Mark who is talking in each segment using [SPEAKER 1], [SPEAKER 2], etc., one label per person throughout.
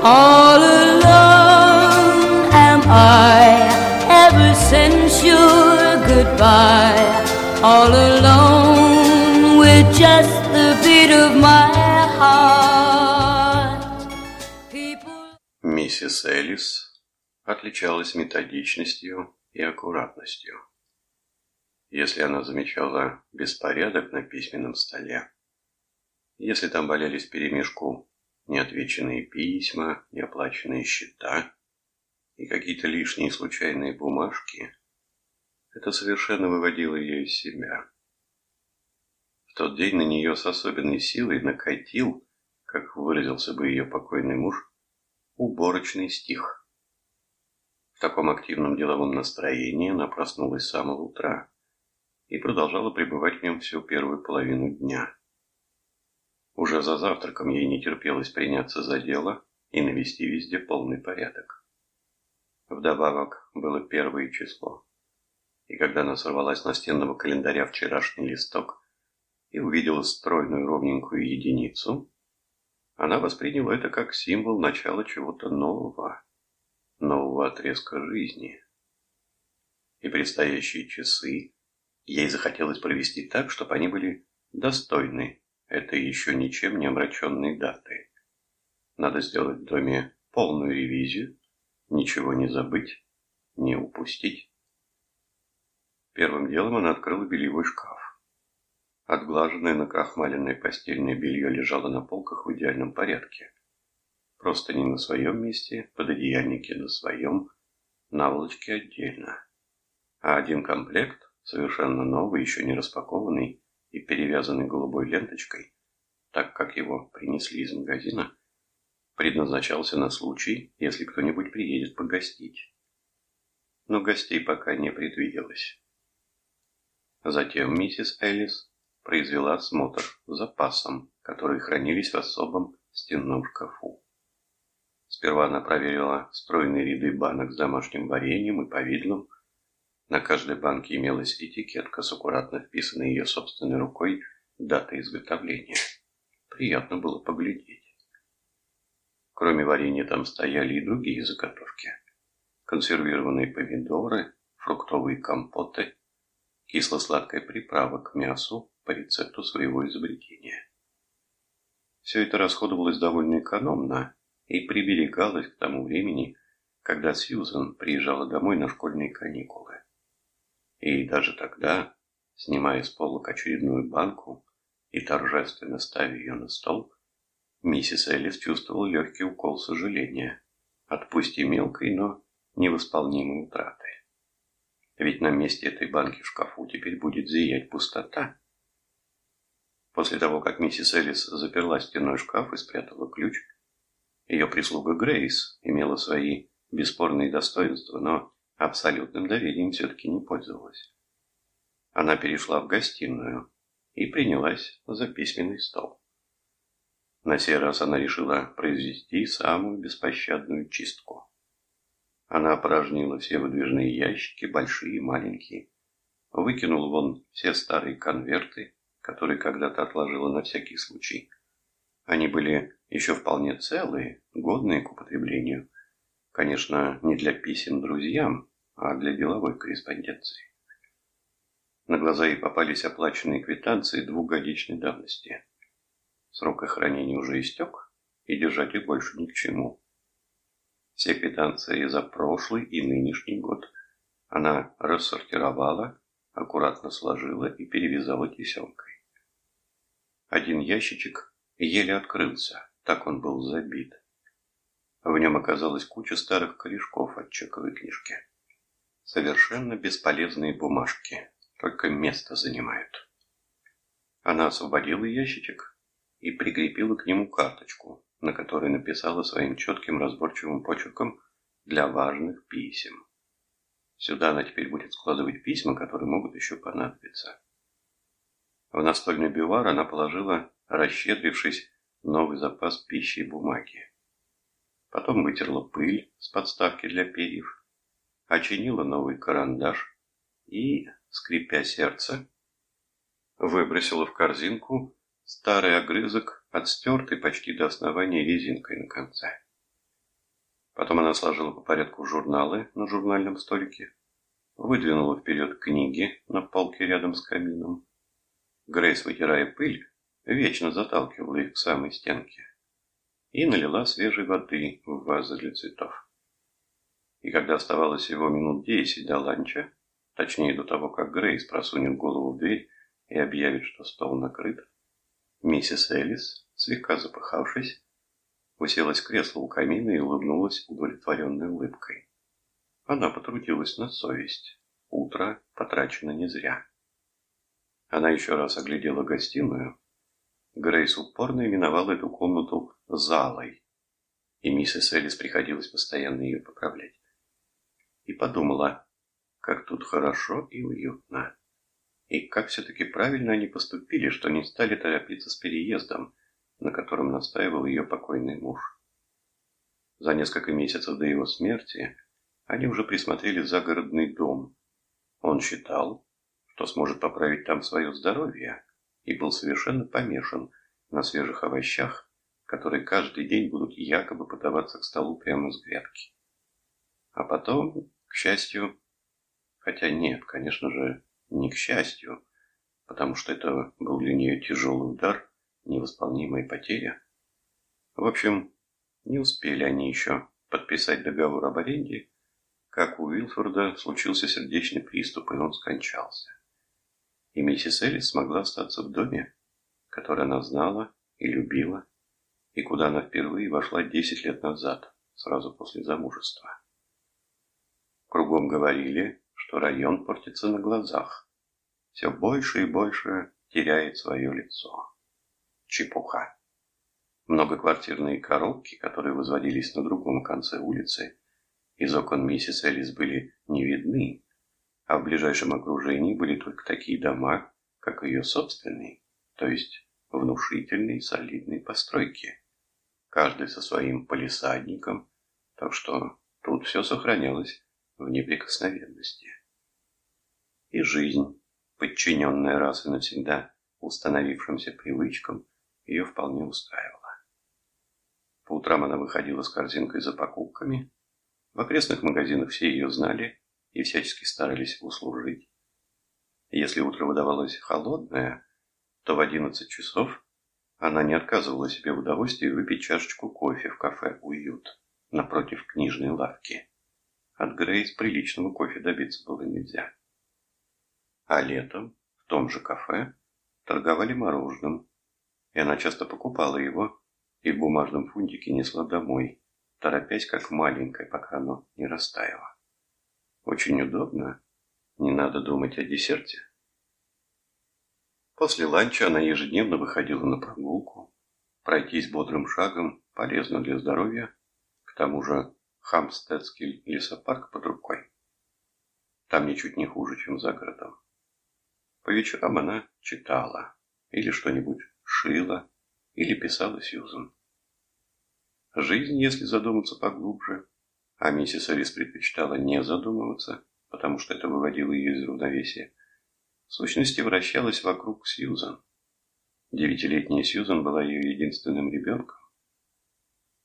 [SPEAKER 1] All alone am I ever since your goodbye. All alone with just the beat of my heart. People.
[SPEAKER 2] Миссис Элис отличалась методичностью и аккуратностью. Если она замечала беспорядок на письменном столе, если там валялись перемешку неотвеченные письма, неоплаченные счета и какие-то лишние случайные бумажки, это совершенно выводило ее из себя. В тот день на нее с особенной силой накатил, как выразился бы ее покойный муж, уборочный стих. В таком активном деловом настроении она проснулась с самого утра и продолжала пребывать в нем всю первую половину дня. Уже за завтраком ей не терпелось приняться за дело и навести везде полный порядок. Вдобавок было первое число. И когда она сорвалась на стенного календаря вчерашний листок и увидела стройную ровненькую единицу, она восприняла это как символ начала чего-то нового, нового отрезка жизни. И предстоящие часы ей захотелось провести так, чтобы они были достойны этой еще ничем не омраченной даты. Надо сделать в доме полную ревизию, ничего не забыть, не упустить. Первым делом она открыла бельевой шкаф. Отглаженное накрахмаленное постельное белье лежало на полках в идеальном порядке. Просто не на своем месте, пододеяльники на своем, наволочки отдельно. А один комплект, совершенно новый, еще не распакованный и перевязанный голубой ленточкой, так как его принесли из магазина, предназначался на случай, если кто-нибудь приедет погостить. Но гостей пока не предвиделось. Затем миссис Элис произвела осмотр запасом, которые хранились в особом стенном шкафу. Сперва она проверила стройные ряды банок с домашним вареньем и повидлом. На каждой банке имелась этикетка с аккуратно вписанной ее собственной рукой датой изготовления. Приятно было поглядеть. Кроме варенья там стояли и другие заготовки. Консервированные помидоры, фруктовые компоты, кисло-сладкая приправа к мясу по рецепту своего изобретения. Все это расходовалось довольно экономно и приберегалось к тому времени, когда Сьюзан приезжала домой на школьные каникулы. И даже тогда, снимая с полок очередную банку и торжественно ставя ее на стол, миссис Элис чувствовала легкий укол сожаления от пусть и мелкой, но невосполнимой утраты. Ведь на месте этой банки в шкафу теперь будет зиять пустота. После того, как миссис Элис заперла стенной шкаф и спрятала ключ, ее прислуга Грейс имела свои бесспорные достоинства, но абсолютным доверием все-таки не пользовалась. Она перешла в гостиную и принялась за письменный стол. На сей раз она решила произвести самую беспощадную чистку. Она опорожнила все выдвижные ящики, большие и маленькие, выкинула вон все старые конверты, которые когда-то отложила на всякий случай. Они были еще вполне целые, годные к употреблению. Конечно, не для писем друзьям, а для деловой корреспонденции. На глаза ей попались оплаченные квитанции двухгодичной давности. Срок хранения уже истек, и держать их больше ни к чему. Все квитанции за прошлый и нынешний год она рассортировала, аккуратно сложила и перевязала тесемкой. Один ящичек еле открылся, так он был забит. В нем оказалась куча старых корешков от чековой книжки. Совершенно бесполезные бумажки, только место занимают. Она освободила ящичек и прикрепила к нему карточку, на которой написала своим четким разборчивым почерком «Для важных писем». Сюда она теперь будет складывать письма, которые могут еще понадобиться. В настольный бивар она положила, расщедрившись, новый запас пищи и бумаги. Потом вытерла пыль с подставки для перьев, очинила новый карандаш и, скрипя сердце, выбросила в корзинку старый огрызок, отстертый почти до основания резинкой на конце. Потом она сложила по порядку журналы на журнальном столике, выдвинула вперед книги на полке рядом с камином. Грейс, вытирая пыль, вечно заталкивала их к самой стенке и налила свежей воды в вазы для цветов. И когда оставалось всего минут десять до ланча, точнее до того, как Грейс просунет голову в дверь и объявит, что стол накрыт, миссис Элис, слегка запыхавшись, уселась в кресло у камина и улыбнулась удовлетворенной улыбкой. Она потрудилась на совесть. Утро потрачено не зря. Она еще раз оглядела гостиную. Грейс упорно именовала эту комнату залой, и миссис Элис приходилось постоянно ее поправлять. И подумала, как тут хорошо и уютно. И как все-таки правильно они поступили, что не стали торопиться с переездом, на котором настаивал ее покойный муж. За несколько месяцев до его смерти они уже присмотрели загородный дом. Он считал, что сможет поправить там свое здоровье, и был совершенно помешан на свежих овощах, которые каждый день будут якобы подаваться к столу прямо с грядки. А потом, счастью, хотя нет, конечно же, не к счастью, потому что это был для нее тяжелый удар, невосполнимая потеря. В общем, не успели они еще подписать договор об аренде, как у Уилфорда случился сердечный приступ, и он скончался. И миссис Элис смогла остаться в доме, который она знала и любила, и куда она впервые вошла десять лет назад, сразу после замужества. Кругом говорили, что район портится на глазах, все больше и больше теряет свое лицо. Чепуха. Многоквартирные коробки, которые возводились на другом конце улицы, из окон миссис Элис были не видны, а в ближайшем окружении были только такие дома, как ее собственные, то есть внушительные солидные постройки каждый со своим полисадником, так что тут все сохранялось в неприкосновенности. И жизнь, подчиненная раз и навсегда установившимся привычкам, ее вполне устраивала. По утрам она выходила с корзинкой за покупками. В окрестных магазинах все ее знали и всячески старались услужить. Если утро выдавалось холодное, то в одиннадцать часов она не отказывала себе в удовольствии выпить чашечку кофе в кафе «Уют» напротив книжной лавки. От Грейс приличного кофе добиться было нельзя. А летом в том же кафе торговали мороженым, и она часто покупала его и в бумажном фунтике несла домой, торопясь как маленькая, пока оно не растаяло. Очень удобно, не надо думать о десерте. После ланча она ежедневно выходила на прогулку. Пройтись бодрым шагом полезно для здоровья. К тому же Хамстедский лесопарк под рукой. Там ничуть не хуже, чем за городом. По вечерам она читала или что-нибудь шила или писала Сьюзан. Жизнь, если задуматься поглубже, а миссис Элис предпочитала не задумываться, потому что это выводило ее из равновесия, в сущности вращалась вокруг Сьюзан. Девятилетняя Сьюзан была ее единственным ребенком.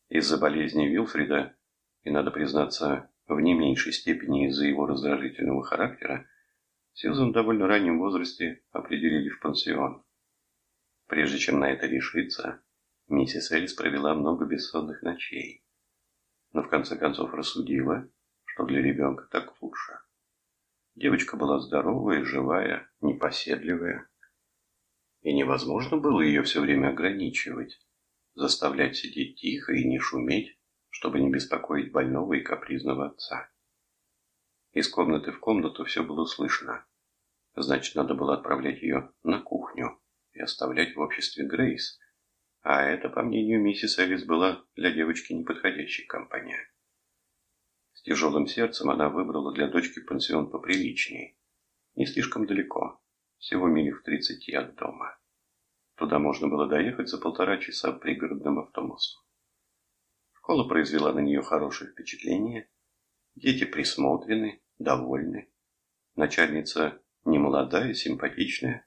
[SPEAKER 2] Из-за болезни Вилфрида, и, надо признаться, в не меньшей степени из-за его раздражительного характера, Сьюзан в довольно раннем возрасте определили в пансион. Прежде чем на это решиться, миссис Элис провела много бессонных ночей, но в конце концов рассудила, что для ребенка так лучше. Девочка была здоровая, живая, непоседливая. И невозможно было ее все время ограничивать, заставлять сидеть тихо и не шуметь, чтобы не беспокоить больного и капризного отца. Из комнаты в комнату все было слышно. Значит, надо было отправлять ее на кухню и оставлять в обществе Грейс. А это, по мнению миссис Элис, была для девочки неподходящей компания тяжелым сердцем она выбрала для дочки пансион поприличнее. Не слишком далеко, всего мили в тридцати от дома. Туда можно было доехать за полтора часа пригородным автобусом. Школа произвела на нее хорошее впечатление. Дети присмотрены, довольны. Начальница немолодая, симпатичная.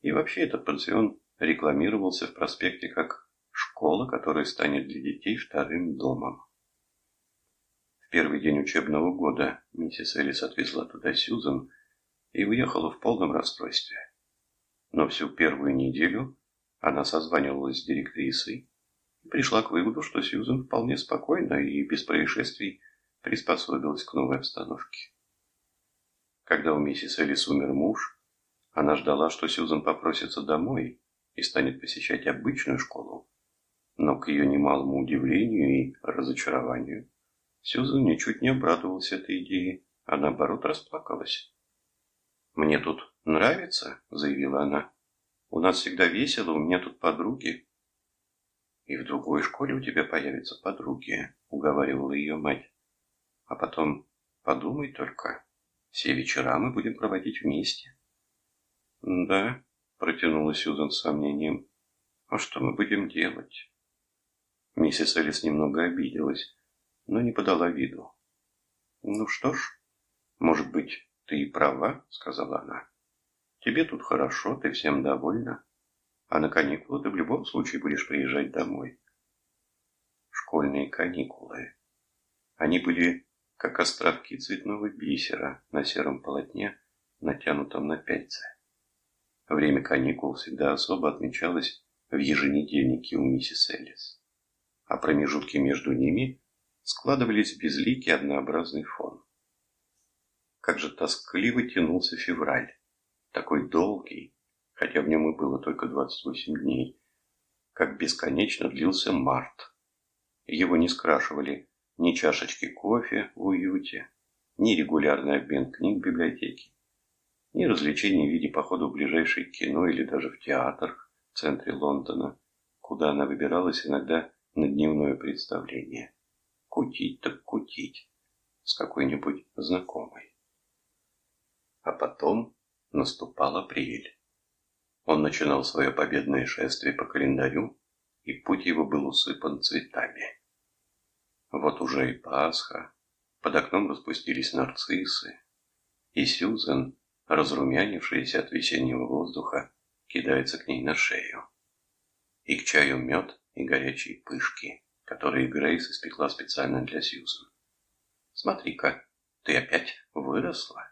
[SPEAKER 2] И вообще этот пансион рекламировался в проспекте как школа, которая станет для детей вторым домом. первый день учебного года миссис Элис отвезла туда Сьюзан и уехала в полном расстройстве. Но всю первую неделю она созванивалась с директрисой пришла к выводу, что Сьюзан вполне спокойно и без происшествий приспособилась к новой обстановке. Когда у миссис Элис умер муж, она ждала, что Сьюзан попросится домой и станет посещать обычную школу. Но к ее немалому удивлению и разочарованию Сьюзан ничуть не обрадовалась этой идее, а наоборот расплакалась. «Мне тут нравится», — заявила она. «У нас всегда весело, у меня тут подруги». «И в другой школе у тебя появятся подруги», — уговаривала ее мать. «А потом подумай только, все вечера мы будем проводить вместе». «Да», — протянула Сьюзан с сомнением. «А что мы будем делать?» Миссис Элис немного обиделась, но не подала виду. «Ну что ж, может быть, ты и права», — сказала она. «Тебе тут хорошо, ты всем довольна, а на каникулы ты в любом случае будешь приезжать домой». Школьные каникулы. Они были как островки цветного бисера на сером полотне, натянутом на пяльце. Время каникул всегда особо отмечалось в еженедельнике у миссис Эллис, а промежутки между ними складывались в безликий однообразный фон. Как же тоскливо тянулся февраль, такой долгий, хотя в нем и было только 28 дней, как бесконечно длился март. Его не скрашивали ни чашечки кофе в уюте, ни регулярный обмен книг в библиотеке, ни развлечений в виде похода в ближайшее кино или даже в театр в центре Лондона, куда она выбиралась иногда на дневное представление. Кутить так кутить с какой-нибудь знакомой. А потом наступал апрель. Он начинал свое победное шествие по календарю, и путь его был усыпан цветами. Вот уже и Пасха, под окном распустились нарциссы, и Сьюзен разрумянившаяся от весеннего воздуха, кидается к ней на шею. И к чаю мед и горячие пышки, которые Грейс испекла специально для Сьюзан. «Смотри-ка, ты опять выросла».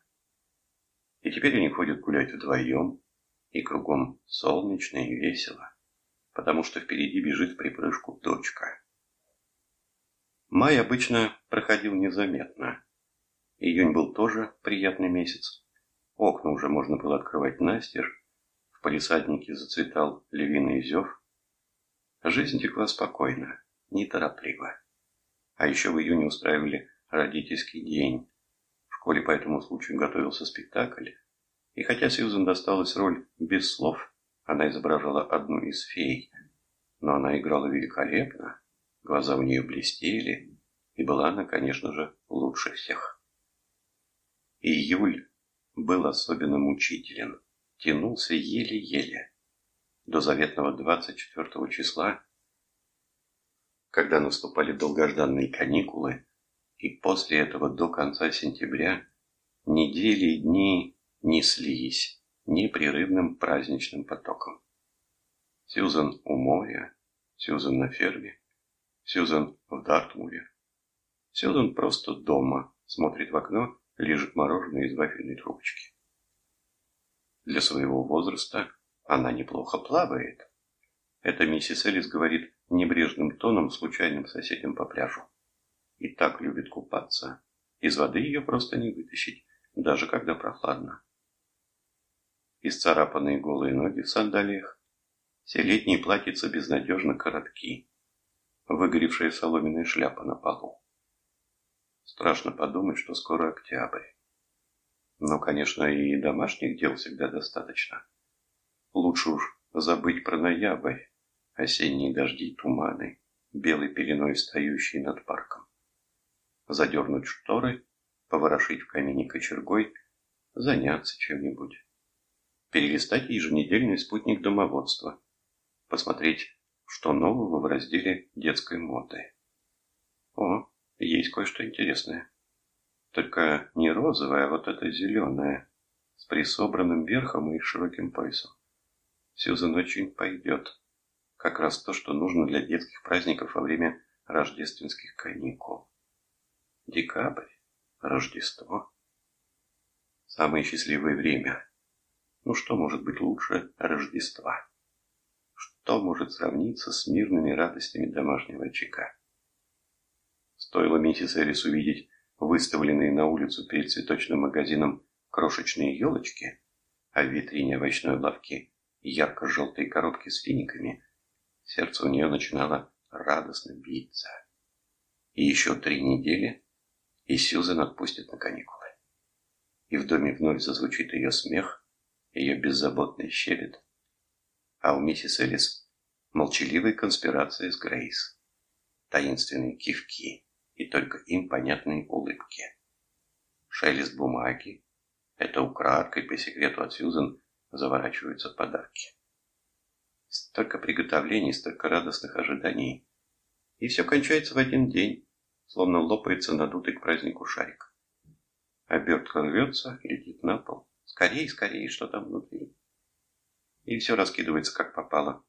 [SPEAKER 2] И теперь они ходят гулять вдвоем, и кругом солнечно и весело, потому что впереди бежит в припрыжку дочка. Май обычно проходил незаметно. Июнь был тоже приятный месяц. Окна уже можно было открывать настежь, в палисаднике зацветал львиный зев. Жизнь текла спокойно, неторопливо. А еще в июне устраивали родительский день. В школе по этому случаю готовился спектакль. И хотя Сьюзен досталась роль без слов, она изображала одну из фей. Но она играла великолепно, глаза у нее блестели, и была она, конечно же, лучше всех. Июль был особенно мучителен, тянулся еле-еле. До заветного 24 числа, когда наступали долгожданные каникулы, и после этого до конца сентября недели и дни неслись непрерывным праздничным потоком. Сьюзан у моря, Сьюзан на ферме, Сьюзан в Дартмуре. Сьюзан просто дома, смотрит в окно лежит мороженое из вафельной трубочки. Для своего возраста она неплохо плавает. Это миссис Элис говорит небрежным тоном случайным соседям по пляжу. И так любит купаться. Из воды ее просто не вытащить, даже когда прохладно. Исцарапанные голые ноги в сандалиях, все летние платьица безнадежно коротки, выгоревшая соломенная шляпа на полу. Страшно подумать, что скоро октябрь. Но, конечно, и домашних дел всегда достаточно. Лучше уж забыть про ноябрь, осенние дожди и туманы, белой пеленой встающие над парком. Задернуть шторы, поворошить в камине кочергой, заняться чем-нибудь. Перелистать еженедельный спутник домоводства. Посмотреть, что нового в разделе детской моды. О, есть кое-что интересное. Только не розовое, а вот это зеленое, с присобранным верхом и широким поясом. Сьюзан очень пойдет. Как раз то, что нужно для детских праздников во время рождественских каникул. Декабрь, Рождество. Самое счастливое время. Ну что может быть лучше Рождества? Что может сравниться с мирными радостями домашнего очага? Стоило миссис Элис увидеть выставленные на улицу перед цветочным магазином крошечные елочки, а в витрине овощной лавки ярко-желтые коробки с финиками, сердце у нее начинало радостно биться. И еще три недели, и Сьюзен отпустит на каникулы. И в доме вновь зазвучит ее смех, ее беззаботный щебет, а у миссис Элис молчаливая конспирация с Грейс, таинственные кивки и только им понятные улыбки. Шелест бумаги, это украдкой по секрету от Сьюзен заворачиваются подарки. Столько приготовлений, столько радостных ожиданий. И все кончается в один день, словно лопается надутый к празднику шарик. Обертка рвется, летит на пол. Скорее, скорее, что там внутри. И все раскидывается как попало.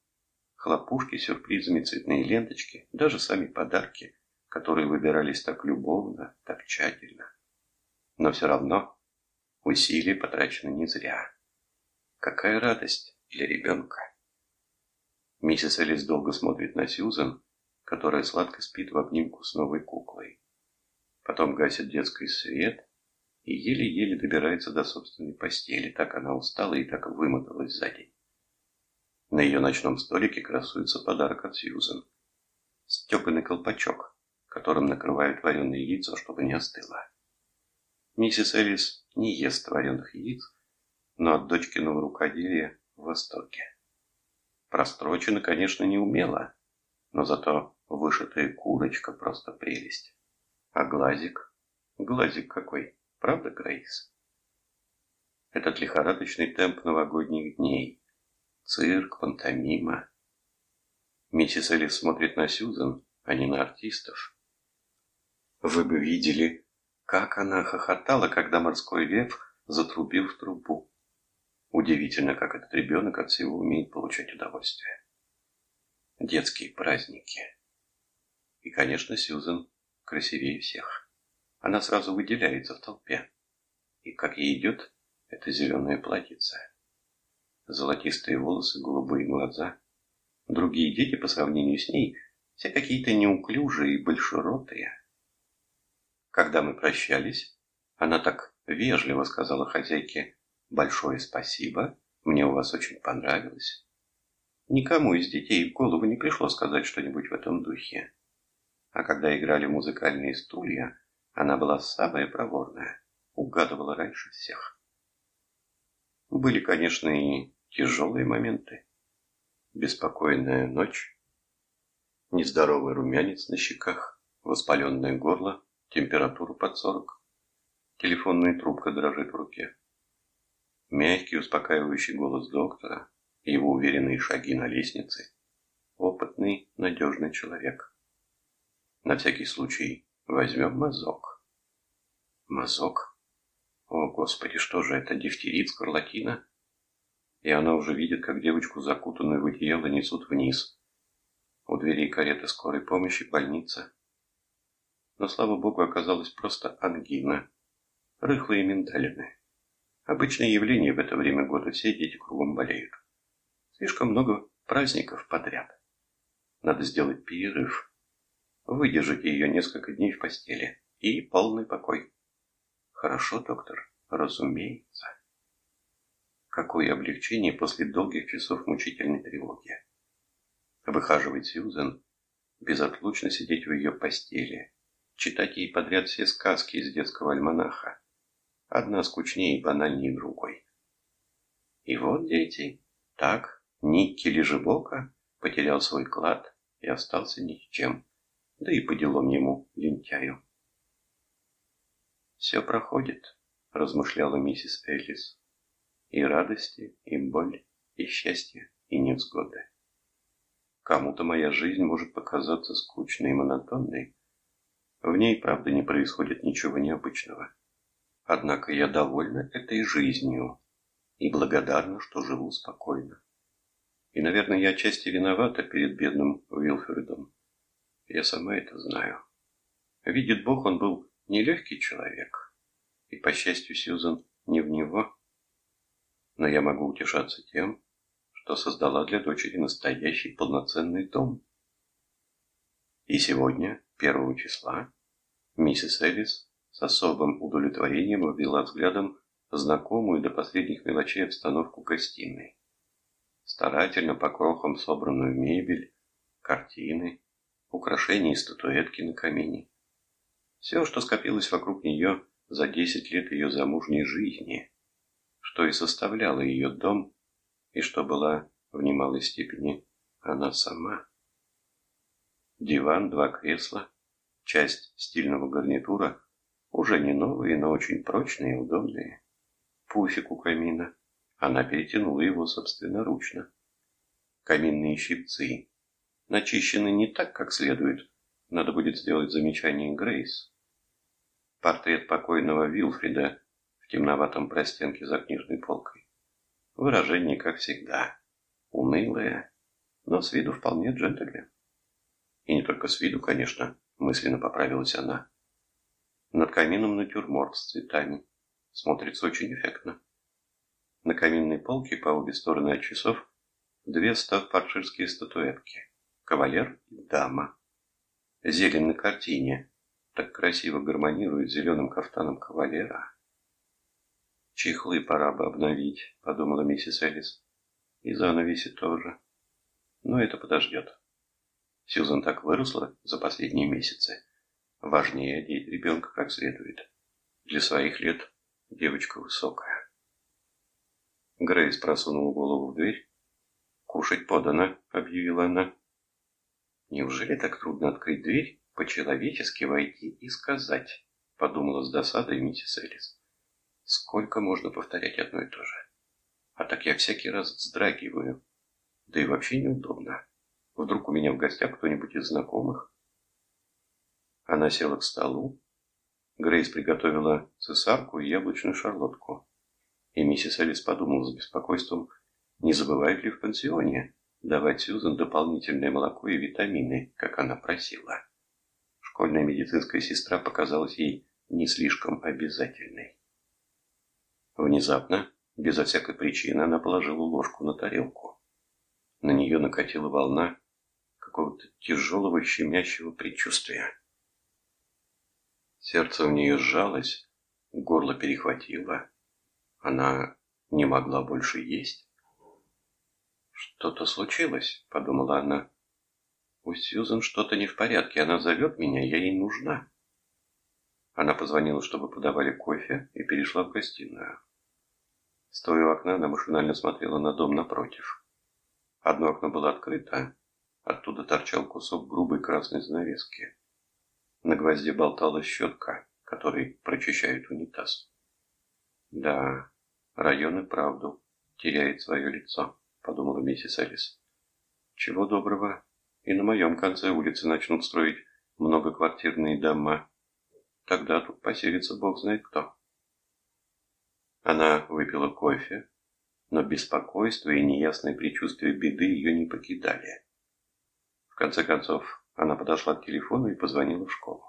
[SPEAKER 2] Хлопушки, сюрпризами, цветные ленточки, даже сами подарки, которые выбирались так любовно, так тщательно. Но все равно усилия потрачены не зря. Какая радость для ребенка! Миссис Элис долго смотрит на Сьюзен, которая сладко спит в обнимку с новой куклой. Потом гасит детский свет и еле-еле добирается до собственной постели. Так она устала и так вымоталась за день. На ее ночном столике красуется подарок от Сьюзен. Степанный колпачок, которым накрывают вареное яйцо, чтобы не остыло. Миссис Элис не ест вареных яиц, но от дочкиного рукоделия в восторге. Прострочена, конечно, не умела, но зато вышитая курочка просто прелесть. А глазик? Глазик какой, правда, Грейс? Этот лихорадочный темп новогодних дней. Цирк, пантомима. Миссис Элис смотрит на Сьюзен, а не на артистов. Вы бы видели, как она хохотала, когда морской лев затрубил в трубу. Удивительно, как этот ребенок от всего умеет получать удовольствие. Детские праздники. И, конечно, Сьюзен красивее всех. Она сразу выделяется в толпе. И как ей идет это зеленое платьице. Золотистые волосы, голубые глаза. Другие дети по сравнению с ней все какие-то неуклюжие и большеротые. Когда мы прощались, она так вежливо сказала хозяйке «Большое спасибо, мне у вас очень понравилось». Никому из детей в голову не пришло сказать что-нибудь в этом духе. А когда играли музыкальные стулья, она была самая проворная, угадывала раньше всех. Были, конечно, и тяжелые моменты. Беспокойная ночь, нездоровый румянец на щеках, воспаленное горло, температура под сорок. Телефонная трубка дрожит в руке. Мягкий, успокаивающий голос доктора, его уверенные шаги на лестнице. Опытный, надежный человек. На всякий случай возьмем мазок. Мазок? О, Господи, что же это, дифтерит, скарлатина? И она уже видит, как девочку, закутанную в одеяло, несут вниз. У дверей кареты скорой помощи, больница. Но, слава богу, оказалось просто ангина рыхлые миндалины. Обычное явление в это время года, все дети кругом болеют. Слишком много праздников подряд. Надо сделать перерыв. Выдержать ее несколько дней в постели. И полный покой. Хорошо, доктор, разумеется. Какое облегчение после долгих часов мучительной тревоги. Выхаживать Сьюзен, безотлучно сидеть в ее постели, читать ей подряд все сказки из детского альманаха, одна скучнее и банальнее другой. И вот, дети, так Никки Лежебока потерял свой клад и остался ни с чем, да и по делам ему, лентяю. «Все проходит», — размышляла миссис Эллис, — «и радости, и боль, и счастье, и невзгоды. Кому-то моя жизнь может показаться скучной и монотонной, в ней, правда, не происходит ничего необычного. Однако я довольна этой жизнью и благодарна, что живу спокойно. И, наверное, я отчасти виновата перед бедным Уилфредом. Я сама это знаю. Видит Бог, он был нелегкий человек. И, по счастью, Сьюзан не в него. Но я могу утешаться тем, что создала для дочери настоящий полноценный дом. И сегодня, первого числа, миссис Элис с особым удовлетворением обвела взглядом знакомую до последних мелочей обстановку гостиной. Старательно по крохам собранную мебель, картины, украшения и статуэтки на камине. Все, что скопилось вокруг нее за десять лет ее замужней жизни, что и составляло ее дом, и что была в немалой степени она сама. Диван, два кресла, часть стильного гарнитура, уже не новые, но очень прочные и удобные. Пуфик у камина. Она перетянула его собственноручно. Каминные щипцы. Начищены не так, как следует. Надо будет сделать замечание Грейс. Портрет покойного Вилфрида в темноватом простенке за книжной полкой. Выражение, как всегда, унылое, но с виду вполне джентльмен. И не только с виду, конечно, мысленно поправилась она. Над камином натюрморт с цветами. Смотрится очень эффектно. На каминной полке по обе стороны от часов две стаффордширские статуэтки. Кавалер и дама. Зелень на картине так красиво гармонирует с зеленым кафтаном кавалера. «Чехлы пора бы обновить», — подумала миссис Элис. «И занавеси тоже. Но это подождет». Сьюзан так выросла за последние месяцы. Важнее одеть ребенка как следует. Для своих лет девочка высокая. Грейс просунула голову в дверь. «Кушать подано», — объявила она. «Неужели так трудно открыть дверь, по-человечески войти и сказать?» — подумала с досадой миссис Элис. «Сколько можно повторять одно и то же? А так я всякий раз вздрагиваю. Да и вообще неудобно». Вдруг у меня в гостях кто-нибудь из знакомых? Она села к столу. Грейс приготовила цесарку и яблочную шарлотку. И миссис Элис подумала с беспокойством, не забывают ли в пансионе давать Сьюзан дополнительное молоко и витамины, как она просила. Школьная медицинская сестра показалась ей не слишком обязательной. Внезапно, безо всякой причины, она положила ложку на тарелку. На нее накатила волна какого-то тяжелого щемящего предчувствия. Сердце у нее сжалось, горло перехватило. Она не могла больше есть. «Что-то случилось», — подумала она. «У Сьюзан что-то не в порядке. Она зовет меня, я ей нужна». Она позвонила, чтобы подавали кофе, и перешла в гостиную. Стоя у окна, она машинально смотрела на дом напротив. Одно окно было открыто, Оттуда торчал кусок грубой красной занавески. На гвозде болталась щетка, которой прочищают унитаз. Да, район и правду теряет свое лицо, подумала миссис Элис. Чего доброго, и на моем конце улицы начнут строить многоквартирные дома. Тогда тут поселится бог знает кто. Она выпила кофе, но беспокойство и неясное предчувствие беды ее не покидали конце концов, она подошла к телефону и позвонила в школу.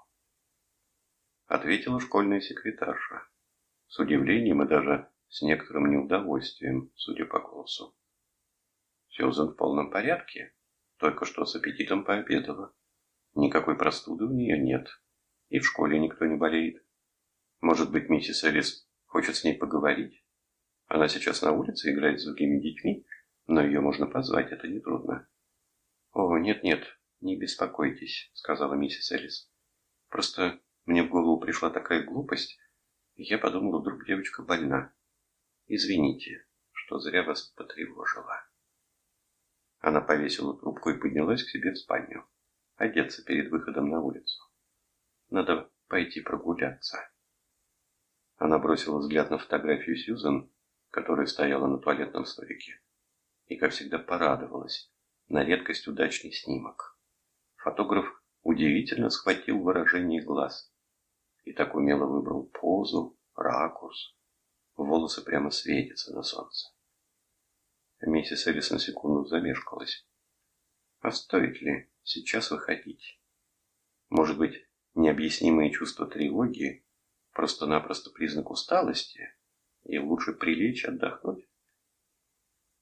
[SPEAKER 2] Ответила школьная секретарша. С удивлением и даже с некоторым неудовольствием, судя по голосу. Сьюзан в полном порядке, только что с аппетитом пообедала. Никакой простуды у нее нет, и в школе никто не болеет. Может быть, миссис Элис хочет с ней поговорить? Она сейчас на улице играет с другими детьми, но ее можно позвать, это нетрудно. «О, нет-нет, не беспокойтесь», — сказала миссис Элис. «Просто мне в голову пришла такая глупость, и я подумала, вдруг девочка больна. Извините, что зря вас потревожила». Она повесила трубку и поднялась к себе в спальню, одеться перед выходом на улицу. Надо пойти прогуляться. Она бросила взгляд на фотографию Сьюзан, которая стояла на туалетном столике, и, как всегда, порадовалась, на редкость удачный снимок. Фотограф удивительно схватил выражение глаз и так умело выбрал позу, ракурс. Волосы прямо светятся на солнце. Миссис Элис на секунду замешкалась. А стоит ли сейчас выходить? Может быть, необъяснимые чувства тревоги просто-напросто признак усталости, и лучше прилечь отдохнуть.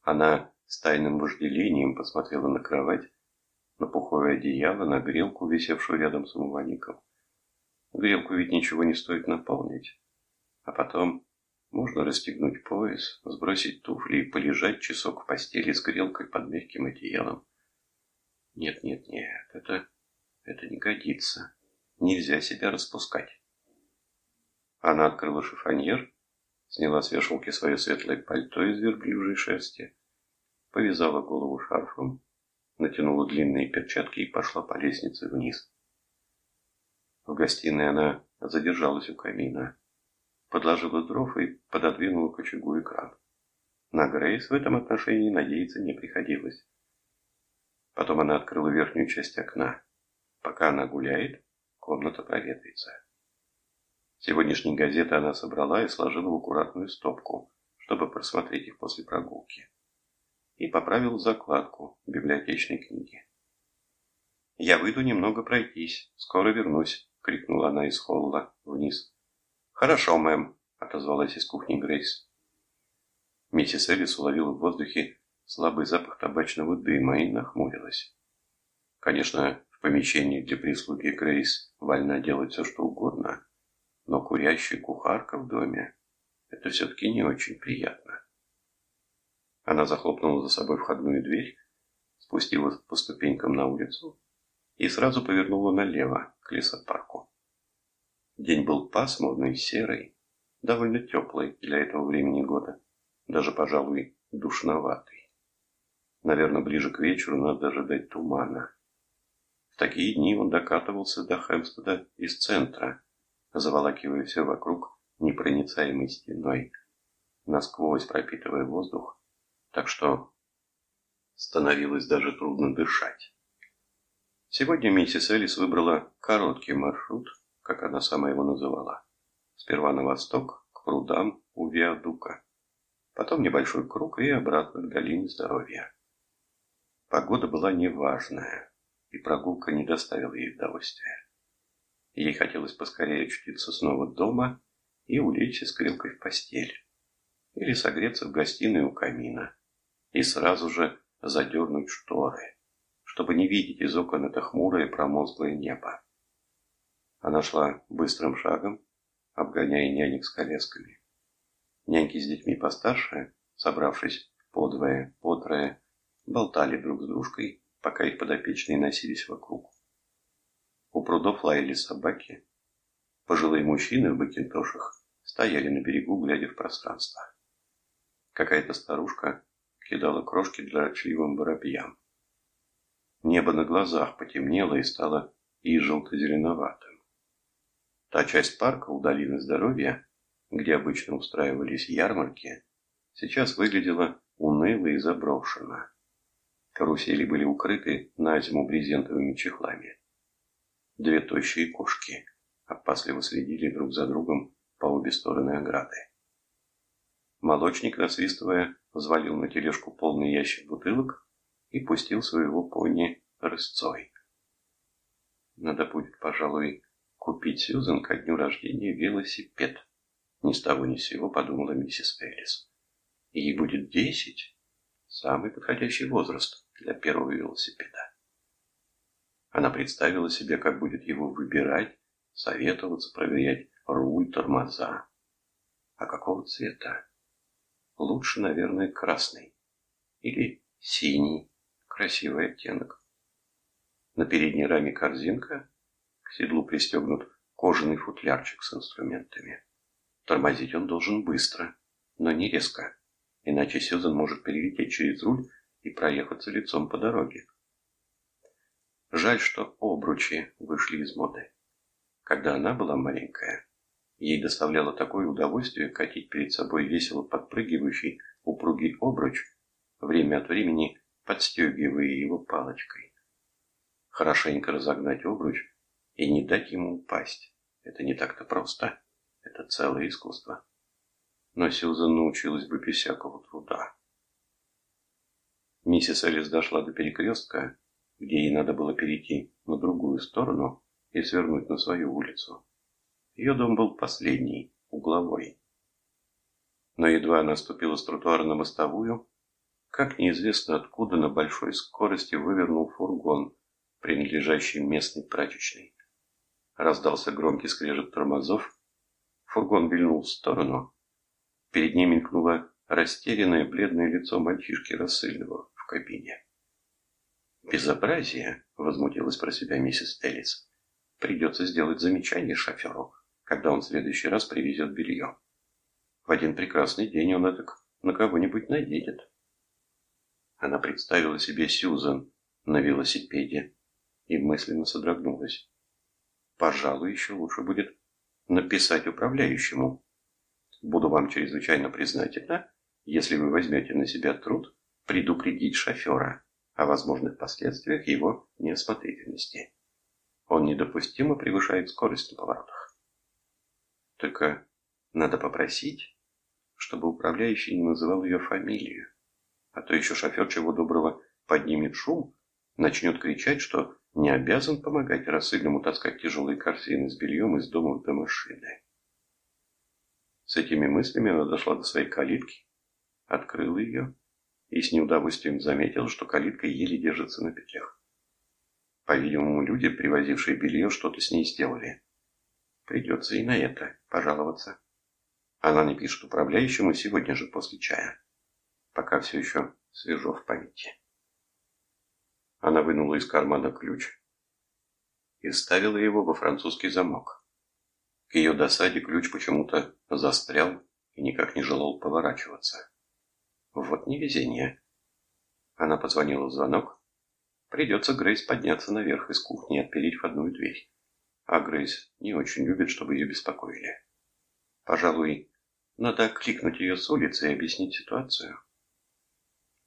[SPEAKER 2] Она с тайным вожделением посмотрела на кровать, на пуховое одеяло, на грелку, висевшую рядом с умывальником. Грелку ведь ничего не стоит наполнить. А потом можно расстегнуть пояс, сбросить туфли и полежать часок в постели с грелкой под мягким одеялом. Нет, нет, нет, это, это не годится. Нельзя себя распускать. Она открыла шифоньер, сняла с вешалки свое светлое пальто из верблюжьей шерсти, повязала голову шарфом, натянула длинные перчатки и пошла по лестнице вниз. В гостиной она задержалась у камина, подложила дров и пододвинула к очагу экран. На Грейс в этом отношении надеяться не приходилось. Потом она открыла верхнюю часть окна. Пока она гуляет, комната проветрится. Сегодняшние газеты она собрала и сложила в аккуратную стопку, чтобы просмотреть их после прогулки. И поправила закладку библиотечной книги. «Я выйду немного пройтись, скоро вернусь», — крикнула она из холла вниз. «Хорошо, мэм», — отозвалась из кухни Грейс. Миссис Эллис уловила в воздухе слабый запах табачного дыма и нахмурилась. Конечно, в помещении для прислуги Грейс вольна делать все, что угодно, но курящая кухарка в доме – это все-таки не очень приятно. Она захлопнула за собой входную дверь, спустилась по ступенькам на улицу и сразу повернула налево, к лесопарку. День был пасмурный, серый, довольно теплый для этого времени года, даже, пожалуй, душноватый. Наверное, ближе к вечеру надо ожидать тумана такие дни он докатывался до Хэмстеда из центра, заволакивая все вокруг непроницаемой стеной, насквозь пропитывая воздух, так что становилось даже трудно дышать. Сегодня миссис Элис выбрала короткий маршрут, как она сама его называла. Сперва на восток, к прудам у Виадука, потом небольшой круг и обратно к долине здоровья. Погода была неважная и прогулка не доставила ей удовольствия. Ей хотелось поскорее очутиться снова дома и улечься с крылкой в постель. Или согреться в гостиной у камина. И сразу же задернуть шторы, чтобы не видеть из окон это хмурое промозглое небо. Она шла быстрым шагом, обгоняя нянек с колясками. Няньки с детьми постарше, собравшись подвое, потрое, болтали друг с дружкой пока их подопечные носились вокруг. У прудов лаяли собаки. Пожилые мужчины в бакинтошах стояли на берегу, глядя в пространство. Какая-то старушка кидала крошки дрочливым воробьям. Небо на глазах потемнело и стало и желто-зеленоватым. Та часть парка у долины здоровья, где обычно устраивались ярмарки, сейчас выглядела уныло и заброшенно. Карусели были укрыты на зиму брезентовыми чехлами. Две тощие кошки опасливо следили друг за другом по обе стороны ограды. Молочник, насвистывая, взвалил на тележку полный ящик бутылок и пустил своего пони рысцой. Надо будет, пожалуй, купить Сьюзен ко дню рождения велосипед. Ни с того ни с сего подумала миссис Эллис. Ей будет десять. Самый подходящий возраст для первого велосипеда. Она представила себе, как будет его выбирать, советоваться, проверять руль, тормоза. А какого цвета? Лучше, наверное, красный. Или синий. Красивый оттенок. На передней раме корзинка. К седлу пристегнут кожаный футлярчик с инструментами. Тормозить он должен быстро, но не резко. Иначе Сьюзан может перелететь через руль и проехаться лицом по дороге. Жаль, что обручи вышли из моды. Когда она была маленькая, ей доставляло такое удовольствие катить перед собой весело подпрыгивающий упругий обруч, время от времени подстегивая его палочкой. Хорошенько разогнать обруч и не дать ему упасть. Это не так-то просто. Это целое искусство. Но Сьюзан научилась бы без всякого труда. Миссис Элис дошла до перекрестка, где ей надо было перейти на другую сторону, и свернуть на свою улицу. Ее дом был последний, угловой. Но едва она ступила с тротуара на мостовую, как неизвестно откуда на большой скорости вывернул фургон, принадлежащий местной прачечной. Раздался громкий скрежет тормозов, фургон вильнул в сторону. Перед ним мелькнуло растерянное бледное лицо мальчишки рассыльного в кабине. «Безобразие!» — возмутилась про себя миссис Эллис. «Придется сделать замечание шоферу, когда он в следующий раз привезет белье. В один прекрасный день он это на кого-нибудь наденет». Она представила себе Сьюзан на велосипеде и мысленно содрогнулась. Пожалуй, еще лучше будет написать управляющему. Буду вам чрезвычайно признательна, если вы возьмете на себя труд предупредить шофера о возможных последствиях его неосмотрительности. Он недопустимо превышает скорость на поворотах. Только надо попросить, чтобы управляющий не называл ее фамилию. А то еще шофер чего доброго поднимет шум, начнет кричать, что не обязан помогать рассыльному таскать тяжелые корзины с бельем из дома до машины. С этими мыслями она дошла до своей калитки, открыла ее и с неудовольствием заметила, что калитка еле держится на петлях. По-видимому, люди, привозившие белье, что-то с ней сделали. Придется и на это пожаловаться. Она напишет управляющему сегодня же после чая пока все еще свежо в памяти. Она вынула из кармана ключ и ставила его во французский замок. К ее досаде ключ почему-то застрял и никак не желал поворачиваться. Вот невезение. Она позвонила в звонок. Придется Грейс подняться наверх из кухни и отпереть входную дверь. А Грейс не очень любит, чтобы ее беспокоили. Пожалуй, надо кликнуть ее с улицы и объяснить ситуацию.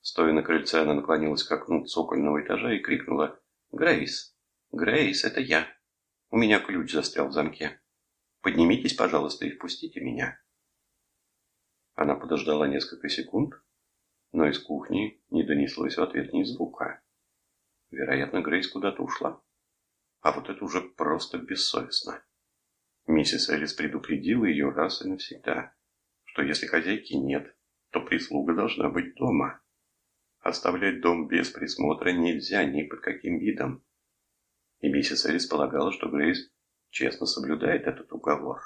[SPEAKER 2] Стоя на крыльце, она наклонилась к окну цокольного этажа и крикнула «Грейс! Грейс, это я! У меня ключ застрял в замке. Поднимитесь, пожалуйста, и впустите меня». Она подождала несколько секунд, но из кухни не донеслось в ответ ни звука. Вероятно, Грейс куда-то ушла. А вот это уже просто бессовестно. Миссис Элис предупредила ее раз и навсегда, что если хозяйки нет, то прислуга должна быть дома. Оставлять дом без присмотра нельзя ни под каким видом. И миссис Элис полагала, что Грейс честно соблюдает этот уговор.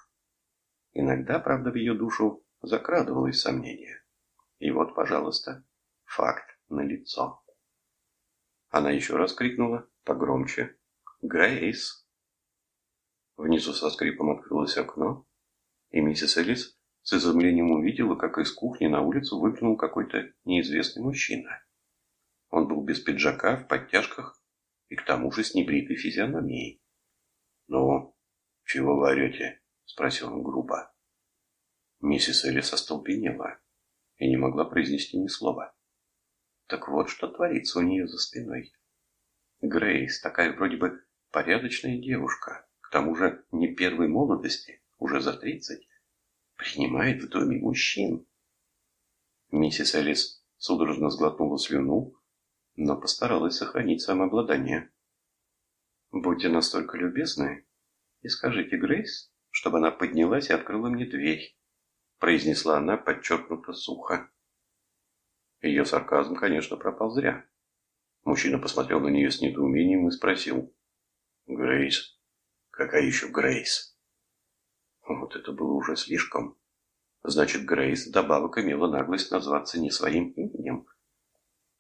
[SPEAKER 2] Иногда, правда, в ее душу закрадывалось сомнение. И вот, пожалуйста, факт налицо. Она еще раз крикнула, погромче, «Грейс!». Внизу со скрипом открылось окно, и миссис Элис с изумлением увидела, как из кухни на улицу выглянул какой-то неизвестный мужчина. Он был без пиджака, в подтяжках и к тому же с небритой физиономией. «Ну, чего вы орете?» – спросил он грубо. Миссис Элис остолбенела и не могла произнести ни слова. Так вот, что творится у нее за спиной. Грейс, такая вроде бы порядочная девушка, к тому же не первой молодости, уже за тридцать, принимает в доме мужчин. Миссис Элис судорожно сглотнула слюну, но постаралась сохранить самообладание. «Будьте настолько любезны и скажите Грейс, чтобы она поднялась и открыла мне дверь», произнесла она подчеркнуто сухо. Ее сарказм, конечно, пропал зря. Мужчина посмотрел на нее с недоумением и спросил. «Грейс? Какая еще Грейс?» Вот это было уже слишком. Значит, Грейс вдобавок имела наглость назваться не своим именем,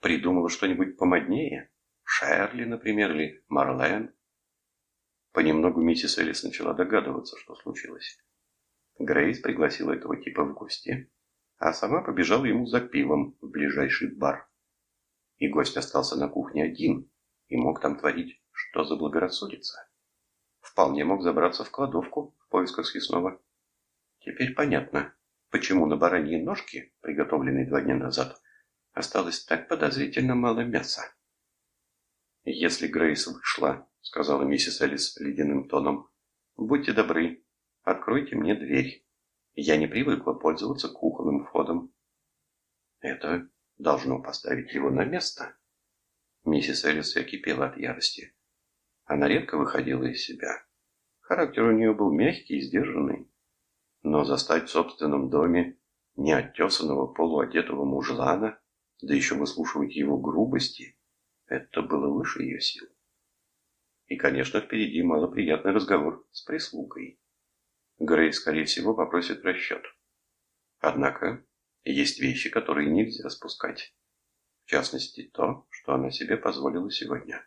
[SPEAKER 2] Придумала что-нибудь помоднее? Шерли, например, или Марлен? Понемногу миссис Элис начала догадываться, что случилось. Грейс пригласила этого типа в гости, а сама побежала ему за пивом в ближайший бар. И гость остался на кухне один и мог там творить, что заблагорассудится. Вполне мог забраться в кладовку в поисках съестного. Теперь понятно, почему на бараньи ножки, приготовленные два дня назад, Осталось так подозрительно мало мяса. «Если Грейс вышла», — сказала миссис Элис ледяным тоном, — «будьте добры, откройте мне дверь. Я не привыкла пользоваться кухонным входом». «Это должно поставить его на место». Миссис Элис кипела от ярости. Она редко выходила из себя, Характер у нее был мягкий и сдержанный. Но застать в собственном доме неоттесанного полуодетого мужлана, да еще выслушивать его грубости, это было выше ее сил. И, конечно, впереди малоприятный разговор с прислугой. Грей, скорее всего, попросит расчет. Однако, есть вещи, которые нельзя спускать. В частности, то, что она себе позволила сегодня.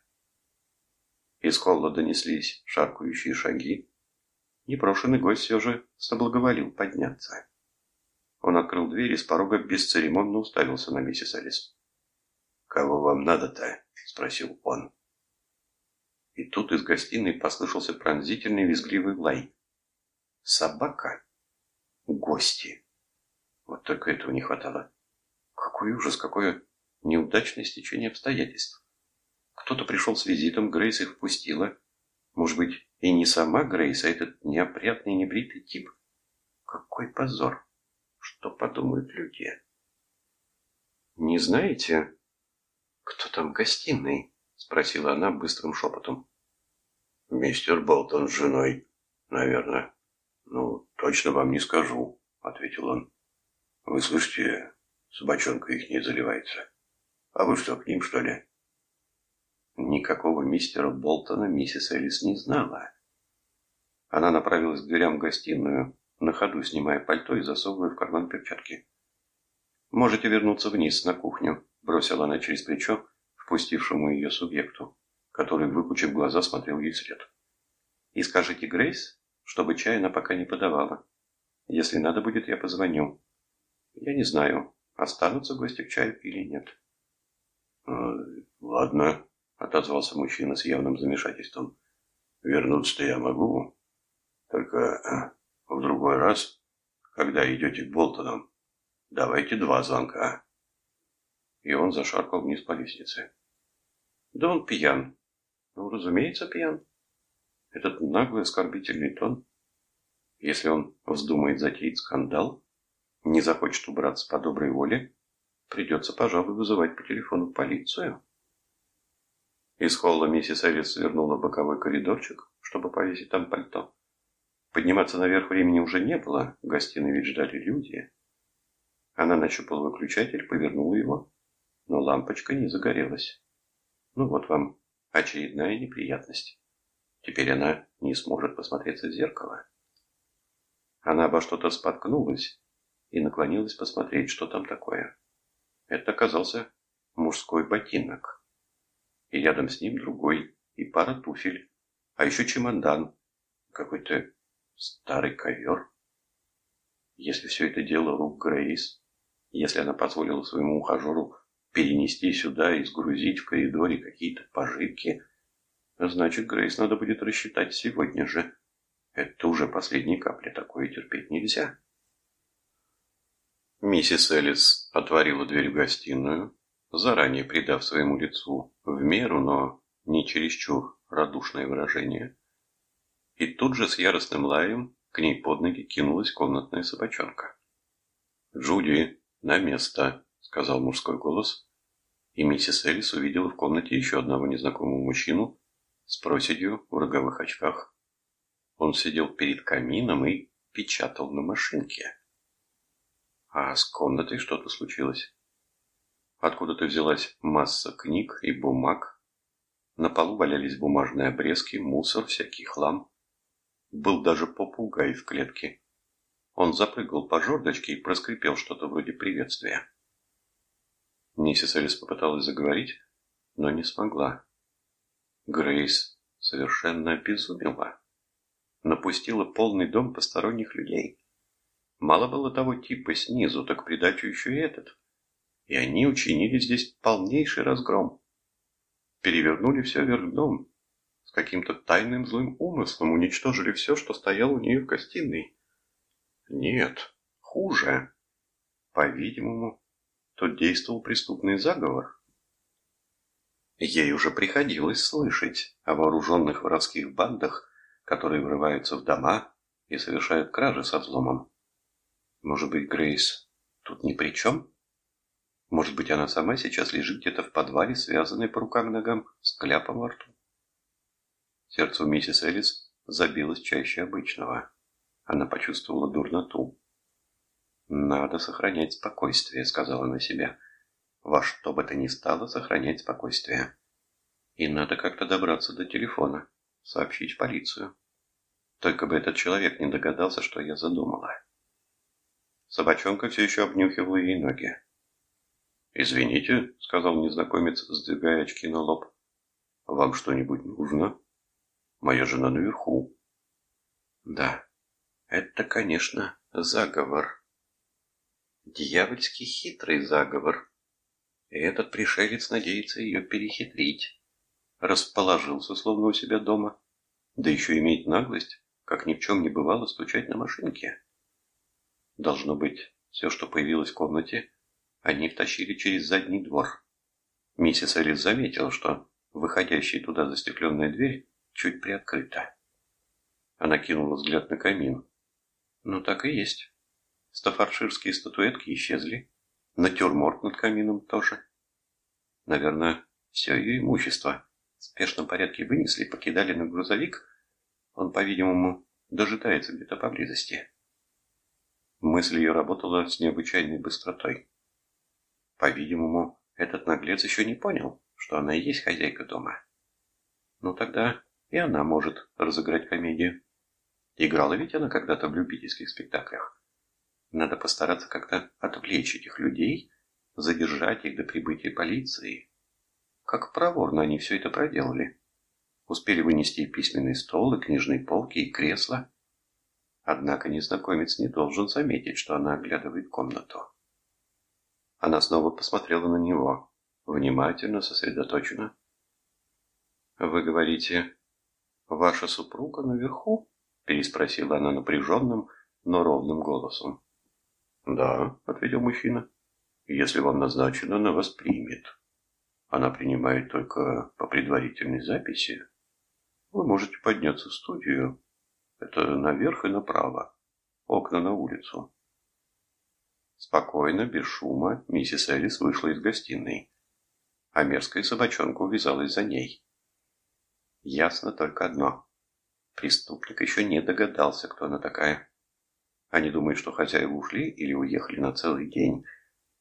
[SPEAKER 2] Из холла донеслись шаркающие шаги. Непрошенный гость все же соблаговолил подняться. Он открыл дверь и с порога бесцеремонно уставился на миссис Элис. «Кого вам надо-то?» — спросил он. И тут из гостиной послышался пронзительный визгливый лай. «Собака? Гости!» Вот только этого не хватало. Какой ужас, какое неудачное стечение обстоятельств. Кто-то пришел с визитом, Грейс их впустила. Может быть, и не сама Грейс, а этот неопрятный небритый тип. Какой позор! Что подумают люди? «Не знаете, кто там в гостиной?» — спросила она быстрым шепотом. «Мистер Болтон с женой, наверное. Ну, точно вам не скажу», — ответил он. «Вы слышите, собачонка их не заливается. А вы что, к ним, что ли?» Никакого мистера Болтона миссис Элис не знала. Она направилась к дверям в гостиную, на ходу снимая пальто и засовывая в карман перчатки. «Можете вернуться вниз, на кухню», – бросила она через плечо впустившему ее субъекту, который, выпучив глаза, смотрел ей вслед. «И скажите Грейс, чтобы чай она пока не подавала. Если надо будет, я позвоню. Я не знаю, останутся гости к чаю или нет».
[SPEAKER 3] «Э, «Ладно», — отозвался мужчина с явным замешательством. «Вернуться-то я могу, только в другой раз, когда идете к Болтонам, давайте два звонка.
[SPEAKER 2] И он зашаркал вниз по лестнице. Да он пьян. Ну, разумеется, пьян. Этот наглый оскорбительный тон. Если он вздумает затеять скандал, не захочет убраться по доброй воле, придется, пожалуй, вызывать по телефону полицию. Из холла миссис Элис свернула боковой коридорчик, чтобы повесить там пальто. Подниматься наверх времени уже не было, в гостиной ведь ждали люди. Она нащупала выключатель, повернула его, но лампочка не загорелась. Ну вот вам очередная неприятность. Теперь она не сможет посмотреться в зеркало. Она обо что-то споткнулась и наклонилась посмотреть, что там такое. Это оказался мужской ботинок. И рядом с ним другой, и пара туфель, а еще чемодан, какой-то Старый ковер. Если все это дело рук Грейс, если она позволила своему ухажеру перенести сюда и сгрузить в коридоре какие-то пожитки, значит, Грейс надо будет рассчитать сегодня же. Это уже последняя капля, такое терпеть нельзя. Миссис Элис отворила дверь в гостиную, заранее придав своему лицу в меру, но не чересчур радушное выражение. И тут же с яростным лаем к ней под ноги кинулась комнатная собачонка. «Джуди, на место!» — сказал мужской голос, и миссис Элис увидела в комнате еще одного незнакомого мужчину с проседью в роговых очках. Он сидел перед камином и печатал на машинке. А с комнатой что-то случилось. Откуда-то взялась масса книг и бумаг. На полу валялись бумажные обрезки, мусор, всякий хлам. Был даже попугай в клетке. Он запрыгал по жердочке и проскрипел что-то вроде приветствия. Миссис Элис попыталась заговорить, но не смогла. Грейс совершенно обезумела. Напустила полный дом посторонних людей. Мало было того типа снизу, так придачу еще и этот. И они учинили здесь полнейший разгром. Перевернули все вверх дном, каким-то тайным злым умыслом уничтожили все, что стояло у нее в гостиной. Нет, хуже. По-видимому, тут действовал преступный заговор. Ей уже приходилось слышать о вооруженных воровских бандах, которые врываются в дома и совершают кражи со взломом. Может быть, Грейс тут ни при чем? Может быть, она сама сейчас лежит где-то в подвале, связанной по рукам и ногам, с кляпом во рту? Сердце у миссис Элис забилось чаще обычного. Она почувствовала дурноту. «Надо сохранять спокойствие», — сказала она себе. «Во что бы то ни стало, сохранять спокойствие. И надо как-то добраться до телефона, сообщить в полицию. Только бы этот человек не догадался, что я задумала». Собачонка все еще обнюхивала ей ноги. «Извините», — сказал незнакомец, сдвигая очки на лоб. «Вам что-нибудь нужно? Моя жена наверху». «Да, это, конечно, заговор. Дьявольски хитрый заговор. И этот пришелец надеется ее перехитрить. Расположился, словно у себя дома. Да еще имеет наглость, как ни в чем не бывало, стучать на машинке». Должно быть, все, что появилось в комнате, они втащили через задний двор. Миссис Элис заметила, что выходящая туда застекленная дверь чуть приоткрыта. Она кинула взгляд на камин. Ну, так и есть. Стафарширские статуэтки исчезли. Натюрморт над камином тоже. Наверное, все ее имущество в спешном порядке вынесли, покидали на грузовик. Он, по-видимому, дожидается где-то поблизости. Мысль ее работала с необычайной быстротой. По-видимому, этот наглец еще не понял, что она и есть хозяйка дома. Ну тогда и она может разыграть комедию. Играла ведь она когда-то в любительских спектаклях. Надо постараться как-то отвлечь этих людей, задержать их до прибытия полиции. Как проворно они все это проделали. Успели вынести и письменный стол, и книжные полки, и кресла. Однако незнакомец не должен заметить, что она оглядывает комнату. Она снова посмотрела на него, внимательно, сосредоточенно. «Вы говорите, ваша супруга наверху?» переспросила она напряженным, но ровным голосом. «Да», — ответил мужчина, — «если вам назначено, она вас примет. Она принимает только по предварительной записи. Вы можете подняться в студию, это наверх и направо. Окна на улицу. Спокойно, без шума, миссис Элис вышла из гостиной. А мерзкая собачонка увязалась за ней. Ясно только одно. Преступник еще не догадался, кто она такая. Они думают, что хозяева ушли или уехали на целый день,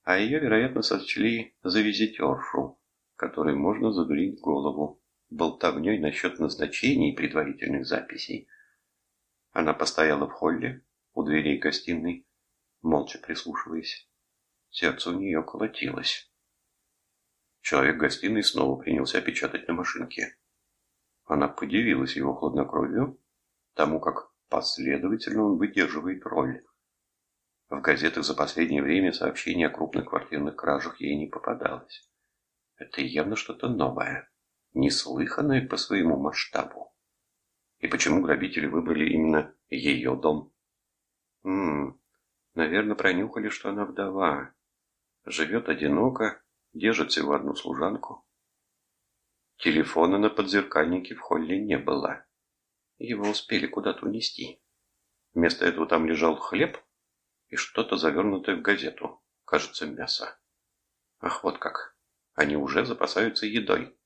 [SPEAKER 2] а ее, вероятно, сочли за визитершу, которой можно задурить голову болтовней насчет назначений и предварительных записей. Она постояла в холле, у дверей гостиной, молча прислушиваясь. Сердце у нее колотилось. Человек гостиной снова принялся печатать на машинке. Она подивилась его хладнокровию, тому, как последовательно он выдерживает роль. В газетах за последнее время сообщений о крупных квартирных кражах ей не попадалось. Это явно что-то новое, неслыханное по своему масштабу. И почему грабители выбрали именно ее дом? Ммм, наверное, пронюхали, что она вдова. Живет одиноко, держит всего одну служанку. Телефона на подзеркальнике в холле не было. Его успели куда-то унести. Вместо этого там лежал хлеб и что-то завернутое в газету. Кажется, мясо. Ах, вот как. Они уже запасаются едой.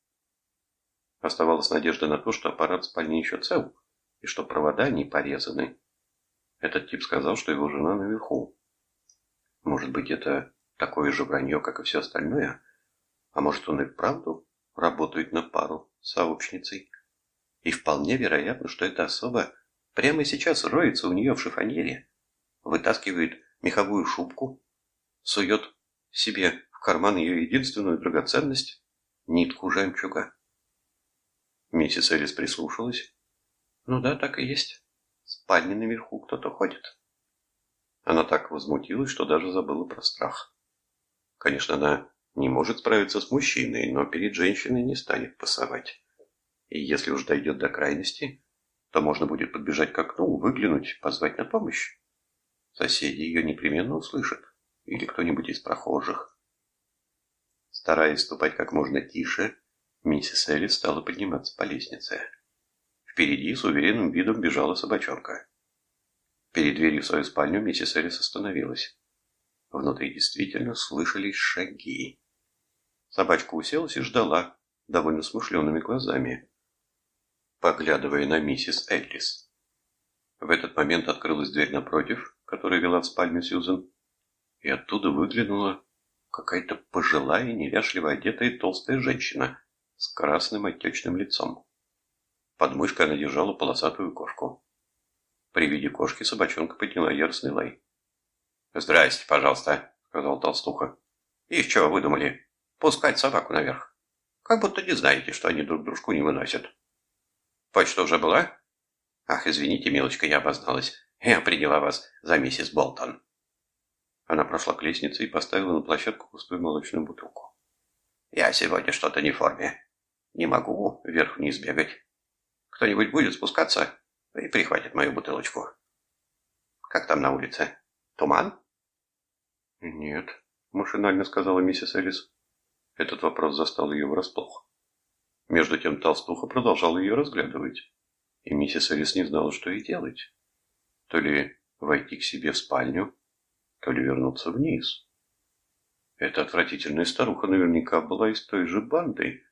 [SPEAKER 2] Оставалась надежда на то, что аппарат спальни еще цел, и что провода не порезаны. Этот тип сказал, что его жена наверху. Может быть, это такое же вранье, как и все остальное? А может, он и вправду работает на пару с сообщницей? И вполне вероятно, что эта особа прямо сейчас роется у нее в шифоньере, вытаскивает меховую шубку, сует себе в карман ее единственную драгоценность – нитку жемчуга. Миссис Элис прислушалась. Ну да, так и есть. В спальне наверху кто-то ходит. Она так возмутилась, что даже забыла про страх. Конечно, она не может справиться с мужчиной, но перед женщиной не станет пасовать. И если уж дойдет до крайности, то можно будет подбежать к окну, выглянуть, позвать на помощь. Соседи ее непременно услышат. Или кто-нибудь из прохожих. Стараясь ступать как можно тише, Миссис Элли стала подниматься по лестнице. Впереди с уверенным видом бежала собачонка. Перед дверью в свою спальню миссис Элис остановилась. Внутри действительно слышались шаги. Собачка уселась и ждала, довольно смышленными глазами.
[SPEAKER 4] поглядывая на миссис Эллис. В этот момент открылась дверь напротив, которая вела в спальню Сьюзен, и оттуда выглянула какая-то пожилая, неряшливо одетая толстая женщина с красным отечным лицом. Под мышкой она держала полосатую кошку. При виде кошки собачонка подняла яростный лай. «Здрасте, пожалуйста», — сказал толстуха. «Из чего выдумали? Пускать собаку наверх. Как будто не знаете, что они друг дружку не выносят». «Почта уже была?» «Ах, извините, милочка, я обозналась. Я приняла вас за миссис Болтон». Она прошла к лестнице и поставила на площадку пустую молочную бутылку. «Я сегодня что-то не в форме. Не могу вверх-вниз бегать. Кто-нибудь будет спускаться и прихватит мою бутылочку. Как там на улице? Туман?»
[SPEAKER 2] «Нет», — машинально сказала миссис Элис. Этот вопрос застал ее врасплох. Между тем толстуха продолжала ее разглядывать, и миссис Элис не знала, что ей делать. То ли войти к себе в спальню, то ли вернуться вниз. Эта отвратительная старуха наверняка была из той же банды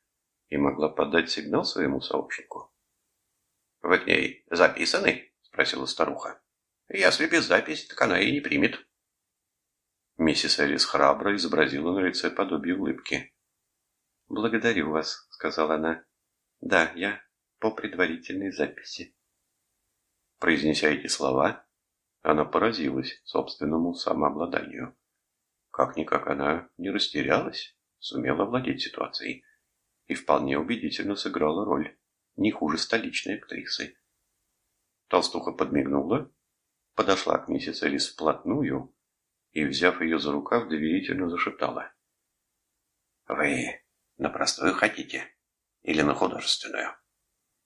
[SPEAKER 2] и могла подать сигнал своему сообщнику.
[SPEAKER 4] «Вы к ней записаны?» – спросила старуха. «Если без записи, так она и не примет».
[SPEAKER 2] Миссис Элис храбро изобразила на лице подобие улыбки.
[SPEAKER 5] «Благодарю вас», — сказала она. «Да, я по предварительной записи».
[SPEAKER 2] Произнеся эти слова, она поразилась собственному самообладанию. Как-никак она не растерялась, сумела владеть ситуацией и вполне убедительно сыграла роль, не хуже столичной актрисы. Толстуха подмигнула, подошла к миссис Элис вплотную и, взяв ее за рукав, доверительно зашептала.
[SPEAKER 4] «Вы на простую хотите? Или на художественную?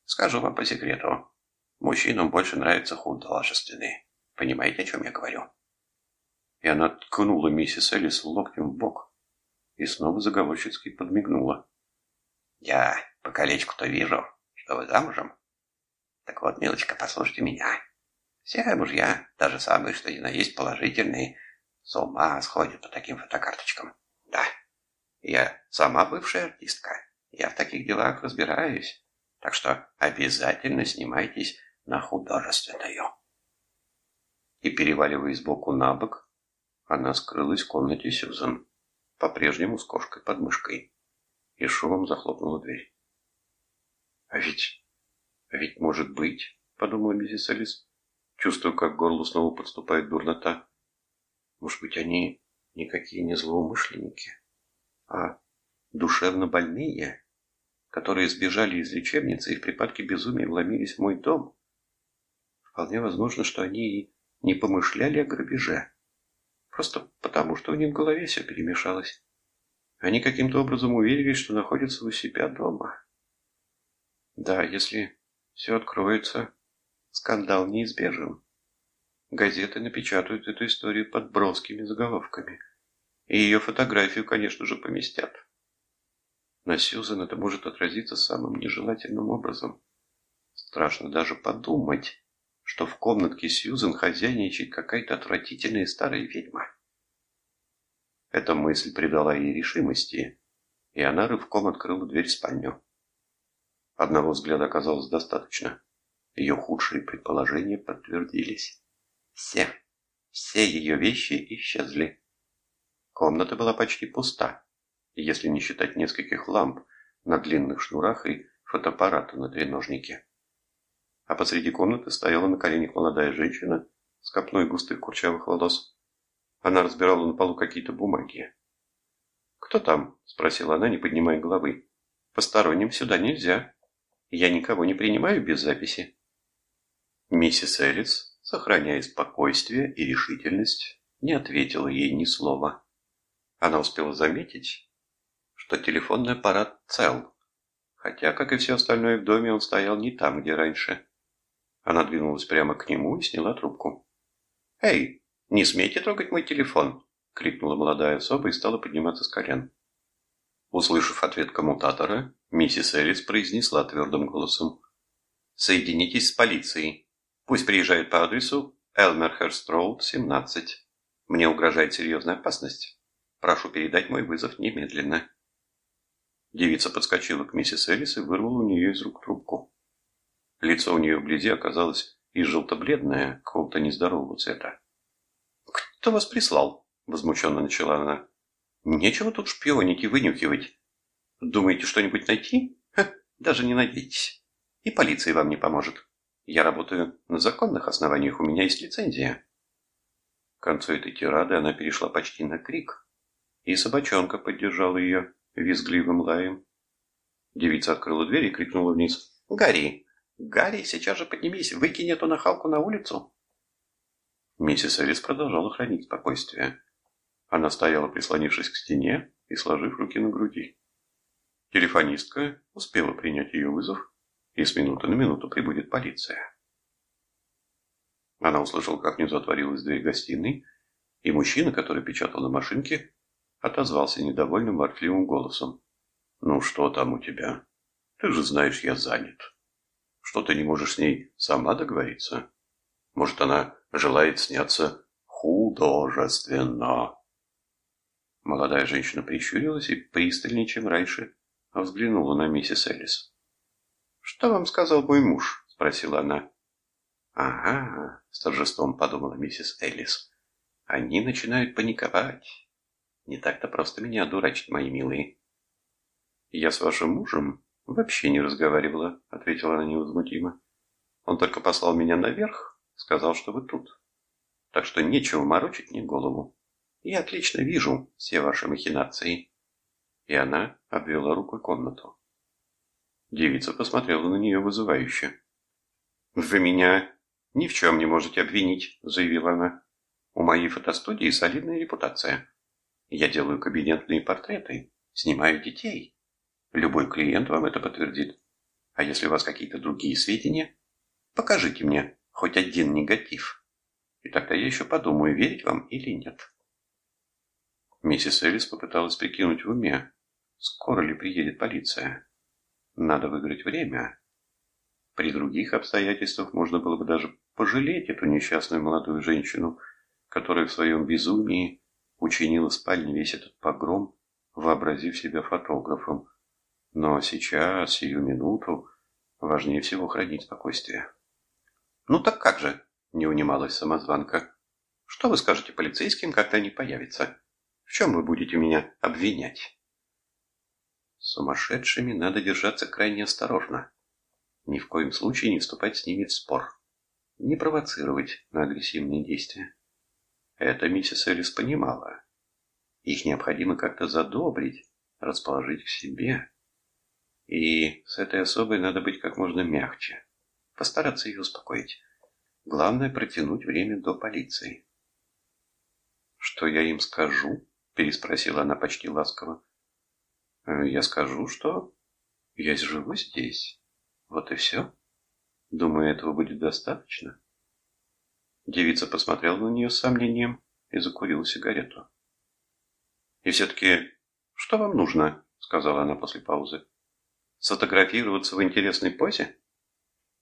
[SPEAKER 4] Скажу вам по секрету, мужчинам больше нравятся художественные. Понимаете, о чем я говорю?»
[SPEAKER 2] И она ткнула миссис Элис локтем в бок и снова заговорщицки подмигнула.
[SPEAKER 4] «Я по колечку-то вижу, что вы замужем. Так вот, милочка, послушайте меня. Все мужья, даже самые, что ни на есть положительные, с ума сходят по таким фотокарточкам. Да, я сама бывшая артистка. Я в таких делах разбираюсь. Так что обязательно снимайтесь на художественную.
[SPEAKER 2] И переваливаясь сбоку на бок, она скрылась в комнате Сюзан, по-прежнему с кошкой под мышкой, и шумом захлопнула дверь. «А ведь... а ведь может быть...» — подумала миссис Алис, чувствуя, как горлу снова подступает дурнота. Может быть, они никакие не злоумышленники, а душевно больные, которые сбежали из лечебницы и в припадке безумия вломились в мой дом? Вполне возможно, что они и не помышляли о грабеже. Просто потому, что у них в голове все перемешалось. Они каким-то образом уверились, что находятся у себя дома. Да, если все откроется, скандал неизбежен. Газеты напечатают эту историю под броскими заголовками. И ее фотографию, конечно же, поместят. На Сьюзан это может отразиться самым нежелательным образом. Страшно даже подумать, что в комнатке Сьюзан хозяйничает какая-то отвратительная старая ведьма. Эта мысль придала ей решимости, и она рывком открыла дверь в спальню. Одного взгляда оказалось достаточно. Ее худшие предположения подтвердились. Все, все ее вещи исчезли. Комната была почти пуста, если не считать нескольких ламп на длинных шнурах и фотоаппарата на треножнике. А посреди комнаты стояла на коленях молодая женщина с копной густых курчавых волос. Она разбирала на полу какие-то бумаги. «Кто там?» – спросила она, не поднимая головы. «Посторонним сюда нельзя. Я никого не принимаю без записи». Миссис Элис сохраняя спокойствие и решительность, не ответила ей ни слова. Она успела заметить, что телефонный аппарат цел, хотя, как и все остальное в доме, он стоял не там, где раньше. Она двинулась прямо к нему и сняла трубку. «Эй, не смейте трогать мой телефон!» — крикнула молодая особа и стала подниматься с колен. Услышав ответ коммутатора, миссис Элис произнесла твердым голосом. «Соединитесь с полицией!» Пусть приезжают по адресу Элмерхерст Роуд, 17. Мне угрожает серьезная опасность. Прошу передать мой вызов немедленно. Девица подскочила к миссис Эллис и вырвала у нее из рук трубку. Лицо у нее вблизи оказалось и желто-бледное, какого-то нездорового цвета. «Кто вас прислал?» — возмущенно начала она. «Нечего тут шпионить и вынюхивать. Думаете что-нибудь найти? Ха, даже не надейтесь. И полиция вам не поможет. Я работаю на законных основаниях, у меня есть лицензия». К концу этой тирады она перешла почти на крик, и собачонка поддержала ее визгливым лаем. Девица открыла дверь и крикнула вниз. «Гарри! Гарри, сейчас же поднимись, выкинь эту нахалку на улицу!» Миссис Элис продолжала хранить спокойствие. Она стояла, прислонившись к стене и сложив руки на груди. Телефонистка успела принять ее вызов, и с минуты на минуту прибудет полиция. Она услышала, как внизу отворилась дверь гостиной, и мужчина, который печатал на машинке, отозвался недовольным воркливым голосом. «Ну что там у тебя? Ты же знаешь, я занят. Что ты не можешь с ней сама договориться? Может, она желает сняться художественно?» Молодая женщина прищурилась и пристальнее, чем раньше, взглянула на миссис Элис. «Что вам сказал мой муж?» – спросила она. «Ага», – с торжеством подумала миссис Элис. «Они начинают паниковать. Не так-то просто меня одурачить, мои милые». «Я с вашим мужем вообще не разговаривала», – ответила она невозмутимо. «Он только послал меня наверх, сказал, что вы тут. Так что нечего морочить мне голову. Я отлично вижу все ваши махинации». И она обвела рукой комнату. Девица посмотрела на нее вызывающе. «Вы меня «Ни в чем не можете обвинить», – заявила она. «У моей фотостудии солидная репутация. Я делаю кабинетные портреты, снимаю детей. Любой клиент вам это подтвердит. А если у вас какие-то другие сведения, покажите мне хоть один негатив. И тогда я еще подумаю, верить вам или нет». Миссис Элис попыталась прикинуть в уме, скоро ли приедет полиция. Надо выиграть время. При других обстоятельствах можно было бы даже пожалеть эту несчастную молодую женщину, которая в своем безумии учинила спальне весь этот погром, вообразив себя фотографом. Но сейчас, сию минуту, важнее всего хранить спокойствие. «Ну так как же?» – не унималась самозванка. «Что вы скажете полицейским, когда они появятся? В чем вы будете меня обвинять?» Сумасшедшими надо держаться крайне осторожно. Ни в коем случае не вступать с ними в спор не провоцировать на агрессивные действия. Это миссис Элис понимала. Их необходимо как-то задобрить, расположить к себе. И с этой особой надо быть как можно мягче, постараться ее успокоить. Главное протянуть время до полиции. «Что я им скажу?» – переспросила она почти ласково. «Э, «Я скажу, что я живу здесь. Вот и все». Думаю, этого будет достаточно. Девица посмотрела на нее с сомнением и закурила сигарету. «И все-таки, что вам нужно?» — сказала она после паузы. «Сфотографироваться в интересной позе?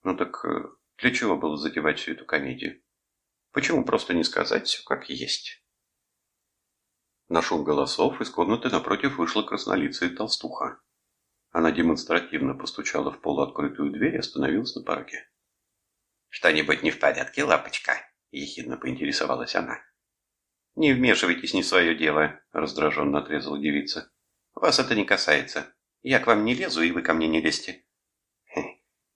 [SPEAKER 2] Ну так э, для чего было затевать всю эту комедию? Почему просто не сказать все как есть?» На шум голосов из комнаты напротив вышла краснолицая толстуха. Она демонстративно постучала в полуоткрытую дверь и остановилась на пороге. «Что-нибудь не в порядке, лапочка?» – ехидно поинтересовалась она. «Не вмешивайтесь не свое дело», – раздраженно отрезала девица. «Вас это не касается. Я к вам не лезу, и вы ко мне не лезьте».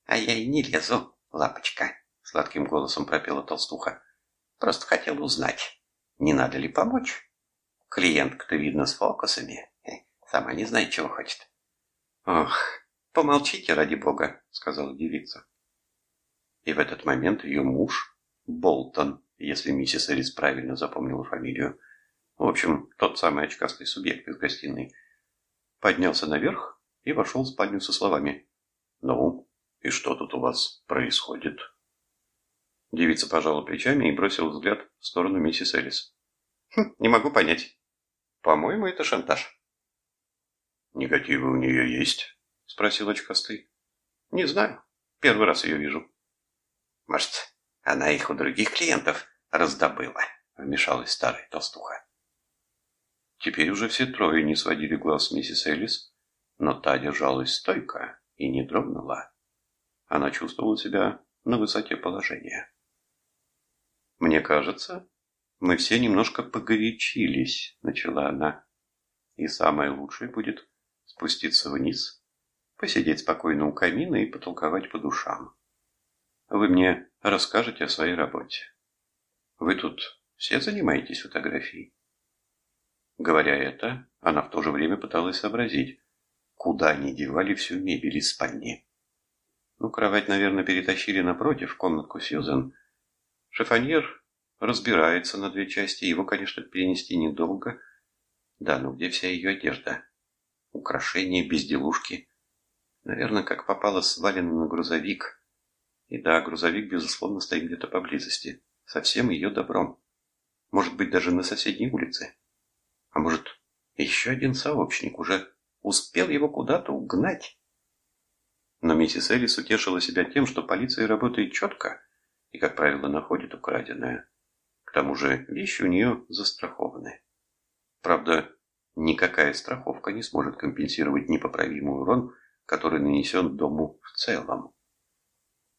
[SPEAKER 2] «А я и не лезу, лапочка», – сладким голосом пропела толстуха. «Просто хотела узнать, не надо ли помочь? Клиентка-то, видно, с фокусами. Сама не знает, чего хочет». «Ох, помолчите ради бога», — сказала девица. И в этот момент ее муж, Болтон, если миссис Элис правильно запомнила фамилию, в общем, тот самый очкастый субъект из гостиной, поднялся наверх и вошел в спальню со словами «Ну, и что тут у вас происходит?» Девица пожала плечами и бросила взгляд в сторону миссис Элис. «Хм, «Не могу понять. По-моему, это шантаж».
[SPEAKER 6] «Негативы у нее есть?» – спросил очкастый.
[SPEAKER 2] «Не знаю. Первый раз ее вижу». «Может, она их у других клиентов раздобыла?» – вмешалась старая толстуха.
[SPEAKER 6] Теперь уже все трое не сводили глаз с миссис Элис, но та держалась стойко и не дрогнула.
[SPEAKER 2] Она чувствовала себя на высоте положения. «Мне кажется, мы все немножко погорячились», — начала она. «И самое лучшее будет спуститься вниз, посидеть спокойно у камина и потолковать по душам. Вы мне расскажете о своей работе. Вы тут все занимаетесь фотографией?» Говоря это, она в то же время пыталась сообразить, куда они девали всю мебель из спальни. Ну, кровать, наверное, перетащили напротив, в комнатку Сьюзен. Шифоньер разбирается на две части, его, конечно, перенести недолго. Да, но где вся ее одежда? Украшения, безделушки. Наверное, как попало, свалено на грузовик. И да, грузовик, безусловно, стоит где-то поблизости. Со всем ее добром. Может быть, даже на соседней улице. А может, еще один сообщник уже успел его куда-то угнать? Но миссис Элис утешила себя тем, что полиция работает четко и, как правило, находит украденное. К тому же вещи у нее застрахованы. Правда, никакая страховка не сможет компенсировать непоправимый урон, который нанесен дому в целом.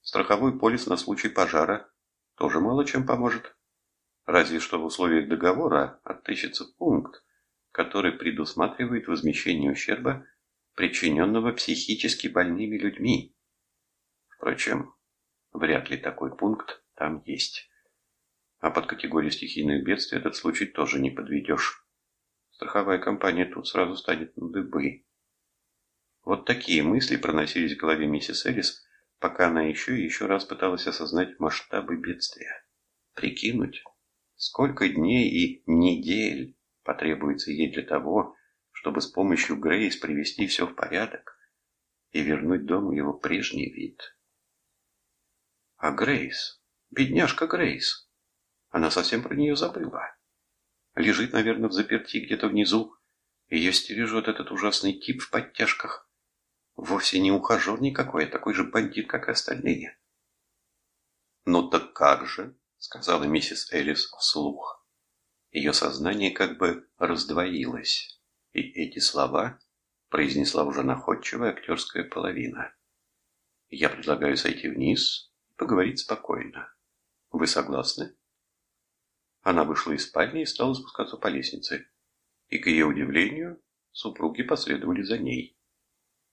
[SPEAKER 2] Страховой полис на случай пожара тоже мало чем поможет. Разве что в условиях договора отыщется пункт, который предусматривает возмещение ущерба, причиненного психически больными людьми. Впрочем, вряд ли такой пункт там есть. А под категорию стихийных бедствий этот случай тоже не подведешь. Страховая компания тут сразу станет на дыбы. Вот такие мысли проносились в голове миссис Элис, пока она еще и еще раз пыталась осознать масштабы бедствия. Прикинуть, сколько дней и недель потребуется ей для того, чтобы с помощью Грейс привести все в порядок и вернуть дому его прежний вид. А Грейс, бедняжка Грейс, она совсем про нее забыла. Лежит, наверное, в заперти где-то внизу, ее стережет этот ужасный тип в подтяжках. Вовсе не ухажер никакой, а такой же бандит, как и остальные. «Ну так как же?» — сказала миссис Элис вслух. Ее сознание как бы раздвоилось, и эти слова произнесла уже находчивая актерская половина. «Я предлагаю сойти вниз и поговорить спокойно. Вы согласны?» Она вышла из спальни и стала спускаться по лестнице. И, к ее удивлению, супруги последовали за ней.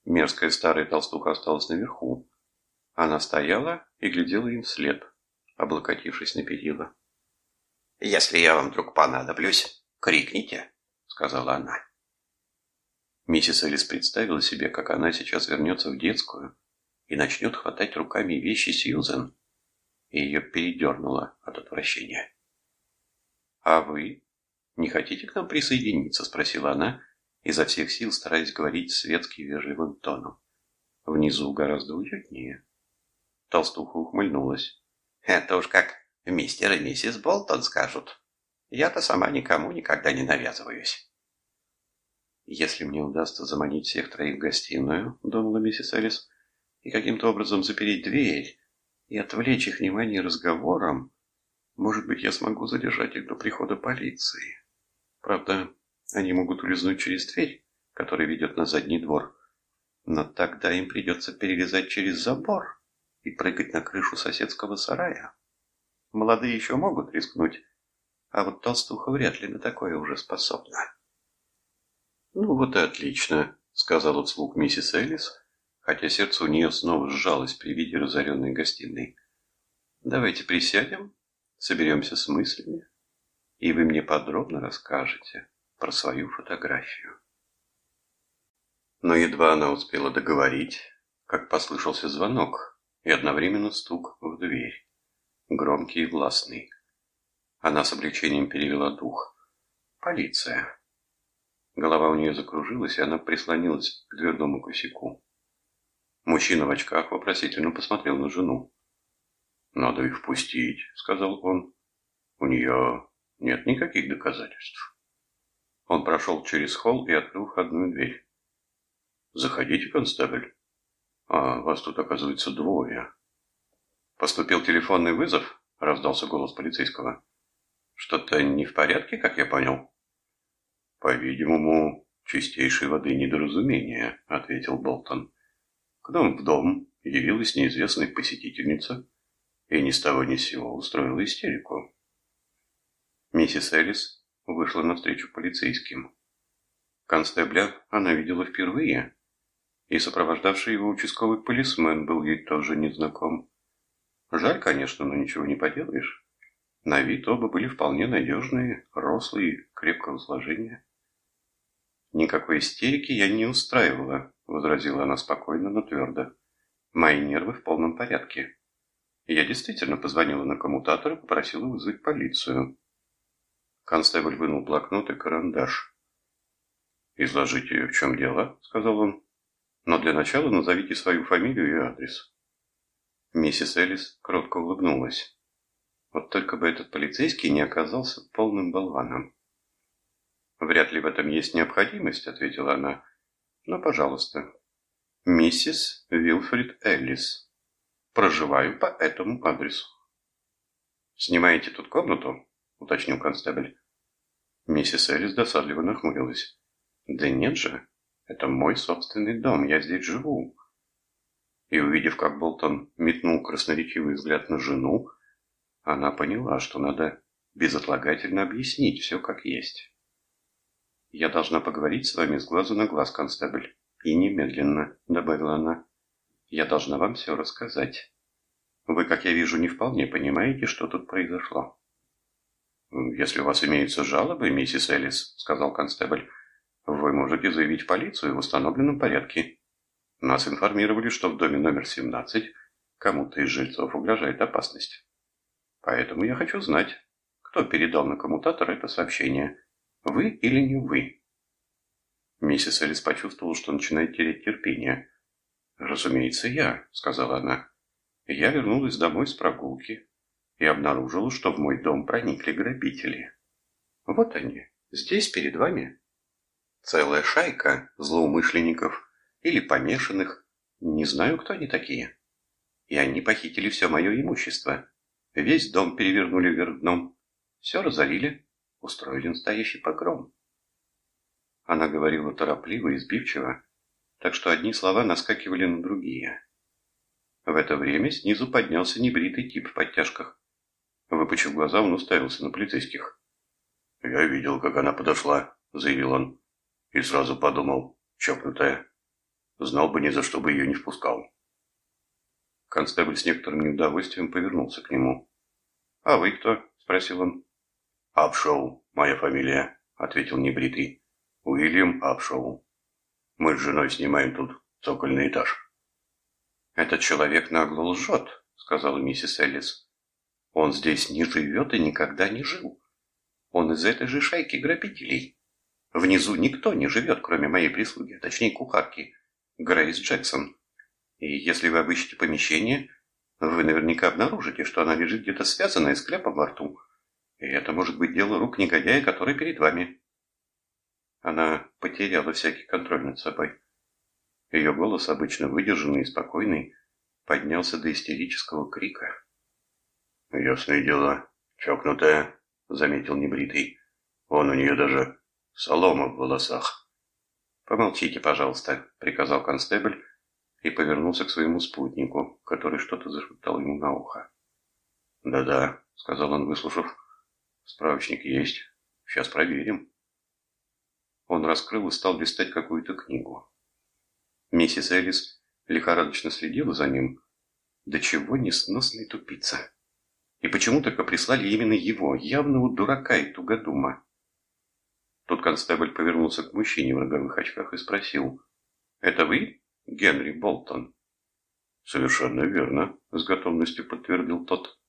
[SPEAKER 2] Мерзкая старая толстуха осталась наверху. Она стояла и глядела им вслед, облокотившись на перила. «Если я вам вдруг понадоблюсь, крикните», — сказала она. Миссис Элис представила себе, как она сейчас вернется в детскую и начнет хватать руками вещи Сьюзен, и ее передернуло от отвращения. «А вы не хотите к нам присоединиться?» — спросила она, изо всех сил стараясь говорить светски вежливым тоном. «Внизу гораздо уютнее». Толстуха ухмыльнулась. «Это уж как мистер и миссис Болтон скажут. Я-то сама никому никогда не навязываюсь. Если мне удастся заманить всех троих в гостиную, думала миссис Элис, и каким-то образом запереть дверь и отвлечь их внимание разговором, может быть, я смогу задержать их до прихода полиции. Правда, они могут улизнуть через дверь, которая ведет на задний двор, но тогда им придется перелезать через забор и прыгать на крышу соседского сарая. Молодые еще могут рискнуть, а вот толстуха вряд ли на такое уже способна. «Ну вот и отлично», — сказала вслух миссис Элис, хотя сердце у нее снова сжалось при виде разоренной гостиной. «Давайте присядем, соберемся с мыслями, и вы мне подробно расскажете про свою фотографию». Но едва она успела договорить, как послышался звонок и одновременно стук в дверь громкий и властный. Она с облегчением перевела дух. «Полиция». Голова у нее закружилась, и она прислонилась к дверному косяку. Мужчина в очках вопросительно посмотрел на жену. «Надо их впустить», — сказал он. «У нее нет никаких доказательств». Он прошел через холл и открыл входную дверь. «Заходите, констебль. А вас тут, оказывается, двое». «Поступил телефонный вызов?» – раздался голос полицейского. «Что-то не в порядке, как я понял?» «По-видимому, чистейшей воды недоразумение», – ответил Болтон. «К нам в дом
[SPEAKER 7] явилась неизвестная посетительница и ни с того ни с сего устроила истерику.
[SPEAKER 2] Миссис Элис вышла навстречу полицейским. Констебля она видела впервые, и сопровождавший его участковый полисмен был ей тоже незнаком. Жаль, конечно, но ничего не поделаешь. На вид оба были вполне надежные, рослые, крепкого сложения. «Никакой истерики я не устраивала», — возразила она спокойно, но твердо. «Мои нервы в полном порядке. Я действительно позвонила на коммутатор и попросила вызвать полицию». Констебль вынул блокнот и карандаш. «Изложите, в чем дело», — сказал он. «Но для начала назовите свою фамилию и адрес». Миссис Элис кротко улыбнулась. Вот только бы этот полицейский не оказался полным болваном. «Вряд ли в этом есть необходимость», — ответила она. «Но, пожалуйста, миссис Вилфрид Эллис. Проживаю по этому адресу». «Снимаете тут комнату?» — уточнил констебль. Миссис Эллис досадливо нахмурилась. «Да нет же, это мой собственный дом, я здесь живу». И увидев, как Болтон метнул красноречивый взгляд на жену, она поняла, что надо безотлагательно объяснить все как есть. «Я должна поговорить с вами с глазу на глаз, констебль. И немедленно», — добавила она. «Я должна вам все рассказать. Вы, как я вижу, не вполне понимаете, что тут произошло». «Если у вас имеются жалобы, миссис Элис», — сказал констебль, — «вы можете заявить в полицию в установленном порядке. Нас информировали, что в доме номер 17 кому-то из жильцов угрожает опасность». Поэтому я хочу знать, кто передал на коммутатор это сообщение. Вы или не вы? Миссис Элис почувствовала, что начинает терять терпение. «Разумеется, я», — сказала она. «Я вернулась домой с прогулки и обнаружила, что в мой дом проникли грабители. Вот они, здесь перед вами. Целая шайка злоумышленников или помешанных, не знаю, кто они такие. И они похитили все мое имущество. Весь дом перевернули вверх дном. Все разорили. Устроили настоящий погром. Она говорила торопливо и сбивчиво, так что одни слова наскакивали на другие. В это время снизу поднялся небритый тип в подтяжках. Выпучив глаза, он уставился на полицейских. «Я видел, как она подошла», — заявил он. И сразу подумал, чокнутая. Знал бы ни за что бы ее не впускал. Констебль с некоторым неудовольствием повернулся к нему. «А вы кто?» – спросил он. «Апшоу, моя фамилия», – ответил небритый. «Уильям Апшоу. Мы с женой снимаем тут цокольный этаж». «Этот человек нагло лжет», – сказала миссис Эллис. «Он здесь не живет и никогда не жил. Он из этой же шайки грабителей. Внизу никто не живет, кроме моей прислуги, точнее кухарки, Грейс Джексон. И если вы обыщете помещение, вы наверняка обнаружите, что она лежит где-то связанная с кляпом во рту. И это может быть дело рук негодяя, который перед вами. Она потеряла всякий контроль над собой. Ее голос, обычно выдержанный и спокойный, поднялся до истерического крика. «Ясное дело, чокнутая», — заметил небритый. «Он у нее даже солома в волосах». «Помолчите, пожалуйста», — приказал констебль, и повернулся к своему спутнику, который что-то зашептал ему на ухо. «Да-да», — сказал он, выслушав. «Справочник есть. Сейчас проверим». Он раскрыл и стал листать какую-то книгу. Миссис Элис лихорадочно следила за ним. Да чего несносный тупица. И почему только прислали именно его, явного дурака и тугодума? Тут констебль повернулся к мужчине в роговых очках и спросил. «Это вы?» Генри Болтон. Совершенно верно, с готовностью подтвердил тот.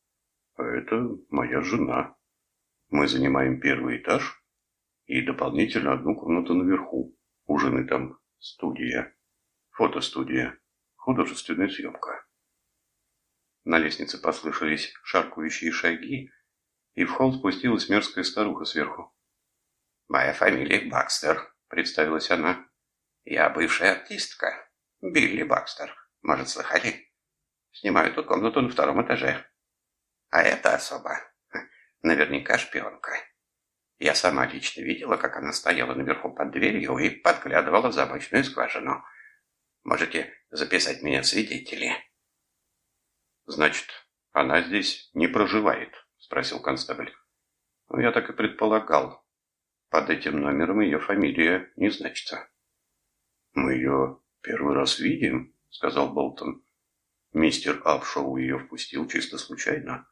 [SPEAKER 2] А это моя жена. Мы занимаем первый этаж и дополнительно одну комнату наверху. У жены там студия, фотостудия, художественная съемка. На лестнице послышались шаркающие шаги, и в холл спустилась мерзкая старуха сверху. «Моя фамилия Бакстер», — представилась она. «Я бывшая артистка. Билли Бакстер. Может, слыхали? Снимаю тут комнату на втором этаже. А это особа. Наверняка шпионка. Я сама лично видела, как она стояла наверху под дверью и подглядывала в замочную скважину. Можете записать меня в свидетели. Значит, она здесь не проживает? Спросил констебль. Ну, я так и предполагал. Под этим номером ее фамилия не значится.
[SPEAKER 7] Мы ее первый раз видим, сказал Болтон. Мистер Авшоу ее впустил чисто случайно.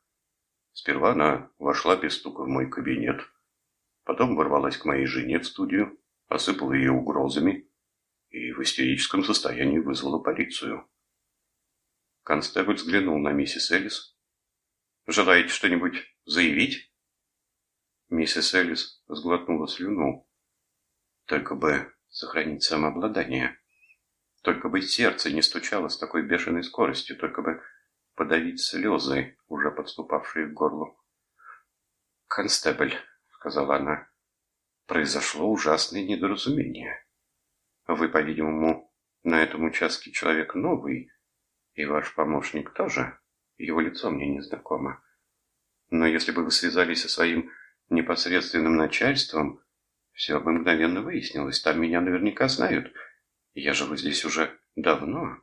[SPEAKER 7] Сперва она вошла без стука в мой кабинет, потом ворвалась к моей жене в студию, осыпала ее угрозами и в истерическом состоянии вызвала полицию.
[SPEAKER 2] Констебль взглянул на миссис Элис. «Желаете что-нибудь заявить?» Миссис Элис сглотнула слюну. Только бы сохранить самообладание. Только бы сердце не стучало с такой бешеной скоростью, только бы подавить слезы, уже подступавшие к горлу. «Констебль», — сказала она, — «произошло ужасное недоразумение. Вы, по-видимому, на этом участке человек новый, и ваш помощник тоже. Его лицо мне не знакомо. Но если бы вы связались со своим непосредственным начальством, все бы мгновенно выяснилось. Там меня наверняка знают. Я живу здесь уже давно.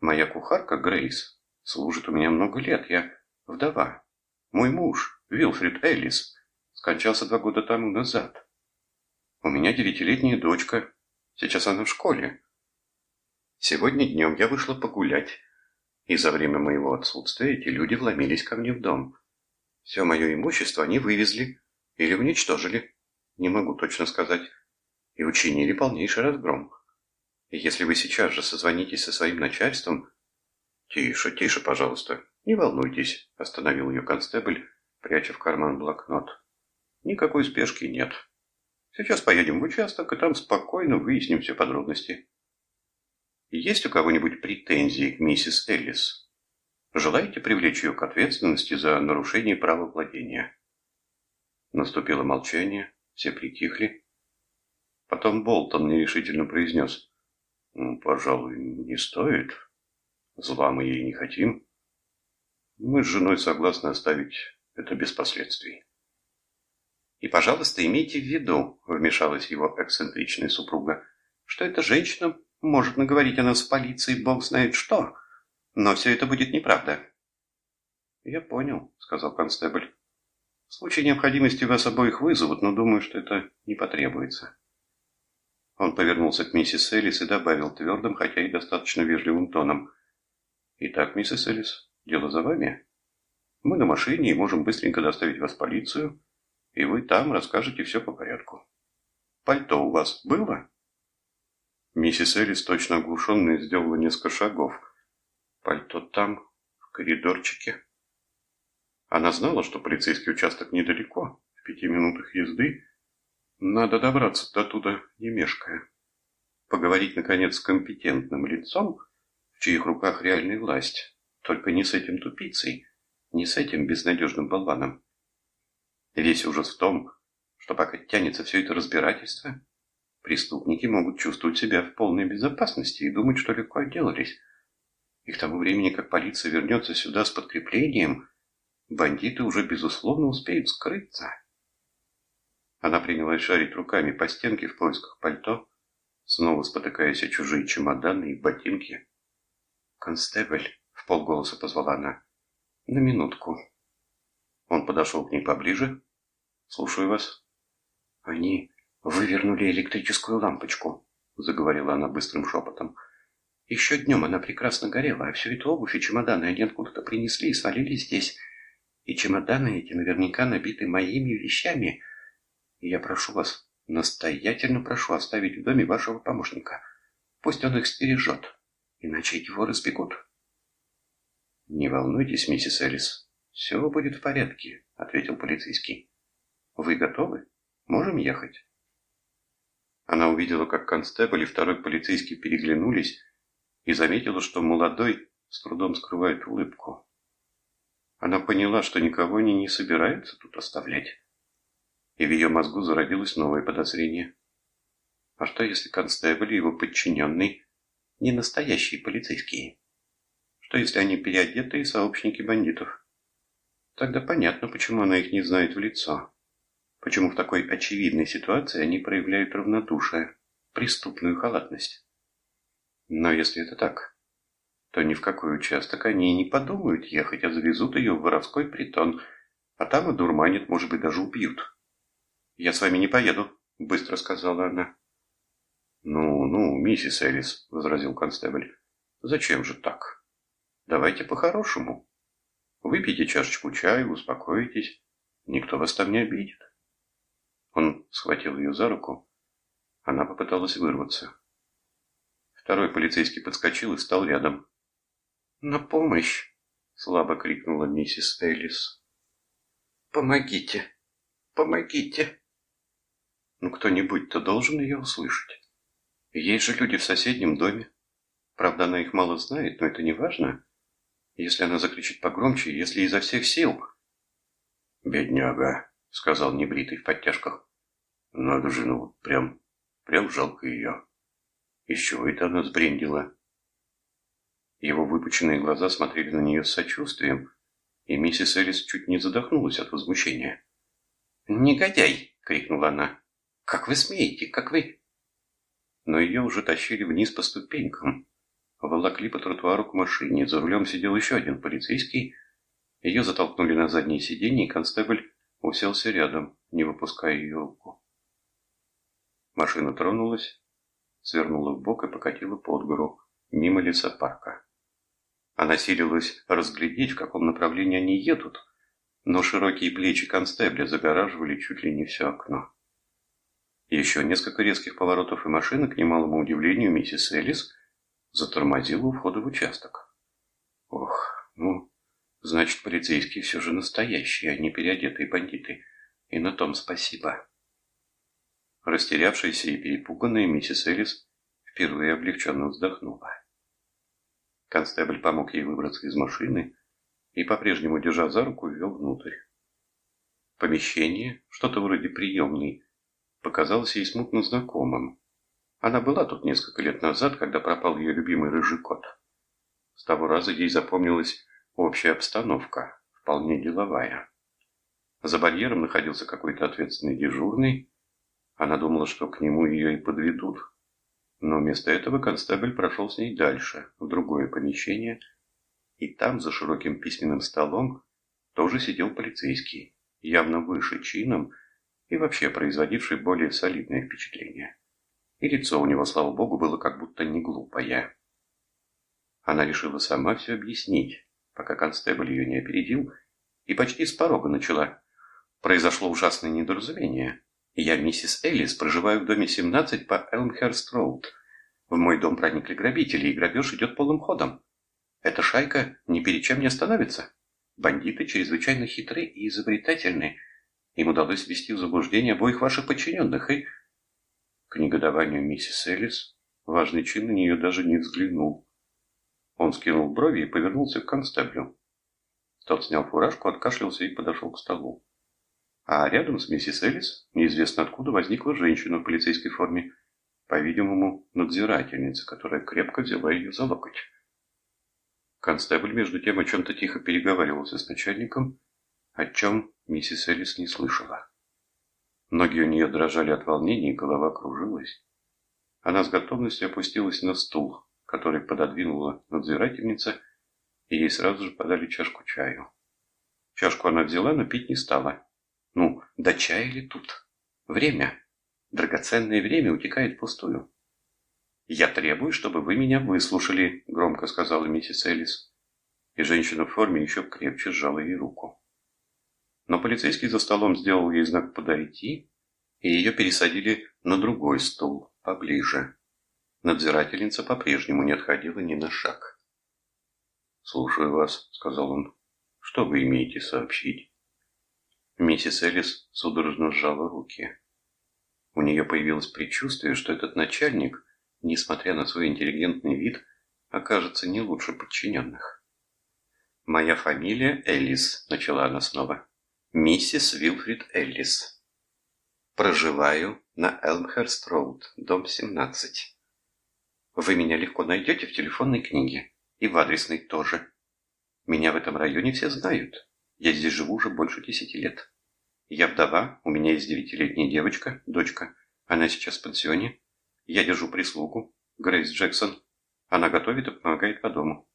[SPEAKER 2] Моя кухарка Грейс Служит у меня много лет. Я вдова. Мой муж, Вилфрид Эллис, скончался два года тому назад. У меня девятилетняя дочка. Сейчас она в школе. Сегодня днем я вышла погулять, и за время моего отсутствия эти люди вломились ко мне в дом. Все мое имущество они вывезли или уничтожили, не могу точно сказать, и учинили полнейший разгром. И если вы сейчас же созвонитесь со своим начальством, «Тише, тише, пожалуйста. Не волнуйтесь», – остановил ее констебль, пряча в карман блокнот. «Никакой спешки нет. Сейчас поедем в участок, и там спокойно выясним все подробности. Есть у кого-нибудь претензии к миссис Эллис? Желаете привлечь ее к ответственности за нарушение права владения?» Наступило молчание, все притихли. Потом Болтон нерешительно произнес. «Пожалуй, не стоит». Зла мы ей не хотим. Мы с женой согласны оставить это без последствий. И, пожалуйста, имейте в виду, вмешалась его эксцентричная супруга, что эта женщина может наговорить о нас в полиции бог знает что, но все это будет неправда. Я понял, сказал констебль. В случае необходимости вас обоих вызовут, но думаю, что это не потребуется. Он повернулся к миссис Элис и добавил твердым, хотя и достаточно вежливым тоном. Итак, миссис Элис, дело за вами. Мы на машине и можем быстренько доставить вас в полицию, и вы там расскажете все по порядку. Пальто у вас было? Миссис Элис, точно оглушенная, сделала несколько шагов. Пальто там, в коридорчике. Она знала, что полицейский участок недалеко, в пяти минутах езды. Надо добраться до туда, не мешкая. Поговорить, наконец, с компетентным лицом – в чьих руках реальная власть. Только не с этим тупицей, не с этим безнадежным болваном. Весь ужас в том, что пока тянется все это разбирательство, преступники могут чувствовать себя в полной безопасности и думать, что легко отделались. И к тому времени, как полиция вернется сюда с подкреплением, бандиты уже, безусловно, успеют скрыться. Она принялась шарить руками по стенке в поисках пальто, снова спотыкаясь о чужие чемоданы и ботинки. «Констебль», — в полголоса позвала она, — «на минутку». Он подошел к ней поближе. «Слушаю вас». «Они вывернули электрическую лампочку», — заговорила она быстрым шепотом. «Еще днем она прекрасно горела, а всю эту обувь и чемоданы они откуда-то принесли и свалили здесь. И чемоданы эти наверняка набиты моими вещами. И я прошу вас, настоятельно прошу оставить в доме вашего помощника. Пусть он их стережет» иначе его разбегут. «Не волнуйтесь, миссис Элис, все будет в порядке», — ответил полицейский. «Вы готовы? Можем ехать?» Она увидела, как констебль и второй полицейский переглянулись и заметила, что молодой с трудом скрывает улыбку. Она поняла, что никого они не собираются тут оставлять. И в ее мозгу зародилось новое подозрение. А что, если констебль и его подчиненный не настоящие полицейские. Что если они переодетые сообщники бандитов? Тогда понятно, почему она их не знает в лицо. Почему в такой очевидной ситуации они проявляют равнодушие, преступную халатность. Но если это так, то ни в какой участок они и не подумают ехать, а завезут ее в воровской притон, а там и дурманит, может быть, даже убьют. «Я с вами не поеду», — быстро сказала она.
[SPEAKER 7] «Ну, ну, миссис Элис», — возразил констебль, — «зачем же так? Давайте по-хорошему. Выпейте чашечку чая, успокойтесь, никто вас там не обидит». Он схватил ее за руку. Она попыталась вырваться. Второй полицейский подскочил и стал рядом.
[SPEAKER 2] «На помощь!» — слабо крикнула миссис Элис. «Помогите! Помогите!» Ну, кто-нибудь-то должен ее услышать. Есть же люди в соседнем доме. Правда, она их мало знает, но это не важно. Если она закричит погромче, если изо всех сил...
[SPEAKER 7] «Бедняга», — сказал небритый в подтяжках. «Надо же, ну, прям, прям жалко ее. Из чего это она сбрендила?»
[SPEAKER 2] Его выпученные глаза смотрели на нее с сочувствием, и миссис Элис чуть не задохнулась от возмущения. «Негодяй!» — крикнула она. «Как вы смеете? Как вы...» Но ее уже тащили вниз по ступенькам. Волокли по тротуару к машине. За рулем сидел еще один полицейский. Ее затолкнули на заднее сиденье, и констебль уселся рядом, не выпуская ее руку. Машина тронулась, свернула в бок и покатила под гору, мимо лесопарка. Она силилась разглядеть, в каком направлении они едут, но широкие плечи констебля загораживали чуть ли не все окно. Еще несколько резких поворотов и машина, к немалому удивлению миссис Элис, затормозила у входа в участок. Ох, ну, значит, полицейские все же настоящие, а не переодетые бандиты. И на том спасибо. Растерявшаяся и перепуганная миссис Элис впервые облегченно вздохнула. Констебль помог ей выбраться из машины и, по-прежнему держа за руку, ввел внутрь. Помещение, что-то вроде приемной, показалось ей смутно знакомым. Она была тут несколько лет назад, когда пропал ее любимый рыжий кот. С того раза ей запомнилась общая обстановка, вполне деловая. За барьером находился какой-то ответственный дежурный. Она думала, что к нему ее и подведут. Но вместо этого констебль прошел с ней дальше, в другое помещение, и там, за широким письменным столом, тоже сидел полицейский, явно выше чином, и вообще производивший более солидное впечатление. И лицо у него, слава богу, было как будто не глупое. Она решила сама все объяснить, пока констебль ее не опередил, и почти с порога начала. Произошло ужасное недоразумение. Я миссис Эллис, проживаю в доме 17 по Элмхерст-Роуд. В мой дом проникли грабители, и грабеж идет полным ходом. Эта шайка ни перед чем не остановится. Бандиты чрезвычайно хитры и изобретательны, им удалось ввести в заблуждение обоих ваших подчиненных, и... К негодованию миссис Элис важный чин на нее даже не взглянул. Он скинул брови и повернулся к констеблю. Тот снял фуражку, откашлялся и подошел к столу. А рядом с миссис Элис неизвестно откуда возникла женщина в полицейской форме, по-видимому, надзирательница, которая крепко взяла ее за локоть. Констебль, между тем, о чем-то тихо переговаривался с начальником, о чем миссис Элис не слышала. Ноги у нее дрожали от волнения, и голова кружилась. Она с готовностью опустилась на стул, который пододвинула надзирательница, и ей сразу же подали чашку чаю. Чашку она взяла, но пить не стала. Ну, до чая ли тут? Время. Драгоценное время утекает впустую. «Я требую, чтобы вы меня выслушали», — громко сказала миссис Элис. И женщина в форме еще крепче сжала ей руку. Но полицейский за столом сделал ей знак «подойти», и ее пересадили на другой стул, поближе. Надзирательница по-прежнему не отходила ни на шаг. «Слушаю вас», — сказал он. «Что вы имеете сообщить?» Миссис Элис судорожно сжала руки. У нее появилось предчувствие, что этот начальник, несмотря на свой интеллигентный вид, окажется не лучше подчиненных. «Моя фамилия Элис», — начала она снова миссис Вилфрид Эллис. Проживаю на Элмхерст-Роуд, дом 17. Вы меня легко найдете в телефонной книге. И в адресной тоже. Меня в этом районе все знают. Я здесь живу уже больше десяти лет. Я вдова, у меня есть девятилетняя девочка, дочка. Она сейчас в пансионе. Я держу прислугу, Грейс Джексон. Она готовит и помогает по дому.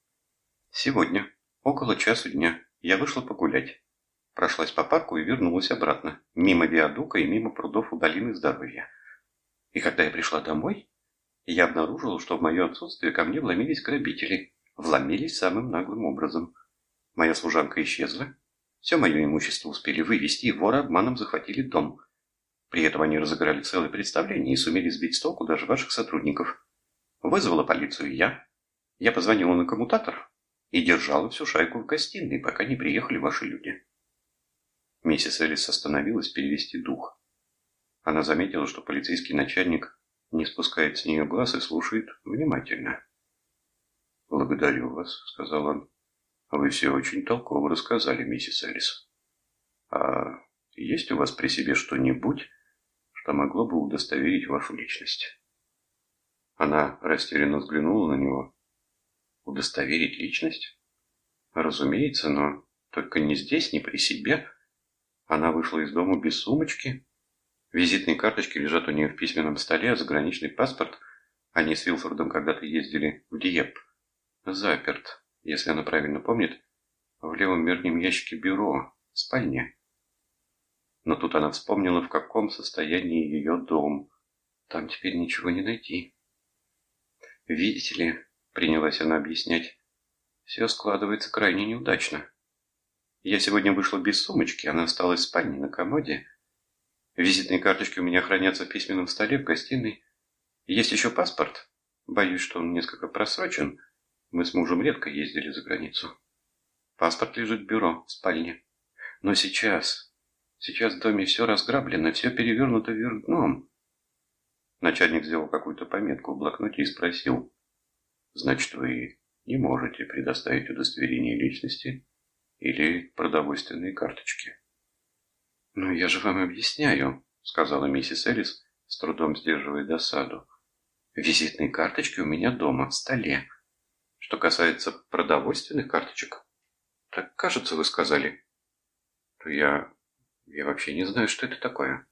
[SPEAKER 2] Сегодня, около часу дня, я вышла погулять. Прошлась по парку и вернулась обратно, мимо Виадука и мимо прудов у долины здоровья. И когда я пришла домой, я обнаружила, что в мое отсутствие ко мне вломились грабители. Вломились самым наглым образом. Моя служанка исчезла. Все мое имущество успели вывести, и воры обманом захватили дом. При этом они разыграли целое представление и сумели сбить с толку даже ваших сотрудников. Вызвала полицию я. Я позвонила на коммутатор и держала всю шайку в гостиной, пока не приехали ваши люди. Миссис Элис остановилась перевести дух. Она заметила, что полицейский начальник не спускает с нее глаз и слушает внимательно. «Благодарю вас», — сказал он. «Вы все очень толково рассказали, миссис Элис. А есть у вас при себе что-нибудь, что могло бы удостоверить вашу личность?» Она растерянно взглянула на него. «Удостоверить личность?» «Разумеется, но только не здесь, не при себе». Она вышла из дома без сумочки. Визитные карточки лежат у нее в письменном столе, а заграничный паспорт, они с Вилфордом когда-то ездили в Диеп, заперт, если она правильно помнит, в левом верхнем ящике бюро, в. Но тут она вспомнила, в каком состоянии ее дом. Там теперь ничего не найти. Видите ли, принялась она объяснять, все складывается крайне неудачно. Я сегодня вышла без сумочки, она осталась в спальне на комоде. Визитные карточки у меня хранятся в письменном столе в гостиной. Есть еще паспорт. Боюсь, что он несколько просрочен. Мы с мужем редко ездили за границу. Паспорт лежит в бюро, в спальне. Но сейчас, сейчас в доме все разграблено, все перевернуто вверх дном. Начальник сделал какую-то пометку в блокноте и спросил. Значит, вы не можете предоставить удостоверение личности? или продовольственные карточки. «Ну, я же вам объясняю», — сказала миссис Элис, с трудом сдерживая досаду. «Визитные карточки у меня дома, в столе. Что касается продовольственных карточек, так, кажется, вы сказали, то я... я вообще не знаю, что это такое».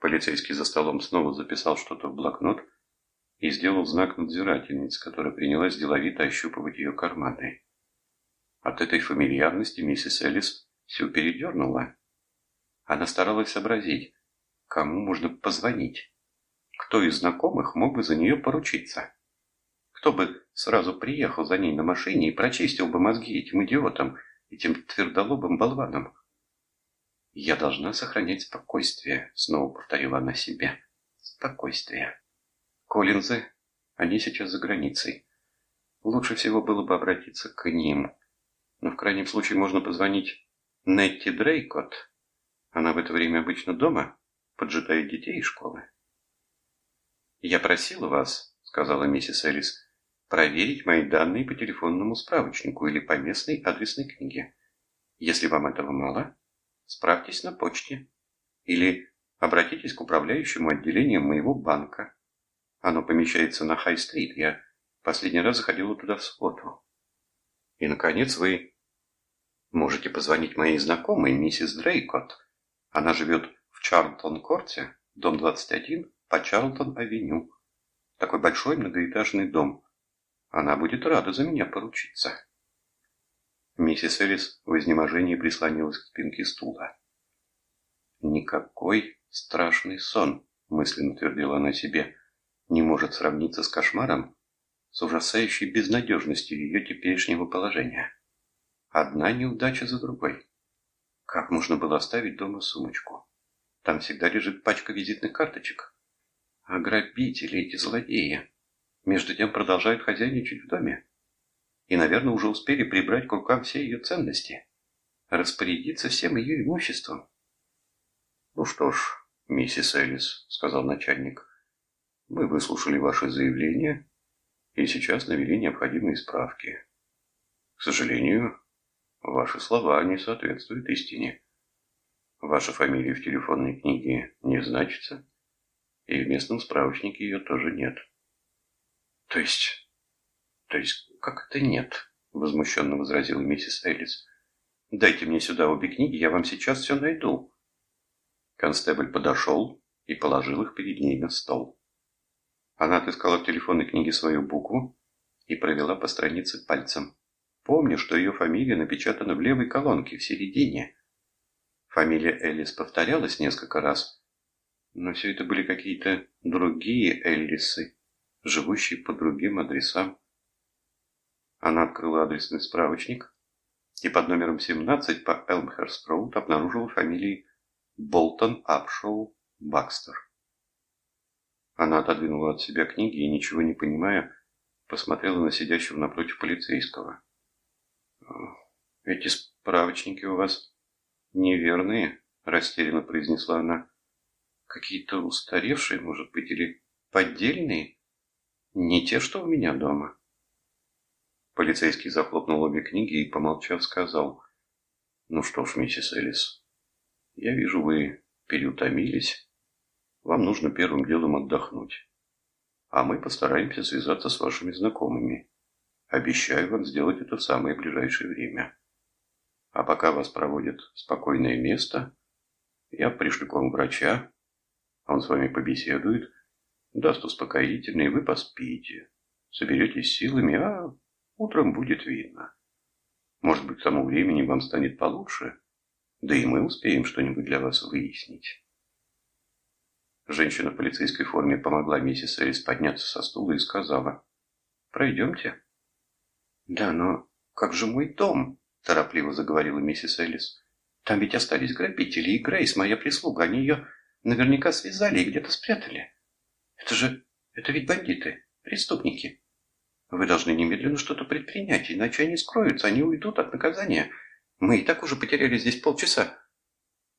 [SPEAKER 2] Полицейский за столом снова записал что-то в блокнот и сделал знак надзирательницы, которая принялась деловито ощупывать ее карманы. От этой фамильярности миссис Элис все передернула. Она старалась сообразить, кому можно позвонить. Кто из знакомых мог бы за нее поручиться? Кто бы сразу приехал за ней на машине и прочистил бы мозги этим идиотам, этим твердолобым болванам? «Я должна сохранять спокойствие», — снова повторила она себе. «Спокойствие. Коллинзы, они сейчас за границей. Лучше всего было бы обратиться к ним, но в крайнем случае можно позвонить Нетти Дрейкот. Она в это время обычно дома, поджидает детей из школы. «Я просила вас», — сказала миссис Элис, — «проверить мои данные по телефонному справочнику или по местной адресной книге. Если вам этого мало, справьтесь на почте или обратитесь к управляющему отделению моего банка. Оно помещается на Хай-стрит. Я последний раз заходила туда в субботу. И, наконец, вы Можете позвонить моей знакомой, миссис Дрейкот. Она живет в Чарлтон-корте, дом 21, по Чарлтон-авеню. Такой большой многоэтажный дом. Она будет рада за меня поручиться. Миссис Элис в изнеможении прислонилась к спинке стула. «Никакой страшный сон», — мысленно твердила она себе, — «не может сравниться с кошмаром, с ужасающей безнадежностью ее теперешнего положения». Одна неудача за другой. Как можно было оставить дома сумочку? Там всегда лежит пачка визитных карточек. А грабители, эти злодеи, между тем продолжают хозяйничать в доме. И, наверное, уже успели прибрать к рукам все ее ценности. Распорядиться всем ее имуществом. «Ну что ж, миссис Элис», — сказал начальник, — «мы выслушали ваше заявление и сейчас навели необходимые справки. К сожалению, Ваши слова не соответствуют истине. Ваша фамилия в телефонной книге не значится, и в местном справочнике ее тоже нет. То есть... То есть, как это нет? Возмущенно возразила миссис Элис. Дайте мне сюда обе книги, я вам сейчас все найду. Констебль подошел и положил их перед ней на стол. Она отыскала в телефонной книге свою букву и провела по странице пальцем. Помню, что ее фамилия напечатана в левой колонке, в середине. Фамилия Эллис повторялась несколько раз, но все это были какие-то другие Эллисы, живущие по другим адресам. Она открыла адресный справочник и под номером 17 по Элмхерст-Роуд обнаружила фамилии Болтон Апшоу Бакстер. Она отодвинула от себя книги и, ничего не понимая, посмотрела на сидящего напротив полицейского. «Эти справочники у вас «Неверные», – растерянно произнесла она. «Какие-то устаревшие, может быть, или поддельные? Не те, что у меня дома». Полицейский захлопнул обе книги и, помолчав, сказал. «Ну что ж, миссис Элис, я вижу, вы переутомились. Вам нужно первым делом отдохнуть. А мы постараемся связаться с вашими знакомыми. Обещаю вам сделать это в самое ближайшее время». А пока вас проводят в спокойное место, я пришлю к вам врача, он с вами побеседует, даст успокоительное, вы поспите, соберетесь силами, а утром будет видно. Может быть, к тому времени вам станет получше, да и мы успеем что-нибудь для вас выяснить. Женщина в полицейской форме помогла миссис Элис подняться со стула и сказала, «Пройдемте». «Да, но как же мой дом?» торопливо заговорила миссис Эллис. Там ведь остались грабители и Грейс, моя прислуга. Они ее наверняка связали и где-то спрятали. Это же... это ведь бандиты, преступники. Вы должны немедленно что-то предпринять, иначе они скроются, они уйдут от наказания. Мы и так уже потеряли здесь полчаса.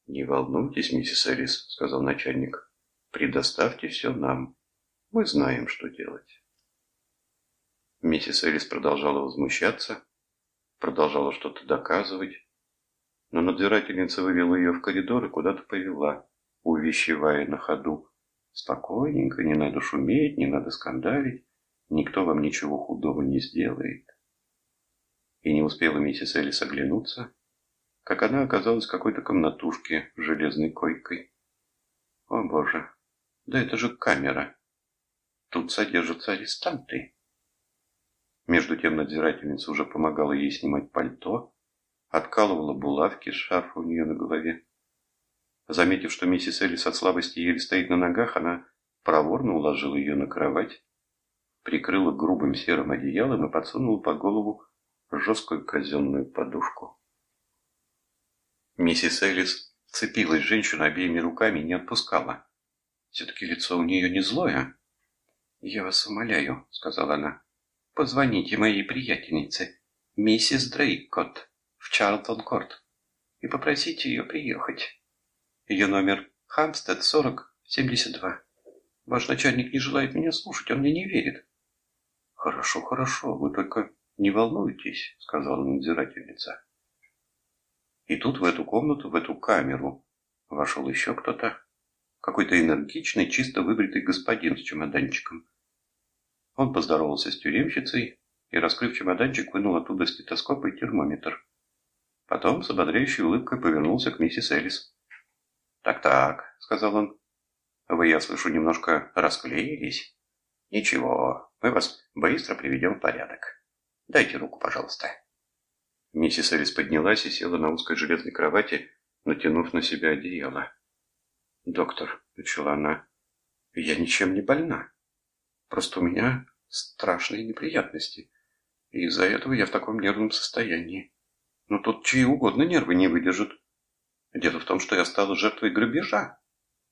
[SPEAKER 2] «Не волнуйтесь, миссис Элис», — сказал начальник. «Предоставьте все нам. Мы знаем, что делать». Миссис Элис продолжала возмущаться, продолжала что-то доказывать. Но надзирательница вывела ее в коридор и куда-то повела, увещевая на ходу. Спокойненько, не надо шуметь, не надо скандалить, никто вам ничего худого не сделает. И не успела миссис Элис оглянуться, как она оказалась в какой-то комнатушке с железной койкой. О боже, да это же камера. Тут содержатся арестанты. Между тем надзирательница уже помогала ей снимать пальто, откалывала булавки с шарфа у нее на голове. Заметив, что миссис Элис от слабости еле стоит на ногах, она проворно уложила ее на кровать, прикрыла грубым серым одеялом и подсунула под голову жесткую казенную подушку. Миссис Элис вцепилась женщину обеими руками и не отпускала. Все-таки лицо у нее не злое. «Я вас умоляю», — сказала она, Позвоните моей приятельнице, миссис Дрейкот, в Чарлтон-Корт, и попросите ее приехать. Ее номер Хамстед 4072. Ваш начальник не желает меня слушать, он мне не верит. Хорошо, хорошо, вы только не волнуйтесь, сказала надзирательница. И тут в эту комнату, в эту камеру вошел еще кто-то. Какой-то энергичный, чисто выбритый господин с чемоданчиком. Он поздоровался с тюремщицей и, раскрыв чемоданчик, вынул оттуда стетоскоп и термометр. Потом с ободряющей улыбкой повернулся к миссис Элис. «Так-так», — сказал он, — «вы, я слышу, немножко расклеились. Ничего, мы вас быстро приведем в порядок. Дайте руку, пожалуйста». Миссис Элис поднялась и села на узкой железной кровати, натянув на себя одеяло. «Доктор», — начала она, — «я ничем не больна». Просто у меня страшные неприятности. И из-за этого я в таком нервном состоянии. Но тут чьи угодно нервы не выдержат. Дело в том, что я стала жертвой грабежа.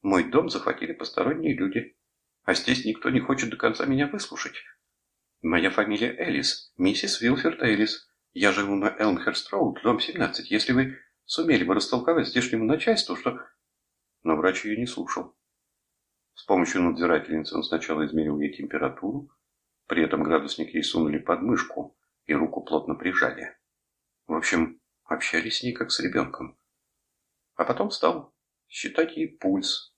[SPEAKER 2] Мой дом захватили посторонние люди. А здесь никто не хочет до конца меня выслушать. Моя фамилия Элис, миссис Вилферд Элис. Я живу на Элмхерст-Роуд, дом 17. Если вы сумели бы растолковать здешнему начальству, что... Но врач ее не слушал. С помощью надзирательницы он сначала измерил ей температуру, при этом градусник ей сунули под мышку и руку плотно прижали. В общем, общались с ней как с ребенком. А потом стал считать ей пульс.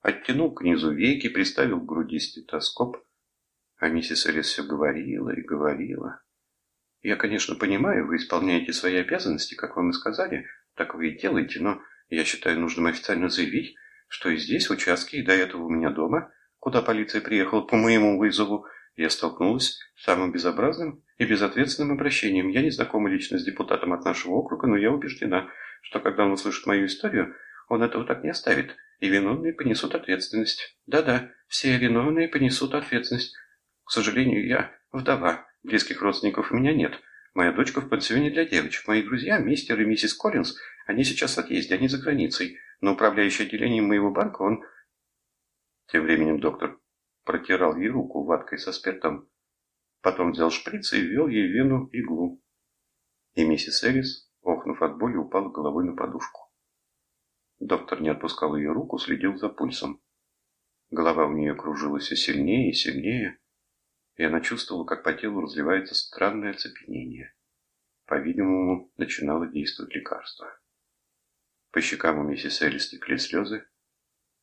[SPEAKER 2] Оттянул к низу веки, приставил к груди стетоскоп. А миссис Элис все говорила и говорила. Я, конечно, понимаю, вы исполняете свои обязанности, как вам и сказали, так вы и делаете, но я считаю нужным официально заявить, что и здесь, в участке, и до этого у меня дома, куда полиция приехала по моему вызову, Я столкнулась с самым безобразным и безответственным обращением. Я не знакома лично с депутатом от нашего округа, но я убеждена, что когда он услышит мою историю, он этого так не оставит, и виновные понесут ответственность. Да-да, все виновные понесут ответственность. К сожалению, я вдова, близких родственников у меня нет. Моя дочка в пансионе для девочек. Мои друзья, мистер и миссис Коллинз, они сейчас в отъезде, они за границей. Но управляющий отделением моего банка, он... Тем временем доктор протирал ей руку ваткой со спиртом, потом взял шприц и ввел ей в вену иглу. И миссис Элис, охнув от боли, упала головой на подушку. Доктор не отпускал ее руку, следил за пульсом. Голова у нее кружилась все сильнее и сильнее, и она чувствовала, как по телу разливается странное оцепенение. По-видимому, начинало действовать лекарство. По щекам у миссис Элли стекли слезы.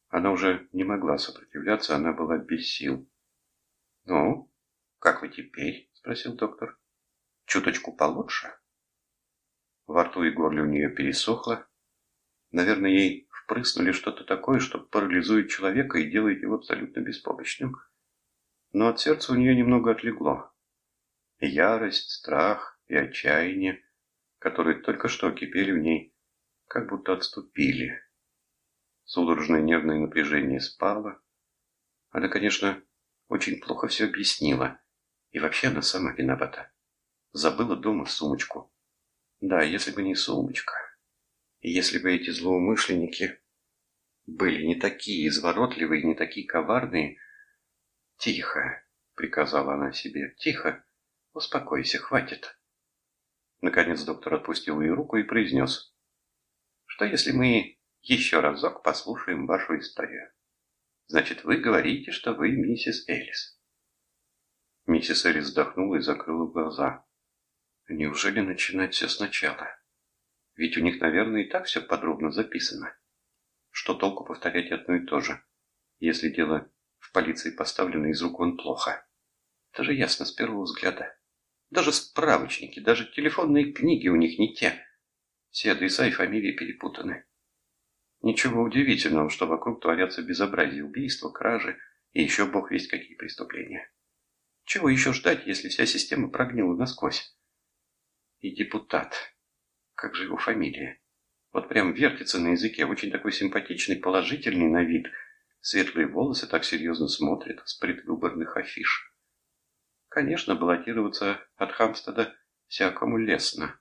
[SPEAKER 2] Она уже не могла сопротивляться, она была без сил. «Ну, как вы теперь?» – спросил доктор. «Чуточку получше?» Во рту и горле у нее пересохло. Наверное, ей впрыснули что-то такое, что парализует человека и делает его абсолютно беспомощным но от сердца у нее немного отлегло. Ярость, страх и отчаяние, которые только что кипели в ней, как будто отступили. Судорожное нервное напряжение спало. Она, конечно, очень плохо все объяснила. И вообще она сама виновата. Забыла дома сумочку. Да, если бы не сумочка. И если бы эти злоумышленники были не такие изворотливые, не такие коварные, «Тихо!» — приказала она себе. «Тихо! Успокойся, хватит!» Наконец доктор отпустил ее руку и произнес. «Что если мы еще разок послушаем вашу историю? Значит, вы говорите, что вы миссис Элис». Миссис Элис вздохнула и закрыла глаза. «Неужели начинать все сначала? Ведь у них, наверное, и так все подробно записано. Что толку повторять одно и то же, если дело в полиции поставлено из рук вон плохо. Это же ясно с первого взгляда. Даже справочники, даже телефонные книги у них не те. Все адреса и фамилии перепутаны. Ничего удивительного, что вокруг творятся безобразия, убийства, кражи и еще бог весть какие преступления. Чего еще ждать, если вся система прогнила насквозь? И депутат. Как же его фамилия? Вот прям вертится на языке, очень такой симпатичный, положительный на вид – Светлые волосы так серьезно смотрят с предвыборных афиш. Конечно, баллотироваться от Хамстеда всякому лестно.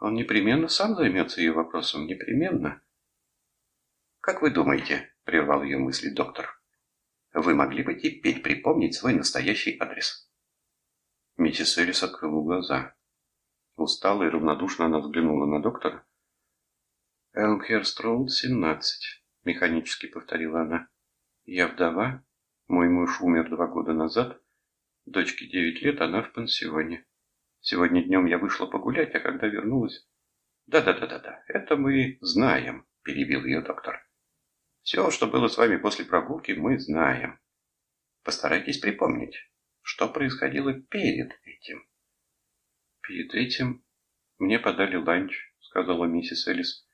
[SPEAKER 2] Он непременно сам займется ее вопросом, непременно. «Как вы думаете?» – прервал ее мысли доктор. «Вы могли бы теперь припомнить свой настоящий адрес?» Миссис Элис открыла глаза. Устала и равнодушно она взглянула на доктора. «Элмхерст Роуд, 17», — механически повторила она. Я вдова, мой муж умер два года назад, дочке девять лет, она в пансионе. Сегодня днем я вышла погулять, а когда вернулась... Да-да-да-да-да, это мы знаем, перебил ее доктор. Все, что было с вами после прогулки, мы знаем. Постарайтесь припомнить, что происходило перед этим. Перед этим мне подали ланч, сказала миссис Элис.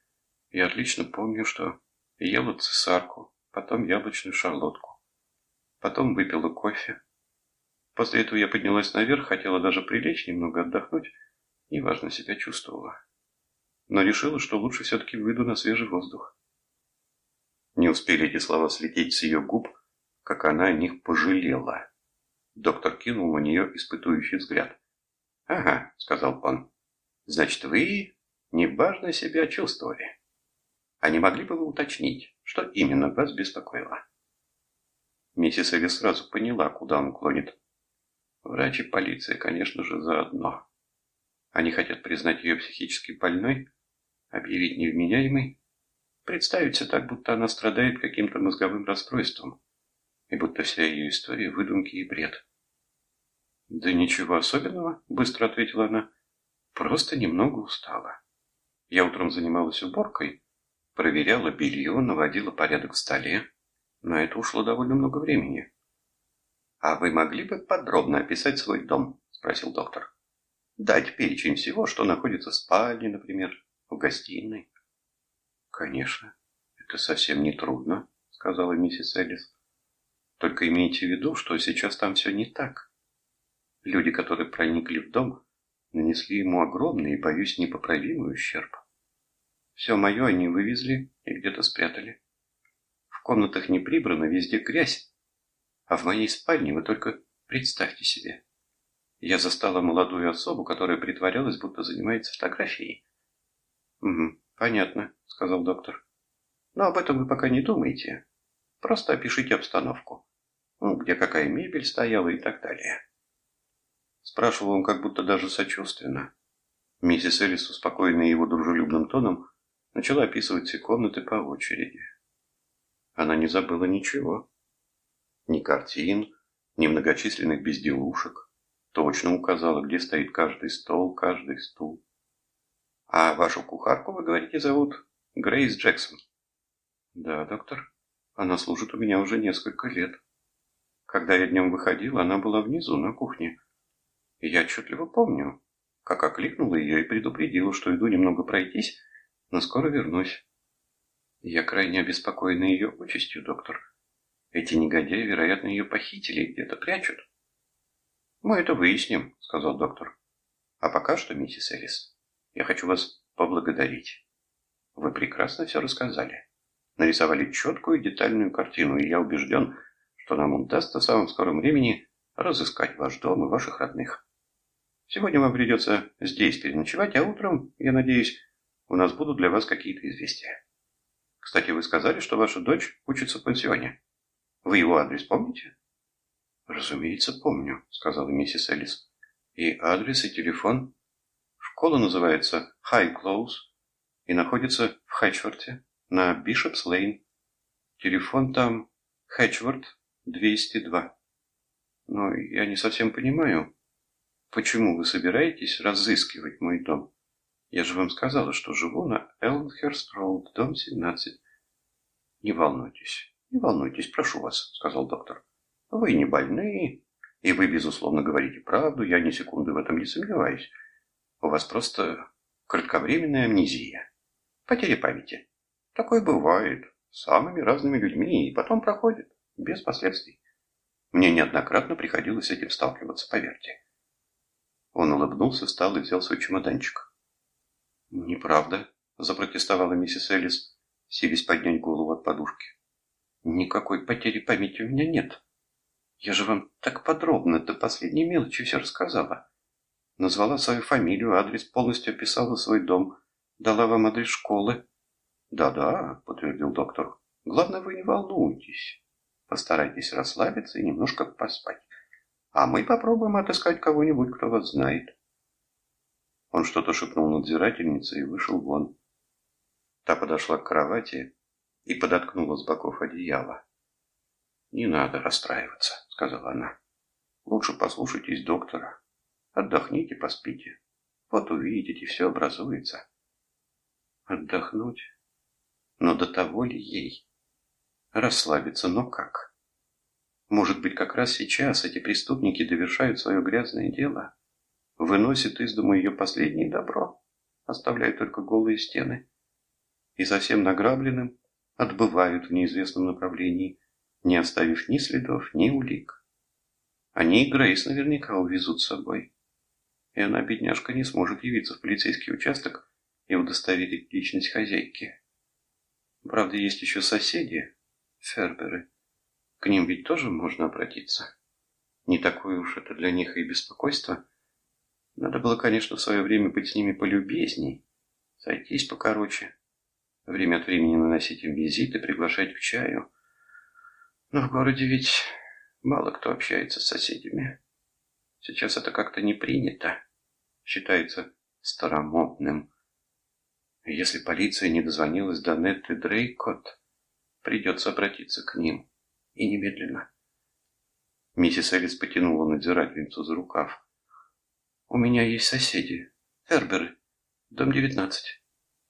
[SPEAKER 2] Я отлично помню, что ела цесарку, потом яблочную шарлотку. Потом выпила кофе. После этого я поднялась наверх, хотела даже прилечь, немного отдохнуть, неважно себя чувствовала. Но решила, что лучше все-таки выйду на свежий воздух. Не успели эти слова слететь с ее губ, как она о них пожалела. Доктор кинул на нее испытующий взгляд. «Ага», — сказал он, — «значит, вы неважно себя чувствовали». А не могли бы вы уточнить, что именно вас беспокоило? Миссис Элли сразу поняла, куда он клонит. Врач и полиция, конечно же, заодно. Они хотят признать ее психически больной, объявить невменяемой, представить все так, будто она страдает каким-то мозговым расстройством, и будто вся ее история – выдумки и бред. «Да ничего особенного», – быстро ответила она, – «просто немного устала. Я утром занималась уборкой, проверяла белье, наводила порядок в столе. На это ушло довольно много времени. «А вы могли бы подробно описать свой дом?» – спросил доктор. «Дать перечень всего, что находится в спальне, например, в гостиной». «Конечно, это совсем не трудно», – сказала миссис Эллис. Только имейте в виду, что сейчас там все не так. Люди, которые проникли в дом, нанесли ему огромный и, боюсь, непоправимый ущерб. Все мое они вывезли и где-то спрятали. В комнатах не прибрано, везде грязь. А в моей спальне вы только представьте себе. Я застала молодую особу, которая притворялась, будто занимается фотографией. «Угу, понятно», — сказал доктор. «Но об этом вы пока не думайте. Просто опишите обстановку. Ну, где какая мебель стояла и так далее». Спрашивал он как будто даже сочувственно. Миссис Элис, успокоенная его дружелюбным тоном, начала описывать все комнаты по очереди. Она не забыла ничего. Ни картин, ни многочисленных безделушек. Точно указала, где стоит каждый стол, каждый стул. А вашу кухарку, вы говорите, зовут Грейс Джексон? Да, доктор. Она служит у меня уже несколько лет. Когда я днем выходил, она была внизу, на кухне. И я отчетливо помню, как окликнула ее и предупредила, что иду немного пройтись, но скоро вернусь. Я крайне обеспокоена ее участью, доктор. Эти негодяи, вероятно, ее похитили и где-то прячут. Мы это выясним, сказал доктор. А пока что, миссис Элис, я хочу вас поблагодарить. Вы прекрасно все рассказали. Нарисовали четкую детальную картину, и я убежден, что нам удастся в самом скором времени разыскать ваш дом и ваших родных. Сегодня вам придется здесь переночевать, а утром, я надеюсь, у нас будут для вас какие-то известия. Кстати, вы сказали, что ваша дочь учится в пансионе. Вы его адрес помните? Разумеется, помню, сказала миссис Элис. И адрес, и телефон. Школа называется High Close и находится в Хэтчворте на Бишопс Лейн. Телефон там Хэтчворт 202. Но я не совсем понимаю, почему вы собираетесь разыскивать мой дом? Я же вам сказала, что живу на Элмхерст-Роуд, дом 17. Не волнуйтесь, не волнуйтесь, прошу вас, сказал доктор. Вы не больны, и вы, безусловно, говорите правду, я ни секунды в этом не сомневаюсь. У вас просто кратковременная амнезия, потеря памяти. Такое бывает с самыми разными людьми и потом проходит, без последствий. Мне неоднократно приходилось с этим сталкиваться, поверьте. Он улыбнулся, встал и взял свой чемоданчик. «Неправда», – запротестовала миссис Элис, силясь поднять голову от подушки. «Никакой потери памяти у меня нет. Я же вам так подробно, до последней мелочи все рассказала. Назвала свою фамилию, адрес, полностью описала свой дом, дала вам адрес школы». «Да-да», – подтвердил доктор. «Главное, вы не волнуйтесь. Постарайтесь расслабиться и немножко поспать. А мы попробуем отыскать кого-нибудь, кто вас знает». Он что-то шепнул надзирательнице и вышел вон. Та подошла к кровати и подоткнула с боков одеяло. «Не надо расстраиваться», — сказала она. «Лучше послушайтесь доктора. Отдохните, поспите. Вот увидите, все образуется». «Отдохнуть? Но до того ли ей? Расслабиться, но как? Может быть, как раз сейчас эти преступники довершают свое грязное дело?» выносит из дома ее последнее добро, оставляя только голые стены, и совсем награбленным отбывают в неизвестном направлении, не оставив ни следов, ни улик. Они и Грейс наверняка увезут с собой, и она, бедняжка, не сможет явиться в полицейский участок и удостоверить личность хозяйки. Правда, есть еще соседи, ферберы. К ним ведь тоже можно обратиться. Не такое уж это для них и беспокойство – надо было, конечно, в свое время быть с ними полюбезней, сойтись покороче, время от времени наносить им визиты, приглашать к чаю. Но в городе ведь мало кто общается с соседями. Сейчас это как-то не принято, считается старомодным. если полиция не дозвонилась до Нетты Дрейкот, придется обратиться к ним. И немедленно. Миссис Элис потянула надзирательницу за рукав. У меня есть соседи, Ферберы, дом 19.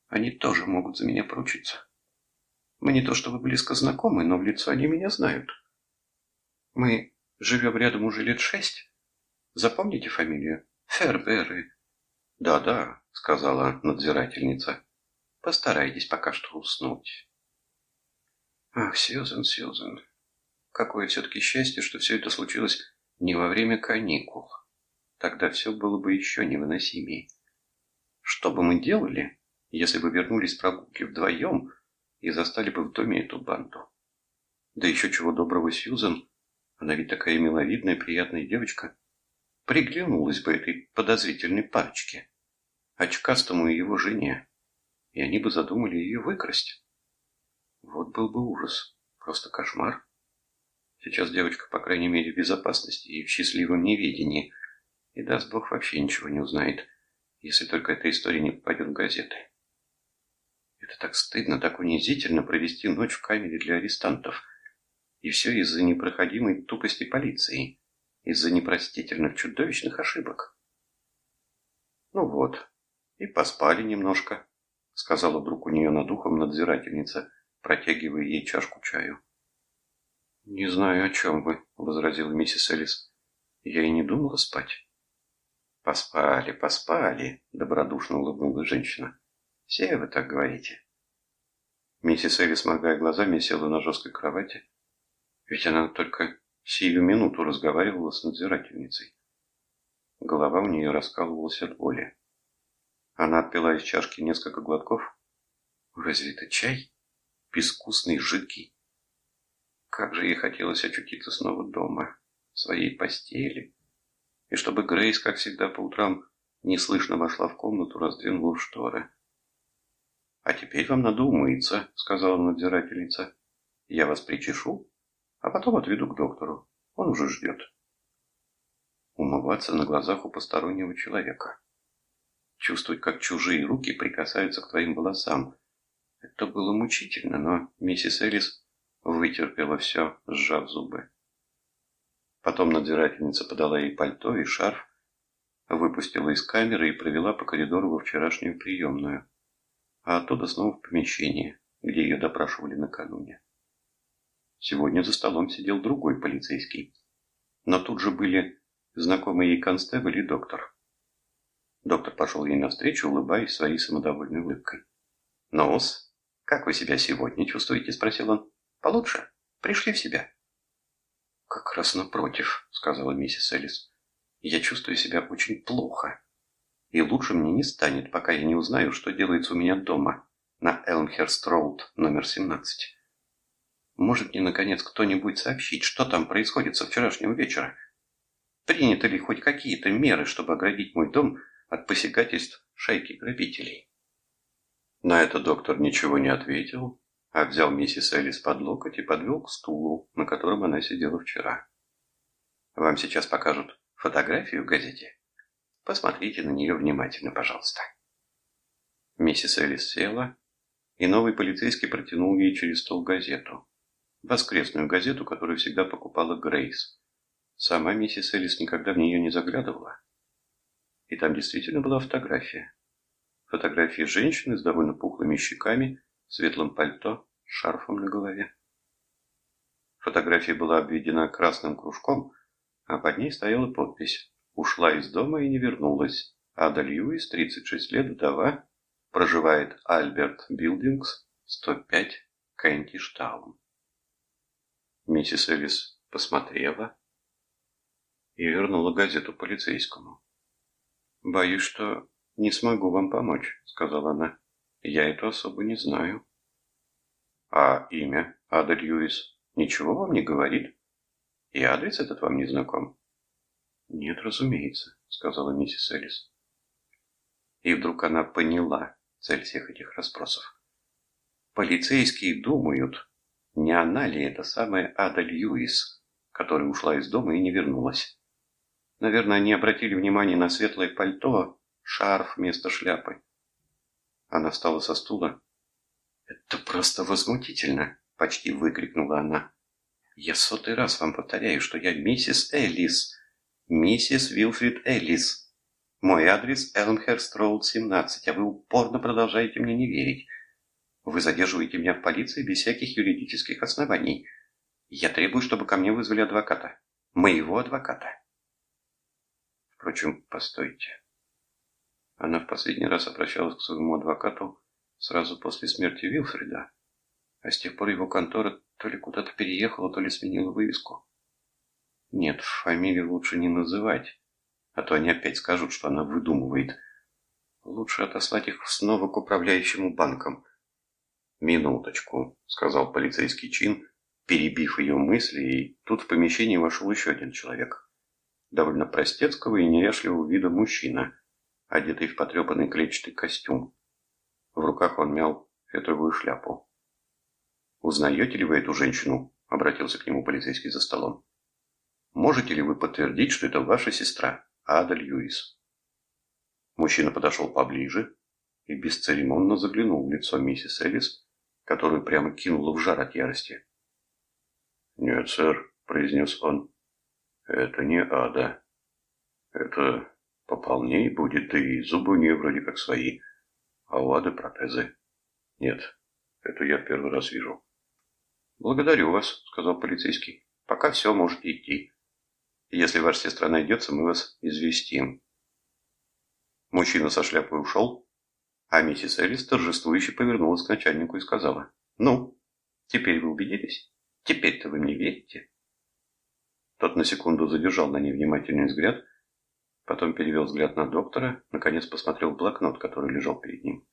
[SPEAKER 2] Они тоже могут за меня поручиться. Мы не то чтобы близко знакомы, но в лицо они меня знают. Мы живем рядом уже лет шесть. Запомните фамилию? Ферберы. Да-да, сказала надзирательница. Постарайтесь пока что уснуть. Ах, Сьюзен, Сьюзен, Какое все-таки счастье, что все это случилось не во время каникул. Тогда все было бы еще невыносимее. Что бы мы делали, если бы вернулись с прогулки вдвоем и застали бы в доме эту банду? Да еще чего доброго Сьюзан, она ведь такая миловидная, приятная девочка, приглянулась бы этой подозрительной парочке, очкастому и его жене, и они бы задумали ее выкрасть. Вот был бы ужас, просто кошмар. Сейчас девочка, по крайней мере, в безопасности и в счастливом неведении, и даст Бог вообще ничего не узнает, если только эта история не попадет в газеты. Это так стыдно, так унизительно провести ночь в камере для арестантов. И все из-за непроходимой тупости полиции, из-за непростительных чудовищных ошибок. Ну вот, и поспали немножко, сказала вдруг у нее над ухом надзирательница, протягивая ей чашку чаю. «Не знаю, о чем вы», — возразила миссис Элис. «Я и не думала спать». «Поспали, поспали», — добродушно улыбнулась женщина. «Все вы так говорите». Миссис Элис, моргая глазами, села на жесткой кровати. Ведь она только сию минуту разговаривала с надзирательницей. Голова у нее раскалывалась от боли. Она отпила из чашки несколько глотков. Разве это чай? Безвкусный, жидкий. Как же ей хотелось очутиться снова дома, в своей постели. И чтобы Грейс, как всегда по утрам, неслышно вошла в комнату, раздвинула шторы. «А теперь вам надо умыться», — сказала надзирательница. «Я вас причешу, а потом отведу к доктору. Он уже ждет». Умываться на глазах у постороннего человека. Чувствовать, как чужие руки прикасаются к твоим волосам. Это было мучительно, но миссис Элис вытерпела все, сжав зубы. Потом надзирательница подала ей пальто и шарф, выпустила из камеры и провела по коридору во вчерашнюю приемную, а оттуда снова в помещение, где ее допрашивали накануне. Сегодня за столом сидел другой полицейский, но тут же были знакомый ей констебль и доктор. Доктор пошел ей навстречу, улыбаясь своей самодовольной улыбкой. «Ну-с, как вы себя сегодня чувствуете?» – спросил он. Получше? Пришли в себя?» «Как раз напротив», — сказала миссис Элис. «Я чувствую себя очень плохо. И лучше мне не станет, пока я не узнаю, что делается у меня дома, на Элмхерст-Роуд, номер 17. Может мне, наконец, кто-нибудь сообщить, что там происходит со вчерашнего вечера? Приняты ли хоть какие-то меры, чтобы оградить мой дом от посягательств шайки грабителей?» На это доктор ничего не ответил, а взял миссис Элис под локоть и подвел к стулу, на котором она сидела вчера. Вам сейчас покажут фотографию в газете. Посмотрите на нее внимательно, пожалуйста. Миссис Элис села, и новый полицейский протянул ей через стол газету. Воскресную газету, которую всегда покупала Грейс. Сама миссис Элис никогда в нее не заглядывала. И там действительно была фотография. Фотография женщины с довольно пухлыми щеками в светлом пальто, шарфом на голове. Фотография была обведена красным кружком, а под ней стояла подпись «Ушла из дома и не вернулась. Ада Льюис, 36 лет, вдова, проживает Альберт Билдингс, 105, Кентиштаун». Миссис Элис посмотрела и вернула газету полицейскому. «Боюсь, что не смогу вам помочь», — сказала она. Я эту особо не знаю. А имя Ада Льюис ничего вам не говорит? И адрес этот вам не знаком? Нет, разумеется, сказала миссис Элис. И вдруг она поняла цель всех этих расспросов. Полицейские думают, не она ли это самая Ада Льюис, которая ушла из дома и не вернулась. Наверное, они обратили внимание на светлое пальто, шарф вместо шляпы. Она встала со стула. «Это просто возмутительно!» – почти выкрикнула она. «Я сотый раз вам повторяю, что я миссис Эллис. Миссис Вилфрид Эллис. Мой адрес Элмхерст Роуд, 17, а вы упорно продолжаете мне не верить. Вы задерживаете меня в полиции без всяких юридических оснований. Я требую, чтобы ко мне вызвали адвоката. Моего адвоката». Впрочем, постойте. Она в последний раз обращалась к своему адвокату сразу после смерти Вилфрида, а с тех пор его контора
[SPEAKER 8] То ли куда-то переехала, то ли сменила вывеску. Нет, фамилию лучше не называть, а то они опять скажут, что она выдумывает. Лучше отослать их снова к управляющему банкам.
[SPEAKER 2] «Минуточку», — сказал полицейский чин, перебив ее мысли, и тут в помещение вошел еще один человек. Довольно простецкого и неряшливого вида мужчина, одетый в потрепанный клетчатый костюм. В руках он мял фетровую шляпу. «Узнаете ли вы эту женщину?» — обратился к нему полицейский за столом. «Можете ли вы подтвердить, что это ваша сестра, Ада Льюис?» Мужчина подошел поближе и бесцеремонно заглянул в лицо миссис Элис, которую прямо кинуло в жар от ярости.
[SPEAKER 7] «Нет, сэр», — произнес он, — «это не ада. Это пополней будет, и зубы у нее вроде как свои, а у ады протезы. Нет, это я первый раз вижу».
[SPEAKER 2] «Благодарю вас», — сказал полицейский. «Пока все, можете идти. Если ваша сестра найдется, мы вас известим». Мужчина со шляпой ушел, а миссис Элис торжествующе повернулась к начальнику и сказала, «Ну, теперь вы убедились?» Теперь-то вы мне верите?» Тот на секунду задержал на ней внимательный взгляд, потом перевел взгляд на доктора, наконец посмотрел блокнот, который лежал перед ним.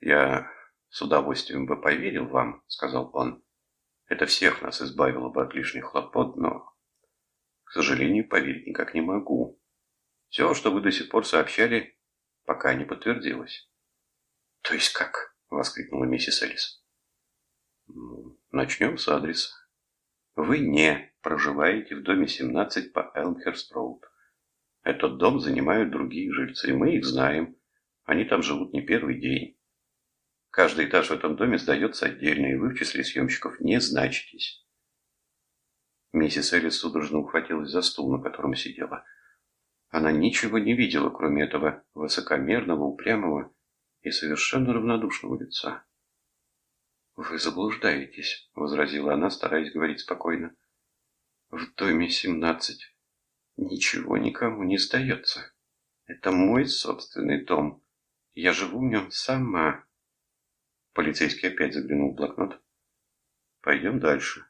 [SPEAKER 2] «Я с удовольствием бы поверил вам», — сказал он. «Это всех нас избавило бы от лишних хлопот, но, к сожалению, поверить никак не могу. Все, что вы до сих пор сообщали, пока не подтвердилось». «То есть как?» — воскликнула миссис Элис. Начнем с адреса. Вы не проживаете в доме 17 по Элмхерст-Роуд. Этот дом занимают другие жильцы, мы их знаем. Они там живут не первый день. Каждый этаж в этом доме сдается отдельно, и вы в числе съемщиков не значитесь. Миссис Элис судорожно ухватилась за стул, на котором сидела. Она ничего не видела, кроме этого высокомерного, упрямого и совершенно равнодушного лица. «Вы заблуждаетесь», — возразила она, стараясь говорить спокойно. «В доме семнадцать. Ничего никому не сдается. Это мой собственный дом. Я живу в нем сама». Полицейский опять заглянул в блокнот. «Пойдем дальше.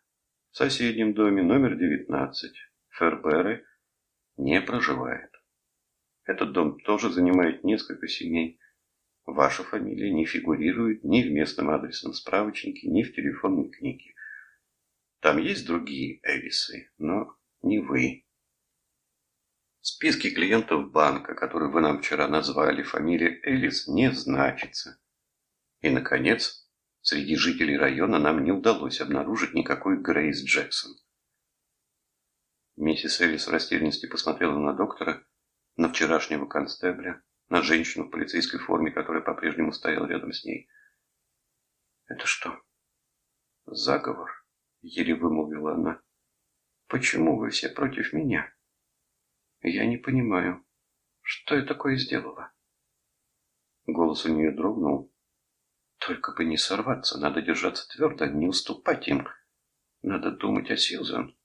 [SPEAKER 2] В соседнем доме номер девятнадцать. Ферберы не проживает. Этот дом тоже занимает несколько семей. Ваша фамилия не фигурирует ни в местном адресном справочнике, ни в телефонной книге. Там есть другие Элисы, но не вы. Списке клиентов банка, который вы нам вчера назвали, фамилия Элис не значится. И, наконец, среди жителей района нам не удалось обнаружить никакой Грейс Джексон. Миссис Элис в растерянности посмотрела на доктора, на вчерашнего констебля, на женщину в полицейской форме, которая по-прежнему стояла рядом с ней. «Это что, заговор?» — еле вымолвила она. «Почему вы все против меня? Я не понимаю, что я такое сделала?» Голос у нее дрогнул. «Только бы не сорваться, надо держаться твердо, не уступать им. Надо думать о Сьюзан».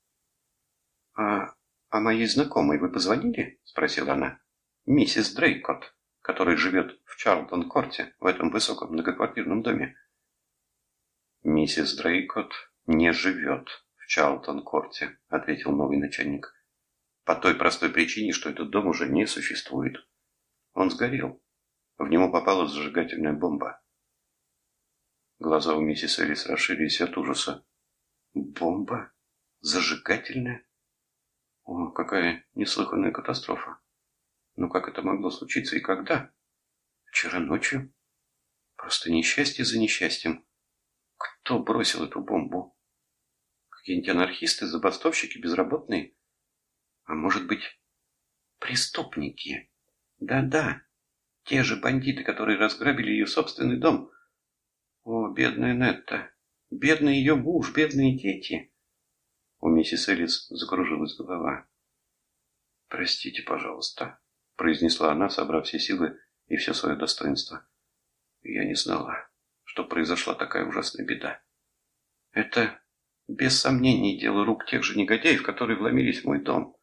[SPEAKER 2] «А о моей знакомой вы позвонили?» — спросила она миссис Дрейкот, которая живет в Чарлтон-корте, в этом высоком многоквартирном доме. Миссис Дрейкот не живет в Чарлтон-корте, ответил новый начальник. По той простой причине, что этот дом уже не существует. Он сгорел. В него попала зажигательная бомба. Глаза у миссис Элис расширились от ужаса. Бомба? Зажигательная? О, какая неслыханная катастрофа. Но как это могло случиться и когда? Вчера ночью? Просто несчастье за несчастьем. Кто бросил эту бомбу? Какие-нибудь анархисты, забастовщики, безработные? А может быть, преступники? Да-да, те же бандиты, которые разграбили ее собственный дом. О, бедная Нетта, бедный ее муж, бедные дети. У миссис Элис закружилась голова. «Простите, пожалуйста», произнесла она, собрав все силы и все свое достоинство. Я не знала, что произошла такая ужасная беда. Это, без сомнений, дело рук тех же негодяев, которые вломились в мой дом.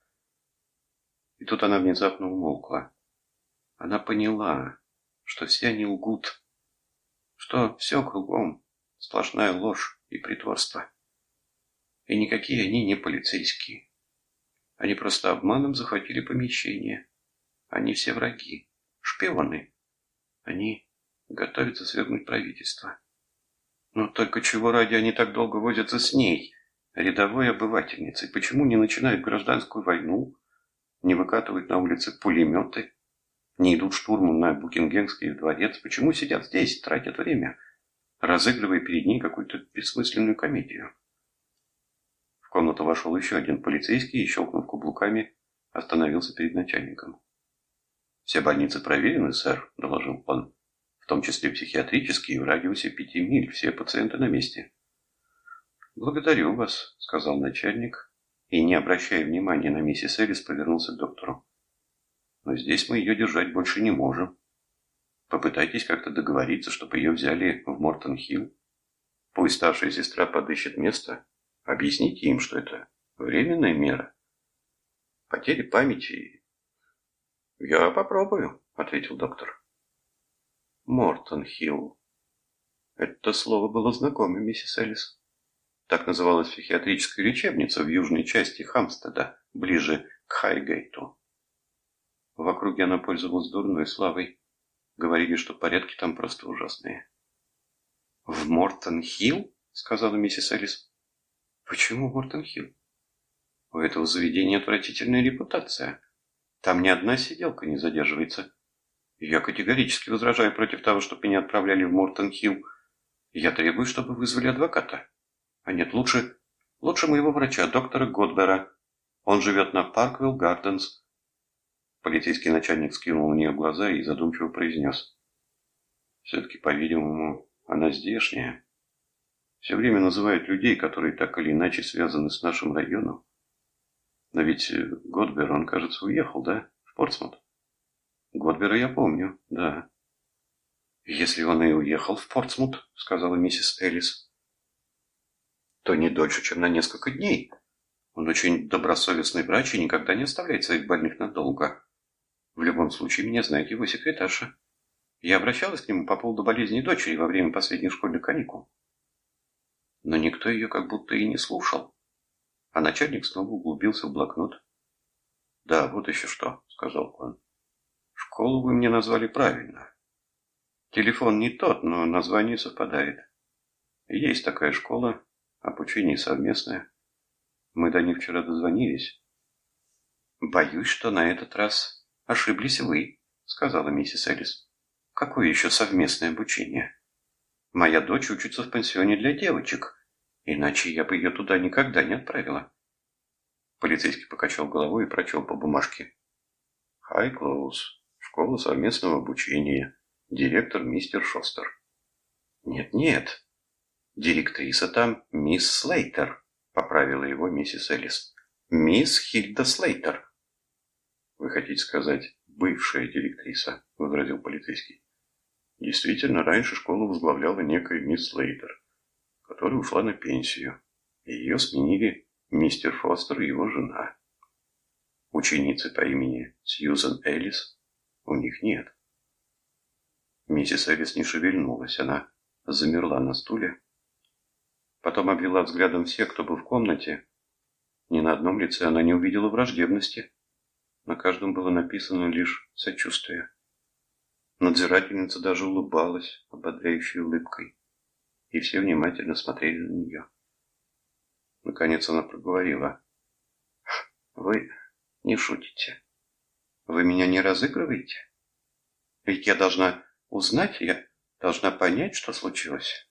[SPEAKER 2] И тут она внезапно умолкла. Она поняла, что все они лгут, что все кругом сплошная ложь и притворство. И никакие они не полицейские. Они просто обманом захватили помещение. Они все враги, шпионы. Они готовятся свергнуть правительство. Но только чего ради они так долго возятся с ней, рядовой обывательницей? Почему не начинают гражданскую войну, не выкатывают на улице пулеметы, не идут штурмом на Букингемский дворец? Почему сидят здесь, тратят время, разыгрывая перед ней какую-то бессмысленную комедию? В комнату вошел еще один полицейский и, щелкнув каблуками, остановился перед начальником. «Все больницы проверены, сэр», — доложил он в том числе психиатрические, в радиусе пяти миль, все пациенты на месте. «Благодарю вас», — сказал начальник, и, не обращая внимания на миссис Элис, повернулся к доктору. «Но здесь мы ее держать больше не можем. Попытайтесь как-то договориться, чтобы ее взяли в Мортон-Хилл. Пусть старшая сестра подыщет место. Объясните им, что это временная мера. Потери памяти. «Я попробую», — ответил доктор. Мортон-Хилл. Это слово было знакомо, миссис Элис. Так называлась психиатрическая лечебница в южной части Хамстеда, ближе к Хайгейту. В округе она пользовалась дурной славой. Говорили, что порядки там просто ужасные. «В Мортон-Хилл?» — сказала миссис Элис. «Почему Мортон-Хилл?» «У этого заведения отвратительная репутация. Там ни одна сиделка не задерживается». Я категорически возражаю против того, чтобы меня отправляли в Мортон-Хилл. Я требую, чтобы вызвали адвоката. А нет, лучше, лучше моего врача, доктора Годбера. Он живет на Парквилл Гарденс. Полицейский начальник скинул на нее глаза и задумчиво произнес. Все-таки, по-видимому, она здешняя. Все время называют людей, которые так или иначе связаны с нашим районом. Но ведь Годбер, он, кажется, уехал, да, в Портсмут? Годбера я помню, да. Если он и уехал в Портсмут, сказала миссис Элис, то не дольше, чем на несколько дней. Он очень добросовестный врач и никогда не оставляет своих больных надолго. В любом случае, меня знает его секретарша. Я обращалась к нему по поводу болезни дочери во время последних школьных каникул. Но никто ее как будто и не слушал. А начальник снова углубился в блокнот. «Да, вот еще что», — сказал он. Школу вы мне назвали правильно. Телефон не тот, но название совпадает. Есть такая школа, обучение совместное. Мы до них вчера дозвонились. Боюсь, что на этот раз ошиблись вы, сказала миссис Элис. Какое еще совместное обучение? Моя дочь учится в пансионе для девочек, иначе я бы ее туда никогда не отправила. Полицейский покачал головой и прочел по бумажке. High close. Школа совместного обучения. Директор мистер Шостер. Нет-нет. Директриса там мисс Слейтер, поправила его миссис Элис. Мисс Хильда Слейтер. Вы хотите сказать бывшая директриса, возразил полицейский. Действительно, раньше школу возглавляла некая мисс Слейтер, которая ушла на пенсию. Ее сменили мистер Фостер и его жена. Ученицы по имени Сьюзен Элис у них нет. Миссис Элис не шевельнулась, она замерла на стуле. Потом обвела взглядом всех, кто был в комнате. Ни на одном лице она не увидела враждебности. На каждом было написано лишь сочувствие. Надзирательница даже улыбалась ободряющей улыбкой, и все внимательно смотрели на нее. Наконец она проговорила. «Вы не шутите?» Вы меня не разыгрываете? Ведь я должна узнать, я должна понять, что случилось.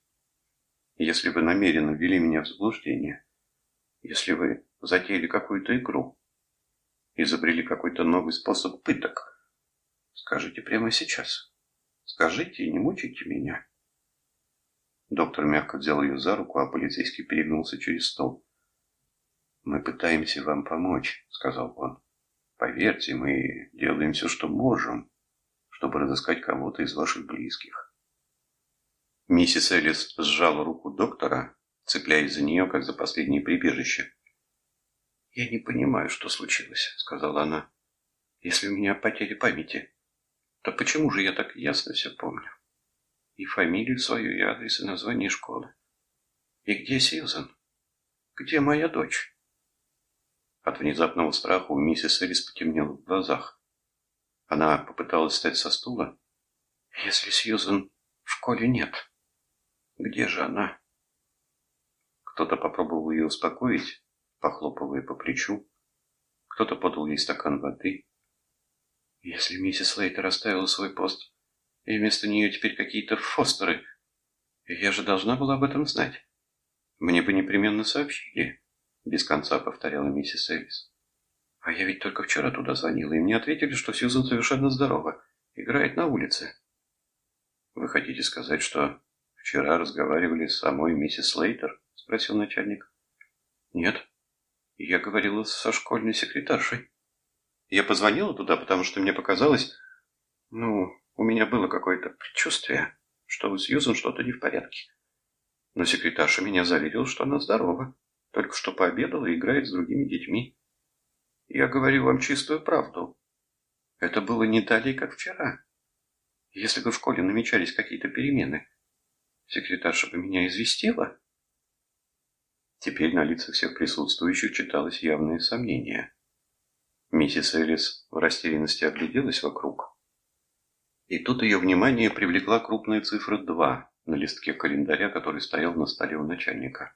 [SPEAKER 2] Если вы намеренно ввели меня в заблуждение, если вы затеяли какую-то игру, изобрели какой-то новый способ пыток, скажите прямо сейчас. Скажите и не мучайте меня. Доктор мягко взял ее за руку, а полицейский перегнулся через стол. «Мы пытаемся вам помочь», — сказал он. Поверьте, мы делаем все, что можем, чтобы разыскать кого-то из ваших близких. Миссис Элис сжала руку доктора, цепляясь за нее, как за последнее прибежище. «Я не понимаю, что случилось», — сказала она. «Если у меня потери памяти, то почему же я так ясно все помню? И фамилию свою, и адрес, и название школы.
[SPEAKER 8] И где Сьюзен? Где моя дочь?
[SPEAKER 2] От внезапного страха у миссис Элис потемнело в глазах. Она попыталась встать со стула.
[SPEAKER 8] Если Сьюзен в школе нет, где же она?
[SPEAKER 2] Кто-то попробовал ее успокоить, похлопывая по плечу. Кто-то подал ей стакан воды.
[SPEAKER 8] Если миссис Лейтер оставила свой пост, и вместо нее теперь какие-то фостеры, я же должна была об этом знать.
[SPEAKER 2] Мне бы непременно сообщили, без конца повторяла миссис Элис.
[SPEAKER 8] А я ведь только вчера туда звонила, и мне ответили, что Сьюзан совершенно здорова, играет на улице.
[SPEAKER 2] Вы хотите сказать, что вчера разговаривали с самой миссис Лейтер? Спросил начальник.
[SPEAKER 8] Нет, я говорила со школьной секретаршей.
[SPEAKER 2] Я позвонила туда, потому что мне показалось...
[SPEAKER 8] Ну, у меня было какое-то предчувствие, что у Сьюзан что-то не в порядке. Но секретарша меня заверила, что она здорова, только что пообедала и играет с другими детьми. Я говорю вам чистую правду. Это было не далее, как вчера. Если бы в школе намечались какие-то перемены, секретарша бы меня известила.
[SPEAKER 2] Теперь на лицах всех присутствующих читалось явное сомнение. Миссис Элис в растерянности огляделась вокруг. И тут ее внимание привлекла крупная цифра 2 на листке календаря, который стоял на столе у начальника.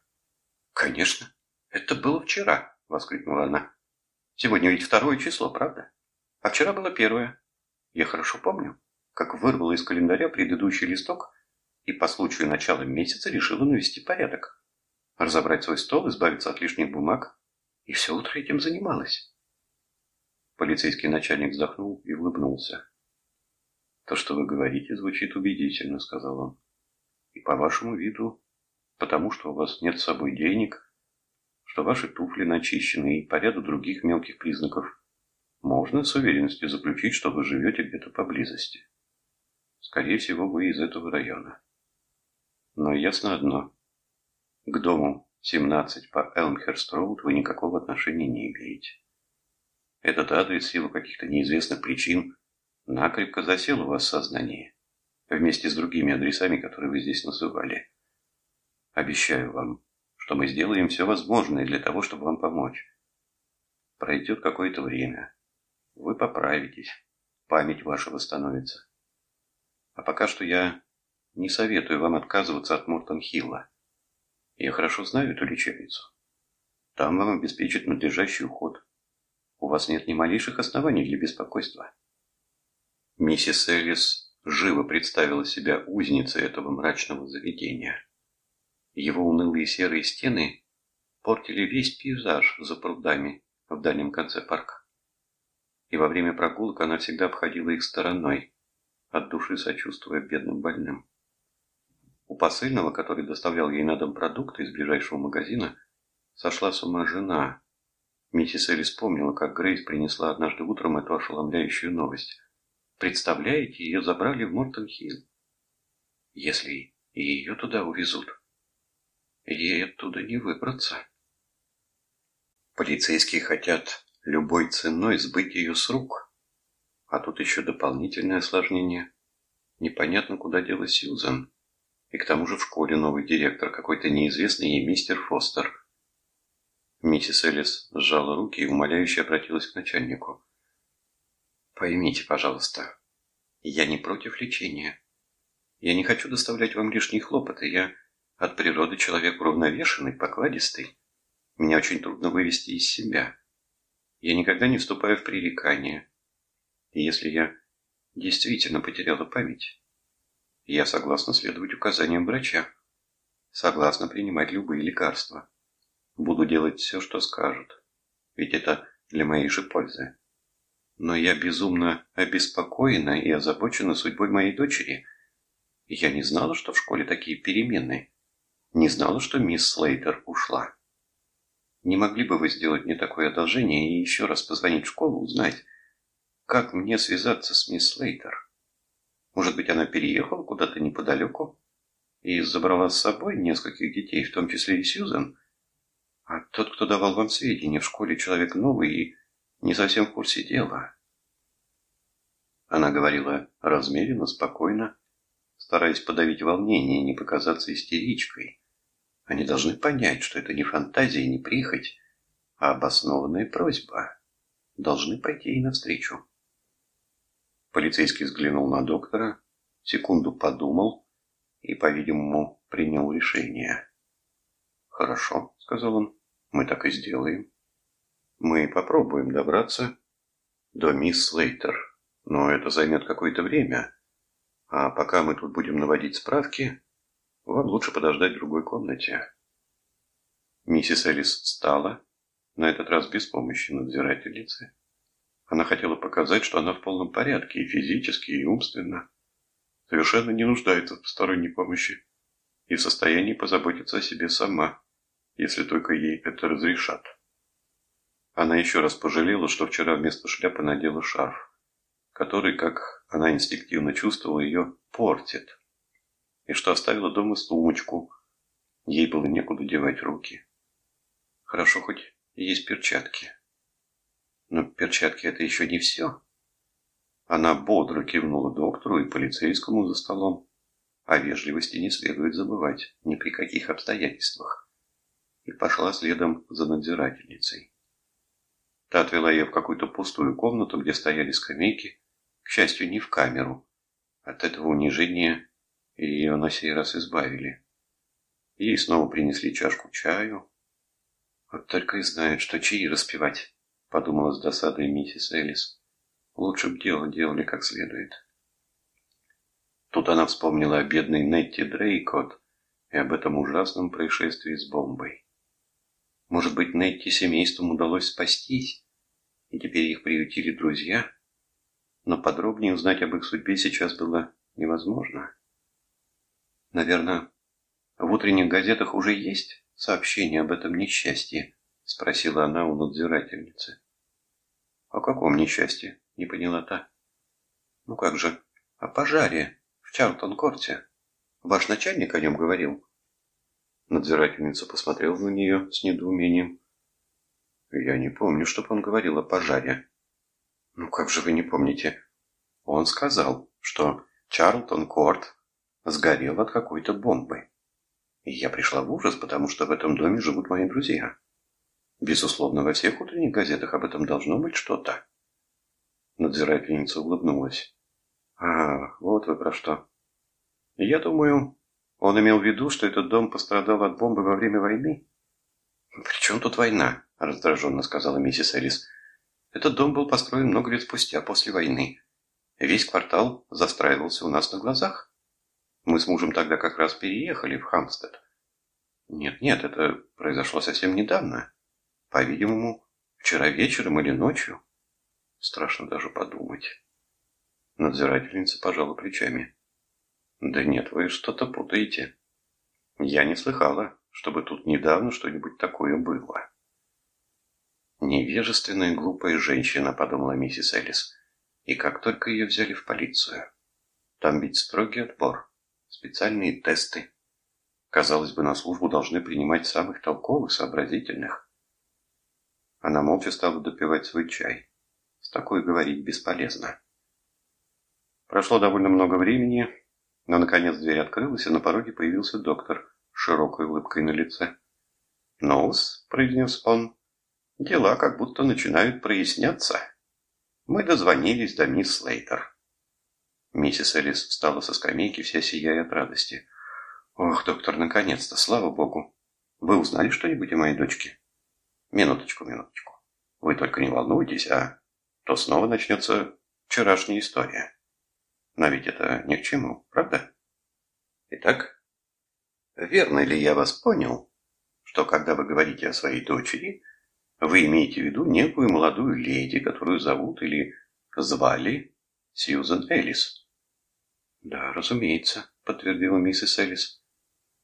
[SPEAKER 8] «Конечно, это было вчера!» — воскликнула она. «Сегодня ведь второе число, правда? А вчера было первое. Я хорошо помню, как вырвала из календаря предыдущий листок и по случаю начала месяца решила навести порядок. Разобрать свой стол, избавиться от лишних бумаг. И все утро этим занималась».
[SPEAKER 2] Полицейский начальник вздохнул и улыбнулся. «То, что вы говорите, звучит убедительно», — сказал он. «И по вашему виду, потому что у вас нет с собой денег, что ваши туфли начищены и по ряду других мелких признаков, можно с уверенностью заключить, что вы живете где-то поблизости. Скорее всего, вы из этого района. Но ясно одно. К дому 17 по Элмхерст-Роуд вы никакого отношения не имеете. Этот адрес в силу каких-то неизвестных причин накрепко засел у вас в сознании, вместе с другими адресами, которые вы здесь называли. Обещаю вам, что мы сделаем все возможное для того, чтобы вам помочь. Пройдет какое-то время. Вы поправитесь, память ваша восстановится. А пока что я не советую вам отказываться от Мортон-Хилла. Я хорошо знаю эту лечебницу. Там вам обеспечат надлежащий уход. У вас нет ни малейших оснований для беспокойства. Миссис Эллис живо представила себя узницей этого мрачного заведения. Его унылые серые стены портили весь пейзаж за прудами в дальнем конце парка. И во время прогулок она всегда обходила их стороной, от души сочувствуя бедным больным. У посыльного, который доставлял ей на дом продукты из ближайшего магазина, сошла с ума жена. Миссис Элис помнила, как Грейс принесла однажды утром эту ошеломляющую новость. Представляете, ее забрали в Мортон-Хилл. Если и ее туда увезут, ей оттуда не выбраться. Полицейские хотят любой ценой сбыть ее с рук. А тут еще дополнительное осложнение. Непонятно, куда делась Сьюзан. И к тому же в школе новый директор, какой-то неизвестный ей мистер Фостер. Миссис Элис сжала руки и умоляюще обратилась к начальнику. Поймите, пожалуйста, я не против лечения. Я не хочу доставлять вам лишние хлопоты. Я от природы человек уравновешенный, покладистый. Меня очень трудно вывести из себя. Я никогда не вступаю в пререкания. И если я действительно потеряла память, я согласна следовать указаниям врача. Согласна принимать любые лекарства. Буду делать все, что скажут. Ведь это для моей же пользы но я безумно обеспокоена и озабочена судьбой моей дочери. Я не знала, что в школе такие перемены. Не знала, что мисс Слейтер ушла. Не могли бы вы сделать мне такое одолжение и еще раз позвонить в школу, узнать, как мне связаться с мисс Слейтер? Может быть, она переехала куда-то неподалеку и забрала с собой нескольких детей, в том числе и Сьюзен? А тот, кто давал вам сведения в школе, человек новый и не совсем в курсе дела. Она говорила размеренно, спокойно, стараясь подавить волнение и не показаться истеричкой. Они должны понять, что это не фантазия не прихоть, а обоснованная просьба. Должны пойти ей навстречу. Полицейский взглянул на доктора, секунду подумал и, по-видимому, принял решение. «Хорошо», — сказал он, — «мы так и сделаем. Мы попробуем добраться до мисс Слейтер, но это займет какое-то время. А пока мы тут будем наводить справки, вам лучше подождать в другой комнате». Миссис Элис встала, на этот раз без помощи надзирательницы. Она хотела показать, что она в полном порядке и физически, и умственно. Совершенно не нуждается в посторонней помощи и в состоянии позаботиться о себе сама, если только ей это разрешат. Она еще раз пожалела, что вчера вместо шляпы надела шарф, который, как она инстинктивно чувствовала, ее портит, и что оставила дома сумочку. Ей было некуда девать руки. Хорошо, хоть есть перчатки. Но перчатки это еще не все. Она бодро кивнула доктору и полицейскому за столом. О вежливости не следует забывать ни при каких обстоятельствах. И пошла следом за надзирательницей. Та отвела ее в какую-то пустую комнату, где стояли скамейки, к счастью, не в камеру. От этого унижения ее на сей раз избавили. Ей снова принесли чашку чаю. Вот только и знает, что чаи распивать подумала с досадой миссис Элис. Лучше б дело делали как следует. Тут она вспомнила о бедной Нетти Дрейкот и об этом ужасном происшествии с бомбой. Может быть, Нетти семейством удалось спастись, и теперь их приютили друзья? Но подробнее узнать об их судьбе сейчас было невозможно. Наверное, в утренних газетах уже есть сообщение об этом несчастье, спросила она у надзирательницы. «О каком несчастье?» – не поняла та. «Ну как же, о пожаре в Чарлтон-корте. Ваш начальник о нем говорил?» Надзирательница посмотрела на нее с недоумением. «Я не помню, чтоб он говорил о пожаре». «Ну как же вы не помните?» Он сказал, что Чарлтон-корт сгорел от какой-то бомбы. И я пришла в ужас, потому что в этом доме живут мои друзья. Безусловно, во всех утренних газетах об этом должно быть что-то. Надзирательница улыбнулась. А, вот вы про что. Я думаю, он имел в виду, что этот дом пострадал от бомбы во время войны. «При чем тут война?» – раздраженно сказала миссис Элис. «Этот дом был построен много лет спустя, после войны. Весь квартал застраивался у нас на глазах. Мы с мужем тогда как раз переехали в Хамстед. Нет-нет, это произошло совсем недавно. По-видимому, вчера вечером или ночью. Страшно даже подумать. Надзирательница пожала плечами. Да нет, вы что-то путаете. Я не слыхала, чтобы тут недавно что-нибудь такое было. Невежественная глупая женщина, подумала миссис Элис. И как только ее взяли в полицию. Там ведь строгий отбор, специальные тесты. Казалось бы, на службу должны принимать самых толковых, сообразительных. Она молча стала допивать свой чай. С такой говорить бесполезно. Прошло довольно много времени, но наконец дверь открылась, и на пороге появился доктор с широкой улыбкой на лице. «Ну-с», — произнес он, — «дела как будто начинают проясняться. Мы дозвонились до мисс Слейтер». Миссис Элис встала со скамейки, вся сияя от радости. «Ох, доктор, наконец-то, слава богу! Вы узнали что-нибудь о моей дочке?» Минуточку, минуточку. Вы только не волнуйтесь, а то снова начнется вчерашняя история. Но ведь это ни к чему, правда? Итак, верно ли я вас понял, что когда вы говорите о своей дочери, вы имеете в виду некую молодую леди, которую зовут или звали Сьюзен Элис? Да, разумеется, подтвердила миссис Элис.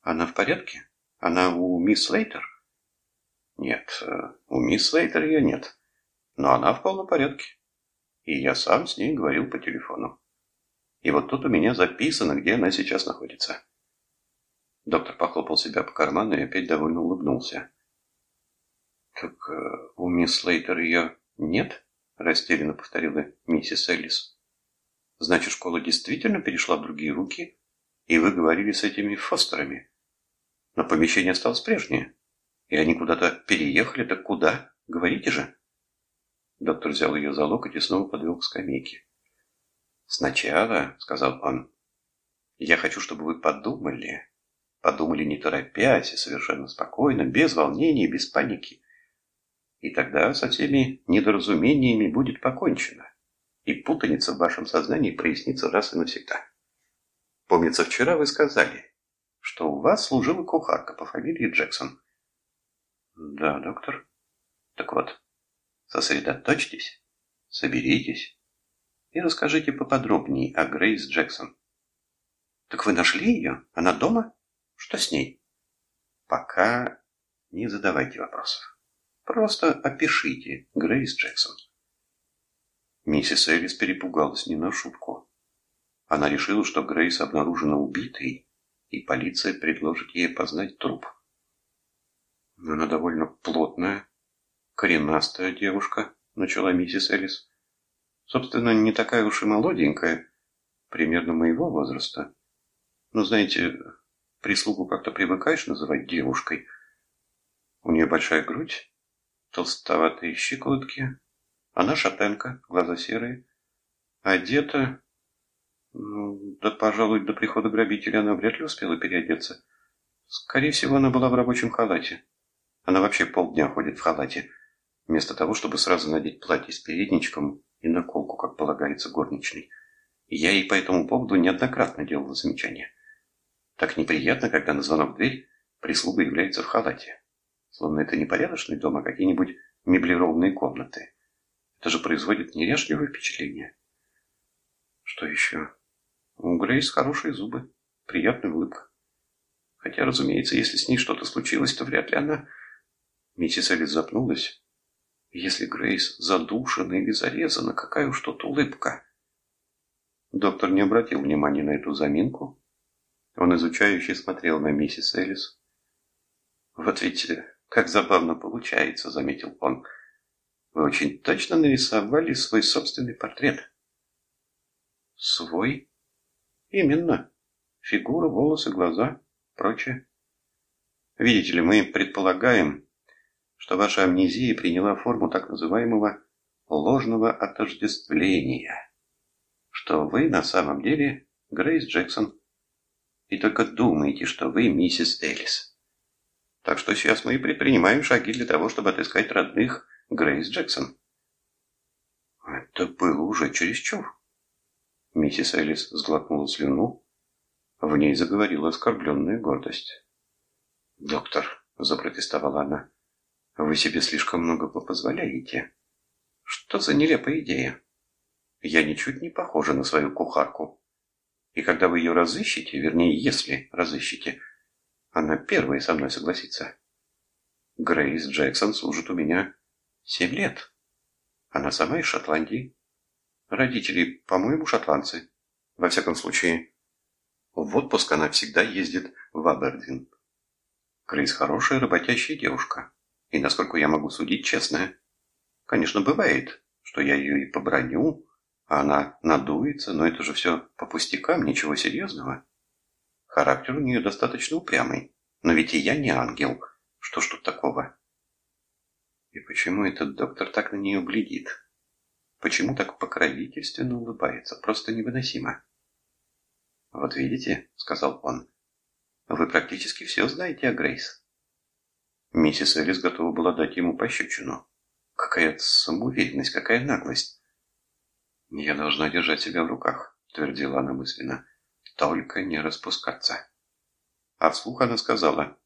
[SPEAKER 2] Она в порядке? Она у мисс Лейтер? Нет, э, у мисс Лейтер ее нет. Но она в полном порядке. И я сам с ней говорил по телефону. И вот тут у меня записано, где она сейчас находится. Доктор похлопал себя по карману и опять довольно улыбнулся. «Так э, у мисс Лейтер ее нет?» – растерянно повторила миссис Эллис. «Значит, школа действительно перешла в другие руки, и вы говорили с этими Фостерами?» Но помещение осталось прежнее. И они куда-то переехали, так куда? Говорите же. Доктор взял ее за локоть и снова подвел к скамейке. «Сначала, — сказал он, — я хочу, чтобы вы подумали, подумали не торопясь и совершенно спокойно, без волнений, без паники. И тогда со всеми недоразумениями будет покончено, и путаница в вашем сознании прояснится раз и навсегда. Помнится, вчера вы сказали, что у вас служила кухарка по фамилии Джексон. Да, доктор. Так вот, сосредоточьтесь, соберитесь и расскажите поподробнее о Грейс Джексон. Так вы нашли ее? Она дома? Что с ней? Пока не задавайте вопросов. Просто опишите Грейс Джексон. Миссис Элис перепугалась не на шутку. Она решила, что Грейс обнаружена убитой, и полиция предложит ей познать труп. Она довольно плотная, коренастая девушка, начала миссис Элис. Собственно, не такая уж и молоденькая, примерно моего возраста. Но, знаете, прислугу как-то привыкаешь называть девушкой. У нее большая грудь, толстоватые щиколотки. Она шатенка, глаза серые. Одета... Ну, да, пожалуй, до прихода грабителя она вряд ли успела переодеться. Скорее всего, она была в рабочем халате. Она вообще полдня ходит в халате, вместо того, чтобы сразу надеть платье с передничком и наколку, как полагается горничной. я ей по этому поводу неоднократно делала замечания. Так неприятно, когда на звонок в дверь прислуга является в халате. Словно это не порядочный дом, а какие-нибудь меблированные комнаты. Это же производит неряшливое впечатление. Что еще? У Грейс хорошие зубы, приятная улыбка. Хотя, разумеется, если с ней что-то случилось, то вряд ли она... Миссис Элис запнулась. Если Грейс задушена или зарезана, какая уж тут улыбка. Доктор не обратил внимания на эту заминку. Он изучающе смотрел на миссис Элис. Вот ведь как забавно получается, заметил он. Вы очень точно нарисовали свой собственный портрет. Свой? Именно. Фигура, волосы, глаза, прочее. Видите ли, мы предполагаем, что ваша амнезия приняла форму так называемого ложного отождествления, что вы на самом деле Грейс Джексон, и только думаете, что вы миссис Элис. Так что сейчас мы и предпринимаем шаги для того, чтобы отыскать родных Грейс Джексон. Это было уже чересчур. Миссис Элис сглотнула слюну. В ней заговорила оскорбленная гордость. «Доктор», — запротестовала она, — «вы себе слишком много позволяете. Что за нелепая идея? Я ничуть не похожа на свою кухарку. И когда вы ее разыщете, вернее, если разыщете, она первая со мной согласится. Грейс Джексон служит у меня семь лет. Она сама из Шотландии. Родители, по-моему, шотландцы. Во всяком случае, в отпуск она всегда ездит в Абердин. Крис хорошая, работящая девушка. И, насколько я могу судить, честная. Конечно, бывает, что я ее и поброню, а она надуется, но это же все по пустякам, ничего серьезного. Характер у нее достаточно упрямый. Но ведь и я не ангел. Что ж тут такого? И почему этот доктор так на нее глядит? Почему так покровительственно улыбается? Просто невыносимо. «Вот видите», — сказал он, — «вы практически все знаете о Грейс». Миссис Элис готова была дать ему пощечину. Какая самоуверенность, какая наглость. «Я должна держать себя в руках», — твердила она мысленно. «Только не распускаться». А вслух она сказала,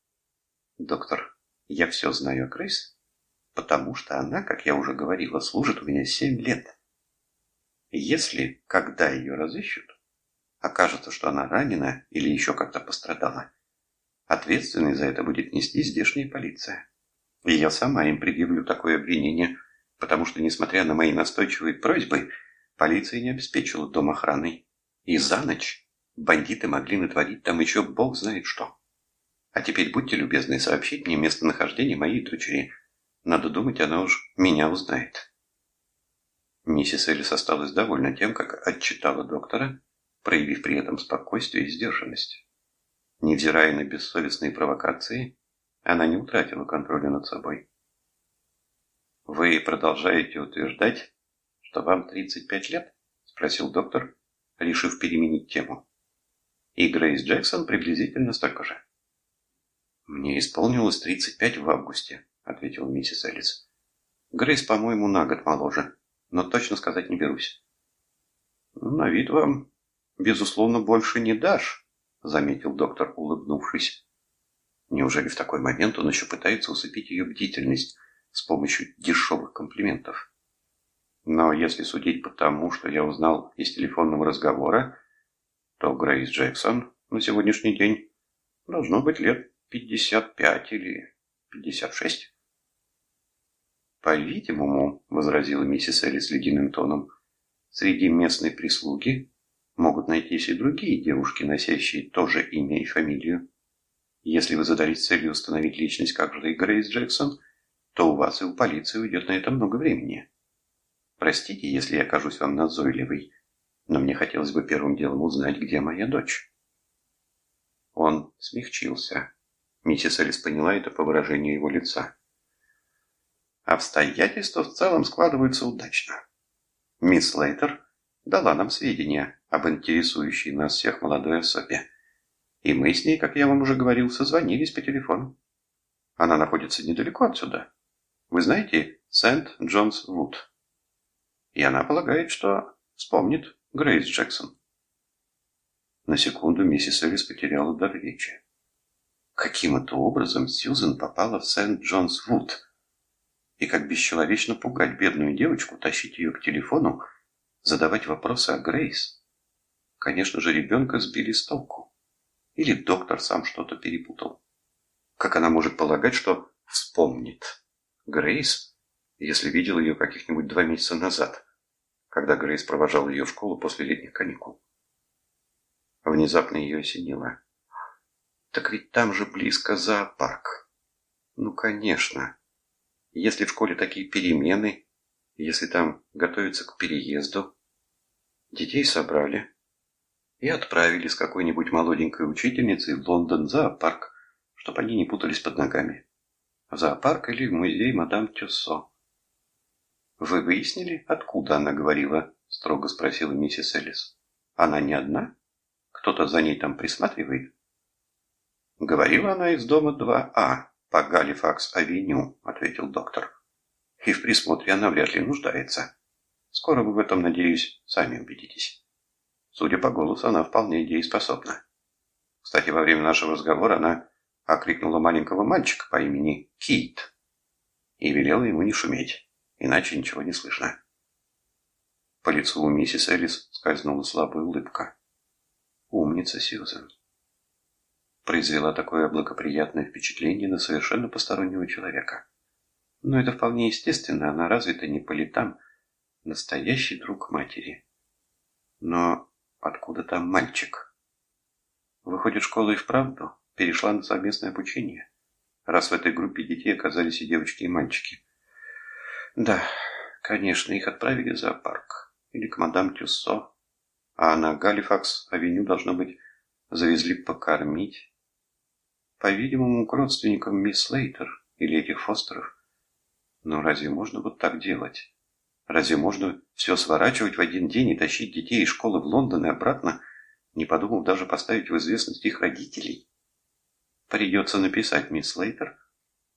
[SPEAKER 2] «Доктор, я все знаю о Грейс, потому что она, как я уже говорила, служит у меня семь лет. Если, когда ее разыщут, окажется, что она ранена или еще как-то пострадала, ответственной за это будет нести здешняя полиция. И я сама им предъявлю такое обвинение, потому что, несмотря на мои настойчивые просьбы, полиция не обеспечила дом охраной. И за ночь бандиты могли натворить там еще бог знает что. А теперь будьте любезны сообщить мне местонахождение моей дочери, надо думать, она уж меня узнает. Миссис Элис осталась довольна тем, как отчитала доктора, проявив при этом спокойствие и сдержанность. Невзирая на бессовестные провокации, она не утратила контроля над собой. «Вы продолжаете утверждать, что вам 35 лет?» – спросил доктор, решив переменить тему. «И Грейс Джексон приблизительно столько же». «Мне исполнилось 35 в августе», – ответила миссис Элис. «Грейс, по-моему, на год моложе, но точно сказать не берусь». «На вид вам, безусловно, больше не дашь», – заметил доктор, улыбнувшись. Неужели в такой момент он еще пытается усыпить ее бдительность с помощью дешевых комплиментов? Но если судить по тому, что я узнал из телефонного разговора, то Грейс Джексон на сегодняшний день должно быть лет 55 или 56. По-видимому, возразила миссис Элис ледяным тоном, среди местной прислуги могут найтись и другие девушки, носящие тоже имя и фамилию. Если вы задались целью установить личность же и Грейс Джексон, то у вас и у полиции уйдет на это много времени. Простите, если я кажусь вам назойливой, но мне хотелось бы первым делом узнать, где моя дочь. Он смягчился. Миссис Элис поняла это по выражению его лица. Обстоятельства в целом складываются удачно. Мисс Лейтер дала нам сведения об интересующей нас всех молодой особе. И мы с ней, как я вам уже говорил, созвонились по телефону. Она находится недалеко отсюда. Вы знаете Сент-Джонс-Вуд. И она полагает, что вспомнит Грейс Джексон. На секунду миссис Элис потеряла дар речи. Каким это образом Сьюзен попала в Сент-Джонс-Вуд? И как бесчеловечно пугать бедную девочку, тащить ее к телефону, задавать вопросы о Грейс? Конечно же, ребенка сбили с толку. Или доктор сам что-то перепутал. Как она может полагать, что вспомнит? Грейс, если видел ее каких-нибудь два месяца назад, когда Грейс провожал ее в школу после летних каникул. Внезапно ее осенило. Так ведь там же близко зоопарк. Ну, конечно. Если в школе такие перемены, если там готовятся к переезду, детей собрали и отправили с какой-нибудь молоденькой учительницей в Лондон зоопарк, чтобы они не путались под ногами. В зоопарк или в музей мадам Тюссо. «Вы выяснили, откуда она говорила?» – строго спросила миссис Элис. «Она не одна? Кто-то за ней там присматривает?» «Говорила она из дома 2А по Галифакс-авеню», — ответил доктор. «И в присмотре она вряд ли нуждается. Скоро вы в этом, надеюсь, сами убедитесь. Судя по голосу, она вполне дееспособна. Кстати, во время нашего разговора она окрикнула маленького мальчика по имени Кит и велела ему не шуметь, иначе ничего не слышно». По лицу у миссис Элис скользнула слабая улыбка. «Умница, Сьюзен» произвела такое благоприятное впечатление на совершенно постороннего человека. Но это вполне естественно, она развита не по летам, настоящий друг матери. Но откуда там мальчик? Выходит, школа и вправду перешла на совместное обучение, раз в этой группе детей оказались и девочки, и мальчики. Да, конечно, их отправили в зоопарк или к мадам Тюссо, а на Галифакс-авеню, должно быть, завезли покормить. По-видимому, к родственникам мисс Лейтер или этих Фостеров. Но разве можно вот так делать? Разве можно все сворачивать в один день и тащить детей из школы в Лондон и обратно, не подумав даже поставить в известность их родителей? Придется написать мисс Лейтер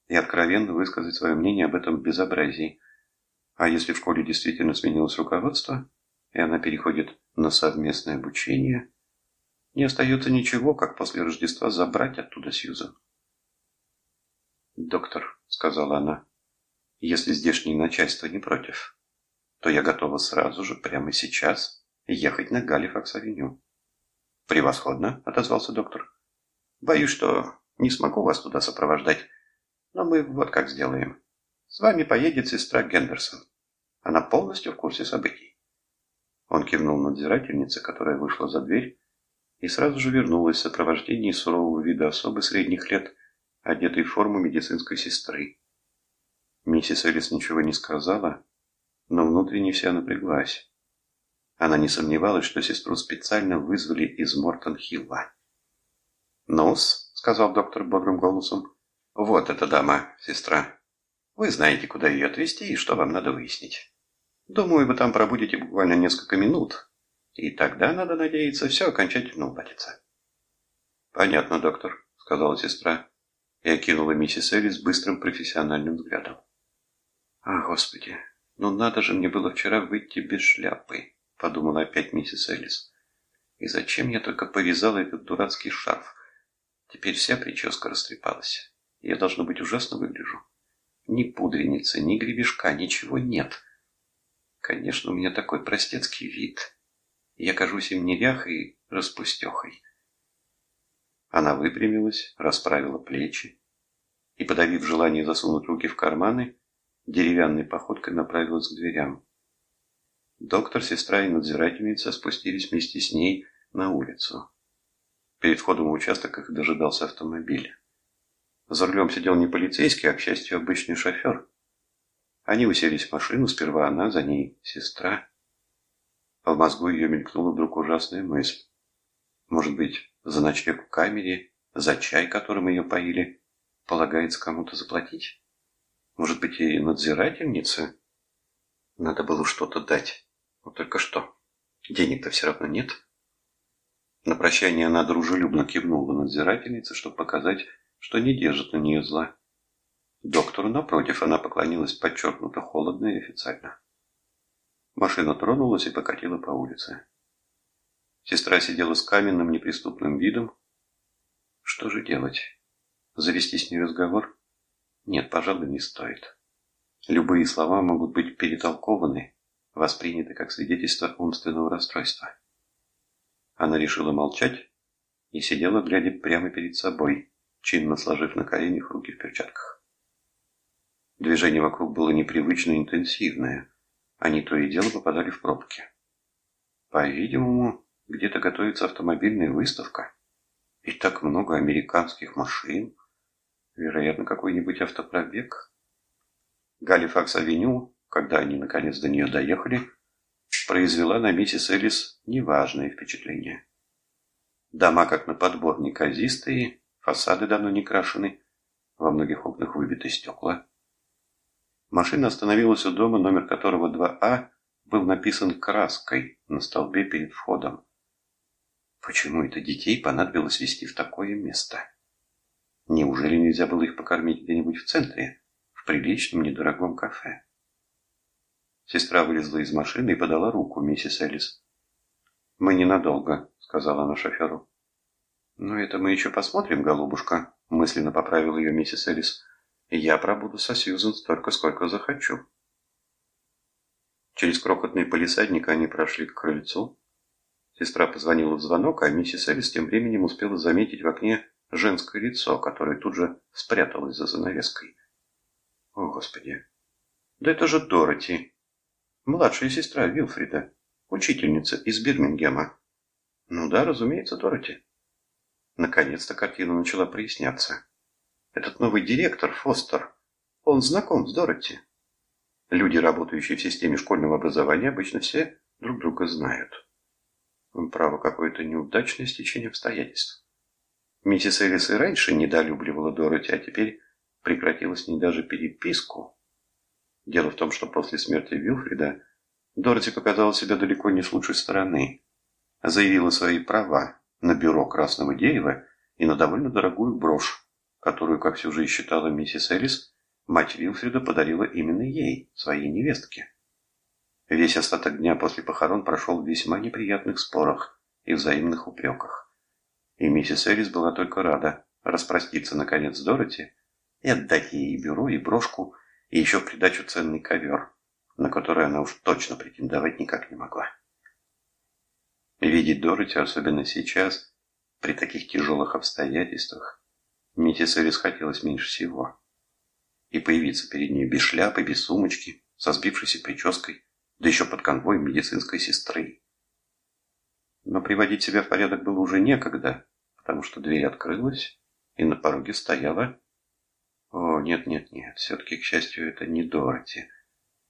[SPEAKER 2] и откровенно высказать свое мнение об этом безобразии. А если в школе действительно сменилось руководство, и она переходит на совместное обучение – не остается ничего, как после Рождества забрать оттуда Сьюзан. «Доктор», — сказала она, — «если здешнее начальство не против, то я готова сразу же, прямо сейчас, ехать на Галифакс-авеню». «Превосходно», — отозвался доктор. «Боюсь, что не смогу вас туда сопровождать, но мы вот как сделаем. С вами поедет сестра Гендерсон. Она полностью в курсе событий». Он кивнул надзирательнице, которая вышла за дверь, и сразу же вернулась в сопровождении сурового вида особы средних лет, одетой в форму медицинской сестры. Миссис Элис ничего не сказала, но внутренне вся напряглась. Она не сомневалась, что сестру специально вызвали из Мортон-Хилла. «Ну-с», — сказал доктор бодрым голосом, — «вот эта дама, сестра. Вы знаете, куда ее отвезти и что вам надо выяснить. Думаю, вы там пробудете буквально несколько минут, и тогда, надо надеяться, все окончательно уладится». «Понятно, доктор», — сказала сестра и окинула миссис Элис быстрым профессиональным взглядом. «А, Господи, ну надо же мне было вчера выйти без шляпы», — подумала опять миссис Элис. «И зачем я только повязала этот дурацкий шарф? Теперь вся прическа растрепалась. Я, должно быть, ужасно выгляжу. Ни пудреницы, ни гребешка, ничего нет. Конечно, у меня такой простецкий вид. Я кажусь им неряхой распустехой». Она выпрямилась, расправила плечи и, подавив желание засунуть руки в карманы, деревянной походкой направилась к дверям. Доктор, сестра и надзирательница спустились вместе с ней на улицу. Перед входом в участок их дожидался автомобиль. За рулем сидел не полицейский, а, к счастью, обычный шофер. Они уселись в машину, сперва она, за ней сестра. В мозгу ее мелькнула вдруг ужасная мысль. Может быть, за ночлег в камере, за чай, которым ее поили, полагается кому-то заплатить? Может быть, и надзирательница? Надо было что-то дать. Но только что. Денег-то все равно нет. На прощание она дружелюбно кивнула надзирательнице, чтобы показать, что не держит на нее зла. Доктору, напротив, она поклонилась подчеркнуто холодно и официально. Машина тронулась и покатила по улице. Сестра сидела с каменным неприступным видом. Что же делать? Завести с ней разговор? Нет, пожалуй, не стоит. Любые слова могут быть перетолкованы, восприняты как свидетельство умственного расстройства. Она решила молчать и сидела, глядя прямо перед собой, чинно сложив на коленях руки в перчатках. Движение вокруг было непривычно интенсивное. Они то и дело попадали в пробки. По-видимому, где-то готовится автомобильная выставка. И так много американских машин. Вероятно, какой-нибудь автопробег. Галифакс-авеню, когда они наконец до нее доехали, произвела на миссис Элис неважное впечатление. Дома, как на подбор, неказистые, фасады давно не крашены, во многих окнах выбиты стекла. Машина остановилась у дома, номер которого 2А был написан краской на столбе перед входом. Почему это детей понадобилось везти в такое место? Неужели нельзя было их покормить где-нибудь в центре, в приличном недорогом кафе? Сестра вылезла из машины и подала руку миссис Элис. «Мы ненадолго», — сказала она шоферу. «Ну, это мы еще посмотрим, голубушка», — мысленно поправила ее миссис Элис. «Я пробуду со Сьюзен столько, сколько захочу». Через крохотный полисадник они прошли к крыльцу. Сестра позвонила в звонок, а миссис Элис тем временем успела заметить в окне женское лицо, которое тут же спряталось за занавеской. О, Господи! Да это же Дороти! Младшая сестра Вилфрида, учительница из Бирмингема. Ну да, разумеется, Дороти. Наконец-то картина начала проясняться. Этот новый директор, Фостер, он знаком с Дороти. Люди, работающие в системе школьного образования, обычно все друг друга знают. Право, какое-то неудачное стечение обстоятельств. Миссис Элис и раньше недолюбливала Дороти, а теперь прекратила с ней даже переписку. Дело в том, что после смерти Вилфрида Дороти показала себя далеко не с лучшей стороны. Заявила свои права на бюро красного дерева и на довольно дорогую брошь, которую, как же и считала миссис Элис, мать Вилфрида подарила именно ей, своей невестке. Весь остаток дня после похорон прошел в весьма неприятных спорах и взаимных упреках. И миссис Элис была только рада распроститься наконец с Дороти и отдать ей и бюро, и брошку, и еще в придачу ценный ковер, на который она уж точно претендовать никак не могла. Видеть Дороти, особенно сейчас, при таких тяжелых обстоятельствах, миссис Элис хотелось меньше всего. И появиться перед ней без шляпы, без сумочки, со сбившейся прической, да еще под конвоем медицинской сестры. Но приводить себя в порядок было уже некогда, потому что дверь открылась, и на пороге стояла... О, нет-нет-нет, все-таки, к счастью, это не Дороти.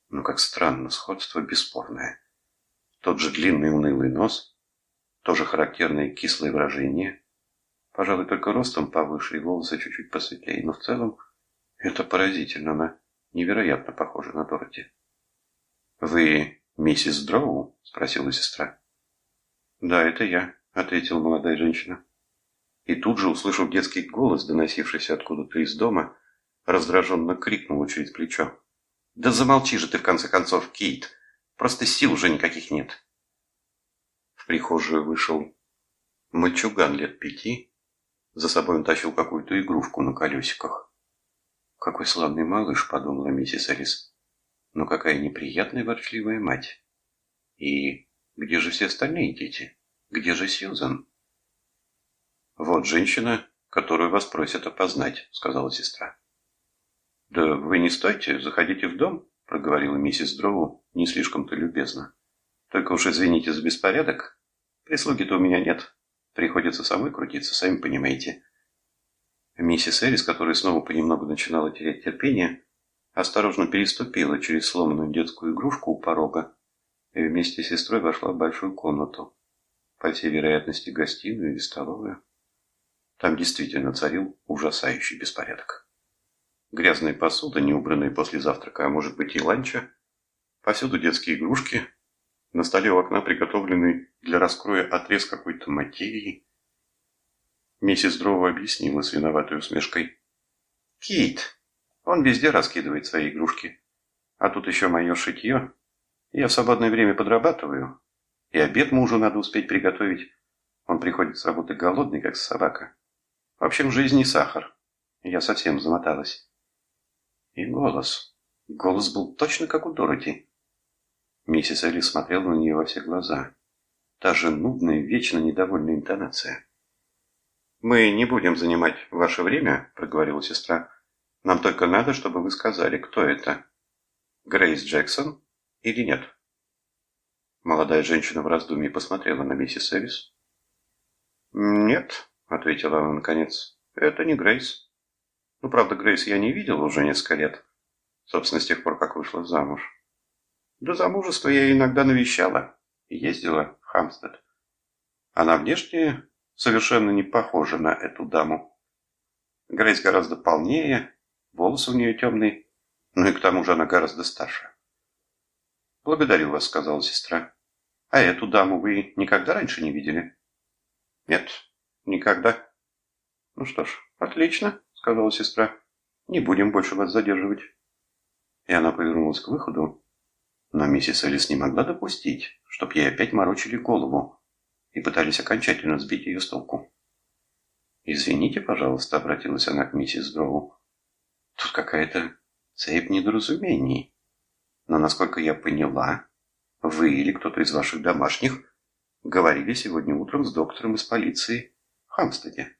[SPEAKER 2] Ну, как странно, сходство бесспорное. Тот же длинный унылый нос, тоже характерное кислое выражение, Пожалуй, только ростом повыше и волосы чуть-чуть посветлее, но в целом это поразительно, она невероятно похожа на Дороти. «Вы миссис Дроу?» – спросила сестра. «Да, это я», – ответила молодая женщина. И тут же, услышав детский голос, доносившийся откуда-то из дома, раздраженно крикнула через плечо. «Да замолчи же ты, в конце концов, Кейт! Просто сил уже никаких нет!» В прихожую вышел мальчуган лет пяти. За собой он тащил какую-то игрушку на колесиках. «Какой славный малыш», — подумала миссис Элис. «Но какая неприятная ворчливая мать! И где же все остальные дети? Где же Сьюзан?» «Вот женщина, которую вас просят опознать», — сказала сестра. «Да вы не стойте, заходите в дом», — проговорила миссис Дроу не слишком-то любезно. «Только уж извините за беспорядок. Прислуги-то у меня нет. Приходится самой крутиться, сами понимаете». Миссис Эрис, которая снова понемногу начинала терять терпение, осторожно переступила через сломанную детскую игрушку у порога и вместе с сестрой вошла в большую комнату, по всей вероятности гостиную или столовую. Там действительно царил ужасающий беспорядок. Грязная посуда, не убранная после завтрака, а может быть и ланча. Повсюду детские игрушки. На столе у окна приготовленный для раскроя отрез какой-то материи. Миссис Дрова объяснила с виноватой усмешкой. «Кит, он везде раскидывает свои игрушки. А тут еще мое шитье. Я в свободное время подрабатываю. И обед мужу надо успеть приготовить. Он приходит с работы голодный, как собака. В общем, жизнь не сахар. Я совсем замоталась. И голос. Голос был точно как у Дороти. Миссис Элли смотрела на нее во все глаза. Та же нудная, вечно недовольная интонация. «Мы не будем занимать ваше время», — проговорила сестра. «Нам только надо, чтобы вы сказали, кто это. Грейс Джексон или нет?» Молодая женщина в раздумье посмотрела на миссис Элис. «Нет», — ответила она наконец, — «это не Грейс». Ну, правда, Грейс я не видел уже несколько лет. Собственно, с тех пор, как вышла замуж. До замужества я иногда навещала и ездила в Хамстед. Она внешне совершенно не похожа на эту даму. Грейс гораздо полнее, волосы у нее темные, ну и к тому же она гораздо старше. «Благодарю вас», — сказала сестра. «А эту даму вы никогда раньше не видели?» «Нет, никогда». «Ну что ж, отлично сказала сестра. «Не будем больше вас задерживать». И она повернулась к выходу, но миссис Элис не могла допустить, чтоб ей опять морочили голову и пытались окончательно сбить ее с толку. «Извините, пожалуйста», — обратилась она к миссис Дроу. «Тут какая-то цепь недоразумений. Но, насколько я поняла, вы или кто-то из ваших домашних говорили сегодня утром с доктором из полиции в Хамстеде.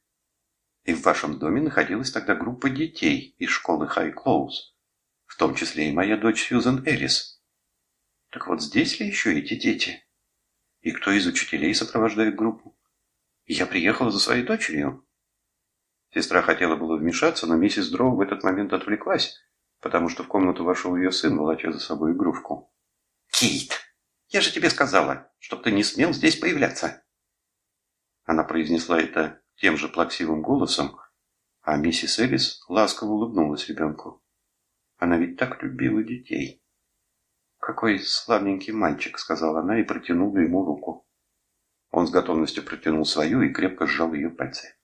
[SPEAKER 2] И в вашем доме находилась тогда группа детей из школы Хай Клоуз, в том числе и моя дочь Сьюзен Элис. Так вот здесь ли еще эти дети? И кто из учителей сопровождает группу? Я приехала за своей дочерью. Сестра хотела было вмешаться, но миссис Дроу в этот момент отвлеклась, потому что в комнату вошел ее сын, волоча за собой игрушку. «Кейт, я же тебе сказала, чтоб ты не смел здесь появляться!» Она произнесла это тем же плаксивым голосом, а миссис Элис ласково улыбнулась ребенку. Она ведь так любила детей. «Какой славненький мальчик», — сказала она и протянула ему руку. Он с готовностью протянул свою и крепко сжал ее пальцы.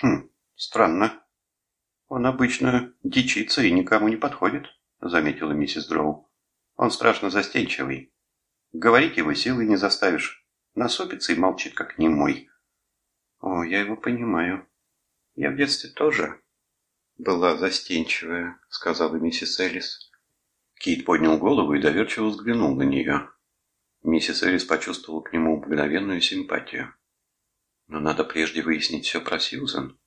[SPEAKER 2] «Хм, странно. Он обычно дичится и никому не подходит», — заметила миссис Дроу. «Он страшно застенчивый. Говорить его силой не заставишь. Насупится и молчит, как немой. О, я его понимаю. Я в детстве тоже была застенчивая, сказала миссис Элис. Кит поднял голову и доверчиво взглянул на нее. Миссис Элис почувствовала к нему мгновенную симпатию. Но надо прежде выяснить все про Сьюзен.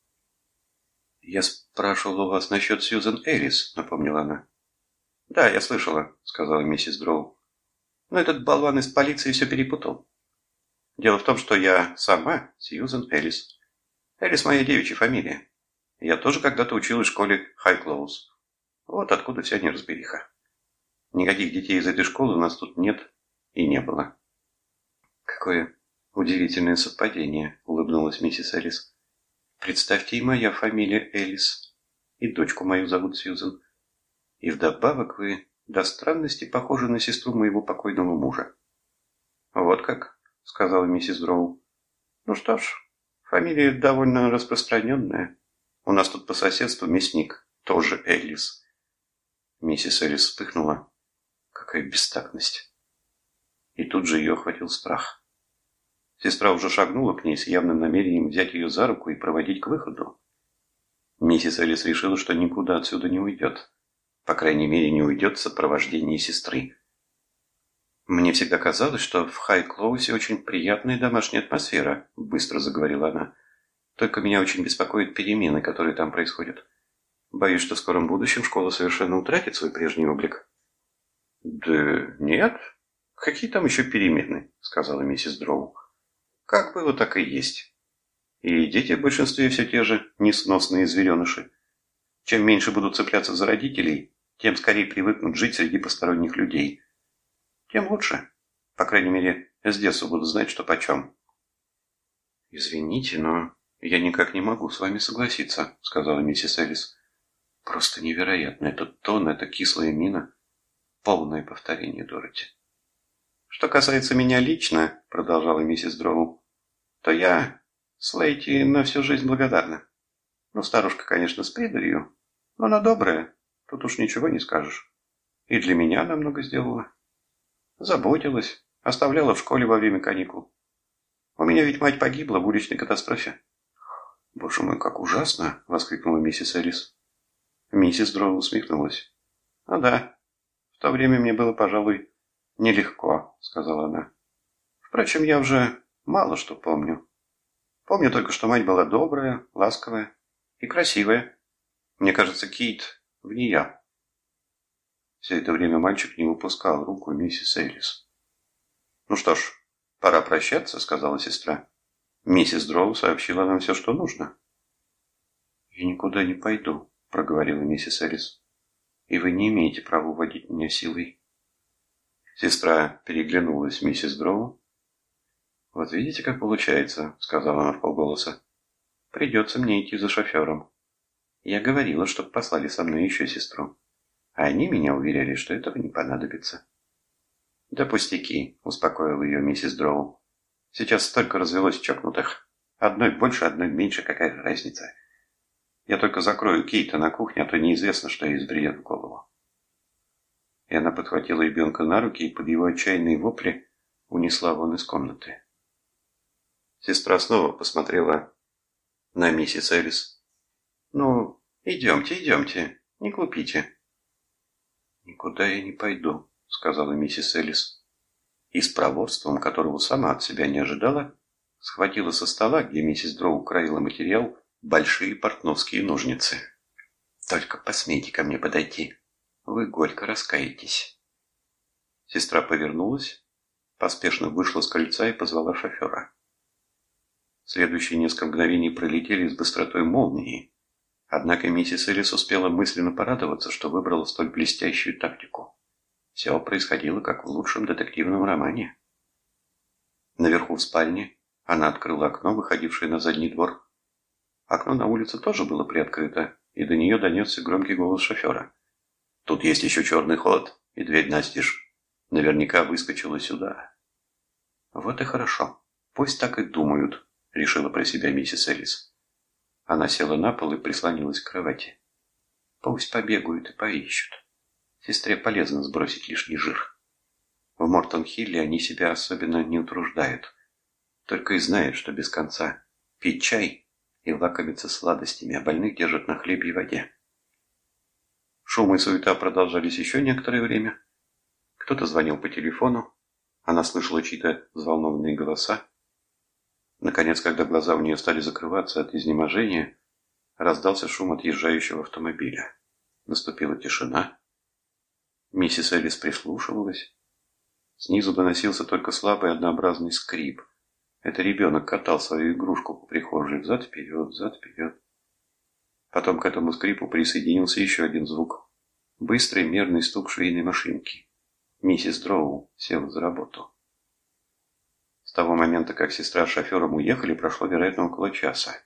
[SPEAKER 2] «Я спрашивала у вас насчет Сьюзен Элис», — напомнила она. «Да, я слышала», — сказала миссис Дроу. «Но этот болван из полиции все перепутал. Дело в том, что я сама Сьюзен Элис. Элис моя девичья фамилия. Я тоже когда-то училась в школе Хайклоуз. Вот откуда вся неразбериха. Никаких детей из этой школы у нас тут нет и не было. Какое «Удивительное совпадение», — улыбнулась миссис Элис. «Представьте, и моя фамилия Элис, и дочку мою зовут Сьюзен. И вдобавок вы до странности похожи на сестру моего покойного мужа». «Вот как», — сказала миссис Дроу. «Ну что ж, фамилия довольно распространенная. У нас тут по соседству мясник, тоже Элис». Миссис Элис вспыхнула. Какая бестактность. И тут же ее охватил страх. Сестра уже шагнула к ней с явным намерением взять ее за руку и проводить к выходу. Миссис Элис решила, что никуда отсюда не уйдет. По крайней мере, не уйдет в сопровождении сестры. «Мне всегда казалось, что в Хай-Клоусе очень приятная домашняя атмосфера», – быстро заговорила она. «Только меня очень беспокоят перемены, которые там происходят. Боюсь, что в скором будущем школа совершенно утратит свой прежний облик».
[SPEAKER 7] «Да нет. Какие там еще перемены?» – сказала миссис Дроу.
[SPEAKER 2] Как было, так и есть. И дети в большинстве все те же несносные звереныши. Чем меньше будут цепляться за родителей, тем скорее привыкнут жить среди посторонних людей. Тем лучше. По крайней мере, с детства будут знать, что почем. «Извините, но я никак не могу с вами согласиться», — сказала миссис Элис. «Просто невероятно. Этот тон, эта кислая мина. Полное повторение Дороти». «Что касается меня лично», — продолжала миссис Дроу, «то я Слейти на всю жизнь благодарна. Ну, старушка, конечно, с придурью, но она добрая, тут уж ничего не скажешь. И для меня она много сделала. Заботилась, оставляла в школе во время каникул. У меня ведь мать погибла в уличной катастрофе». «Боже мой, как ужасно!» — воскликнула миссис Элис. Миссис Дроу усмехнулась. «Ну да, в то время мне было, пожалуй, «Нелегко», — сказала она. «Впрочем, я уже мало что помню. Помню только, что мать была добрая, ласковая и красивая. Мне кажется, Кит в нее». Все это время мальчик не выпускал руку миссис Элис. «Ну что ж, пора прощаться», — сказала сестра. «Миссис Дроу сообщила нам все, что нужно». «Я никуда не пойду», — проговорила миссис Элис. «И вы не имеете права уводить меня силой». Сестра переглянулась миссис Дроу. «Вот видите, как получается», — сказала она в полголоса. «Придется мне идти за шофером. Я говорила, чтобы послали со мной еще сестру. А они меня уверяли, что этого не понадобится». «Да пустяки», — успокоила ее миссис Дроу. «Сейчас столько развелось чокнутых. Одной больше, одной меньше, какая разница? Я только закрою Кейта на кухне, а то неизвестно, что ей взбредет в голову» и она подхватила ребенка на руки и под его отчаянные вопли унесла вон из комнаты. Сестра снова посмотрела на миссис Элис. «Ну, идемте, идемте, не глупите». «Никуда я не пойду», — сказала миссис Элис. И с проворством, которого сама от себя не ожидала, схватила со стола, где миссис Дроу краила материал, большие портновские ножницы. «Только посмейте ко мне подойти», вы горько раскаетесь. Сестра повернулась, поспешно вышла с кольца и позвала шофера. Следующие несколько мгновений пролетели с быстротой молнии, однако миссис Элис успела мысленно порадоваться, что выбрала столь блестящую тактику. Все происходило, как в лучшем детективном романе. Наверху в спальне она открыла окно, выходившее на задний двор. Окно на улице тоже было приоткрыто, и до нее донесся громкий голос шофера. Тут есть еще черный ход, и дверь настежь. Наверняка выскочила сюда. Вот и хорошо. Пусть так и думают, решила про себя миссис Элис. Она села на пол и прислонилась к кровати. Пусть побегают и поищут. Сестре полезно сбросить лишний жир. В Мортон-Хилле они себя особенно не утруждают. Только и знают, что без конца пить чай и лакомиться сладостями, а больных держат на хлебе и воде. Шум и суета продолжались еще некоторое время. Кто-то звонил по телефону. Она слышала чьи-то взволнованные голоса. Наконец, когда глаза у нее стали закрываться от изнеможения, раздался шум отъезжающего автомобиля. Наступила тишина. Миссис Элис прислушивалась. Снизу доносился только слабый однообразный скрип. Это ребенок катал свою игрушку по прихожей взад-вперед, взад-вперед. Потом к этому скрипу присоединился еще один звук. Быстрый мерный стук швейной машинки. Миссис Дроу села за работу. того момента, как сестра с шофером уехали, прошло, вероятно, около часа.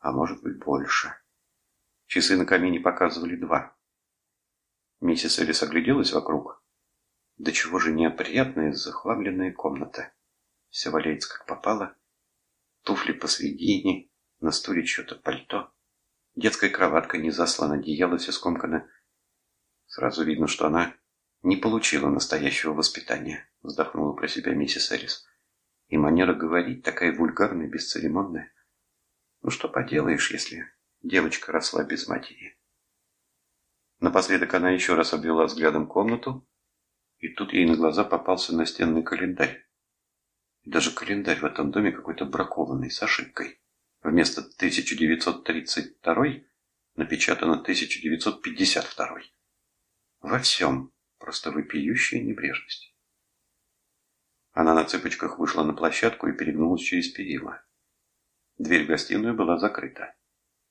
[SPEAKER 2] А может быть, больше. Часы на камине показывали два. Миссис Элис огляделась вокруг. Да чего же неопрятная захламленная комната. Все валяется как попало. Туфли посредине, на стуле что-то пальто. Детская кроватка не заслана, одеяло все скомкано. Сразу видно, что она не получила настоящего воспитания, вздохнула про себя миссис Элис. И манера говорить такая вульгарная, бесцеремонная. Ну что поделаешь, если девочка росла без матери. Напоследок она еще раз обвела взглядом комнату, и тут ей на глаза попался настенный календарь. И даже календарь в этом доме какой-то бракованный, с ошибкой. Вместо 1932 напечатано 1952. Во всем просто вопиющая небрежность. Она на цыпочках вышла на площадку и перегнулась через перила. Дверь в гостиную была закрыта.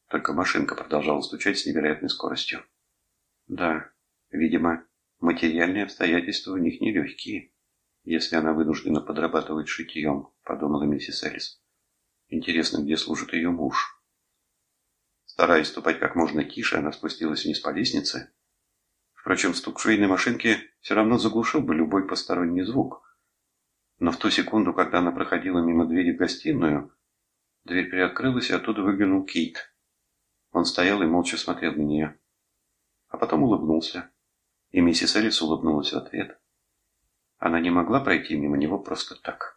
[SPEAKER 2] Только машинка продолжала стучать с невероятной скоростью. Да, видимо, материальные обстоятельства у них нелегкие, если она вынуждена подрабатывать шитьем, подумала миссис Элис. Интересно, где служит ее муж? Стараясь ступать как можно тише, она спустилась вниз по лестнице. Впрочем, стук швейной машинки все равно заглушил бы любой посторонний звук. Но в ту секунду, когда она проходила мимо двери в гостиную, дверь приоткрылась, и оттуда выглянул Кейт. Он стоял и молча смотрел на нее. А потом улыбнулся. И миссис Элис улыбнулась в ответ. Она не могла пройти мимо него просто так.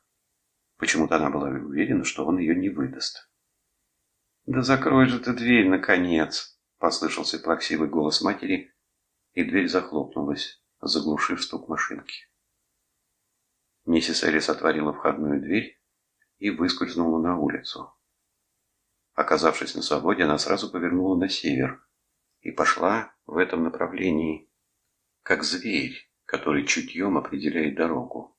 [SPEAKER 2] Почему-то она была уверена, что он ее не выдаст. «Да закрой же ты дверь, наконец!» — послышался плаксивый голос матери, и дверь захлопнулась, заглушив стук машинки. Миссис Элис отворила входную дверь и выскользнула на улицу. Оказавшись на свободе, она сразу повернула на север и пошла в этом направлении, как зверь, который чутьем определяет дорогу.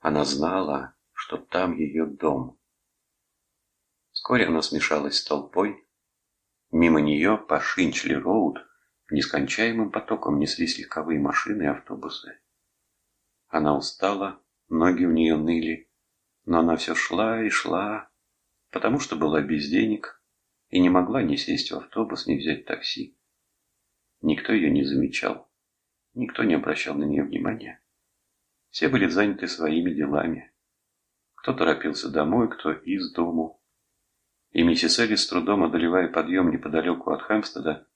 [SPEAKER 2] Она знала, что там ее дом. Вскоре она смешалась с толпой. Мимо нее по Шинчли-Роуд нескончаемым потоком неслись легковые машины и автобусы. Она устала, ноги у нее ныли, но она все шла и шла, потому что была без денег и не могла ни сесть в автобус, ни взять такси. Никто ее не замечал, никто не обращал на нее внимания. Все были заняты своими делами. Кто торопился домой, кто из дому. И миссис Элли, с трудом одолевая подъем неподалеку от Хэмстеда,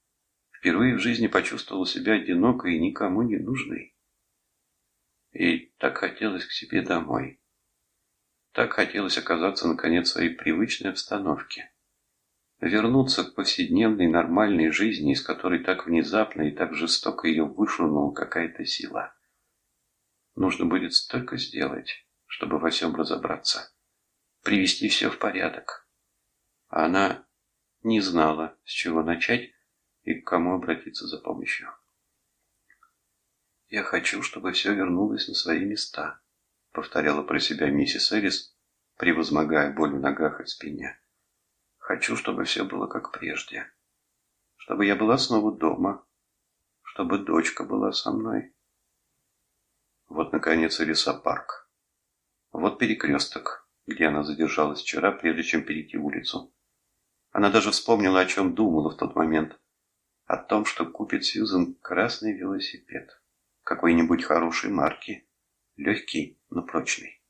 [SPEAKER 2] впервые в жизни почувствовала себя одинокой и никому не нужной. И так хотелось к себе домой. Так хотелось оказаться, наконец, в своей привычной обстановке. Вернуться к повседневной нормальной жизни, из которой так внезапно и так жестоко ее вышвырнула какая-то сила. Нужно будет столько сделать, чтобы во всем разобраться, привести все в порядок. А она не знала, с чего начать и к кому обратиться за помощью. «Я хочу, чтобы все вернулось на свои места», — повторяла про себя миссис Элис, превозмогая боль в ногах и спине. «Хочу, чтобы все было как прежде. Чтобы я была снова дома. Чтобы дочка была со мной». Вот, наконец, и лесопарк. Вот перекресток, где она задержалась вчера, прежде чем перейти улицу. Она даже вспомнила, о чем думала в тот момент. О том, что купит Сьюзен красный велосипед. Какой-нибудь хорошей марки. Легкий, но прочный.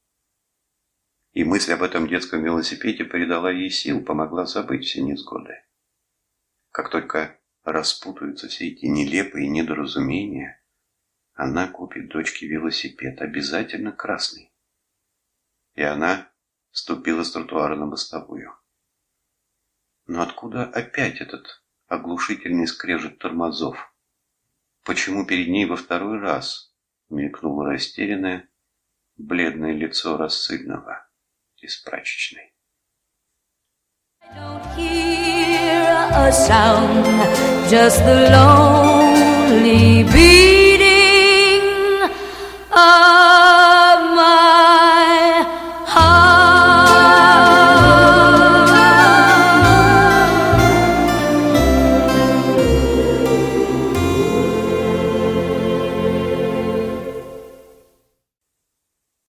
[SPEAKER 2] И мысль об этом детском велосипеде придала ей сил, помогла забыть все невзгоды. Как только распутаются все эти нелепые недоразумения, она купит дочке велосипед, обязательно красный и она ступила с тротуара на мостовую. Но откуда опять этот оглушительный скрежет тормозов? Почему перед ней во второй раз мелькнуло растерянное, бледное лицо рассыльного из прачечной?
[SPEAKER 1] Sound, just the lonely beating of my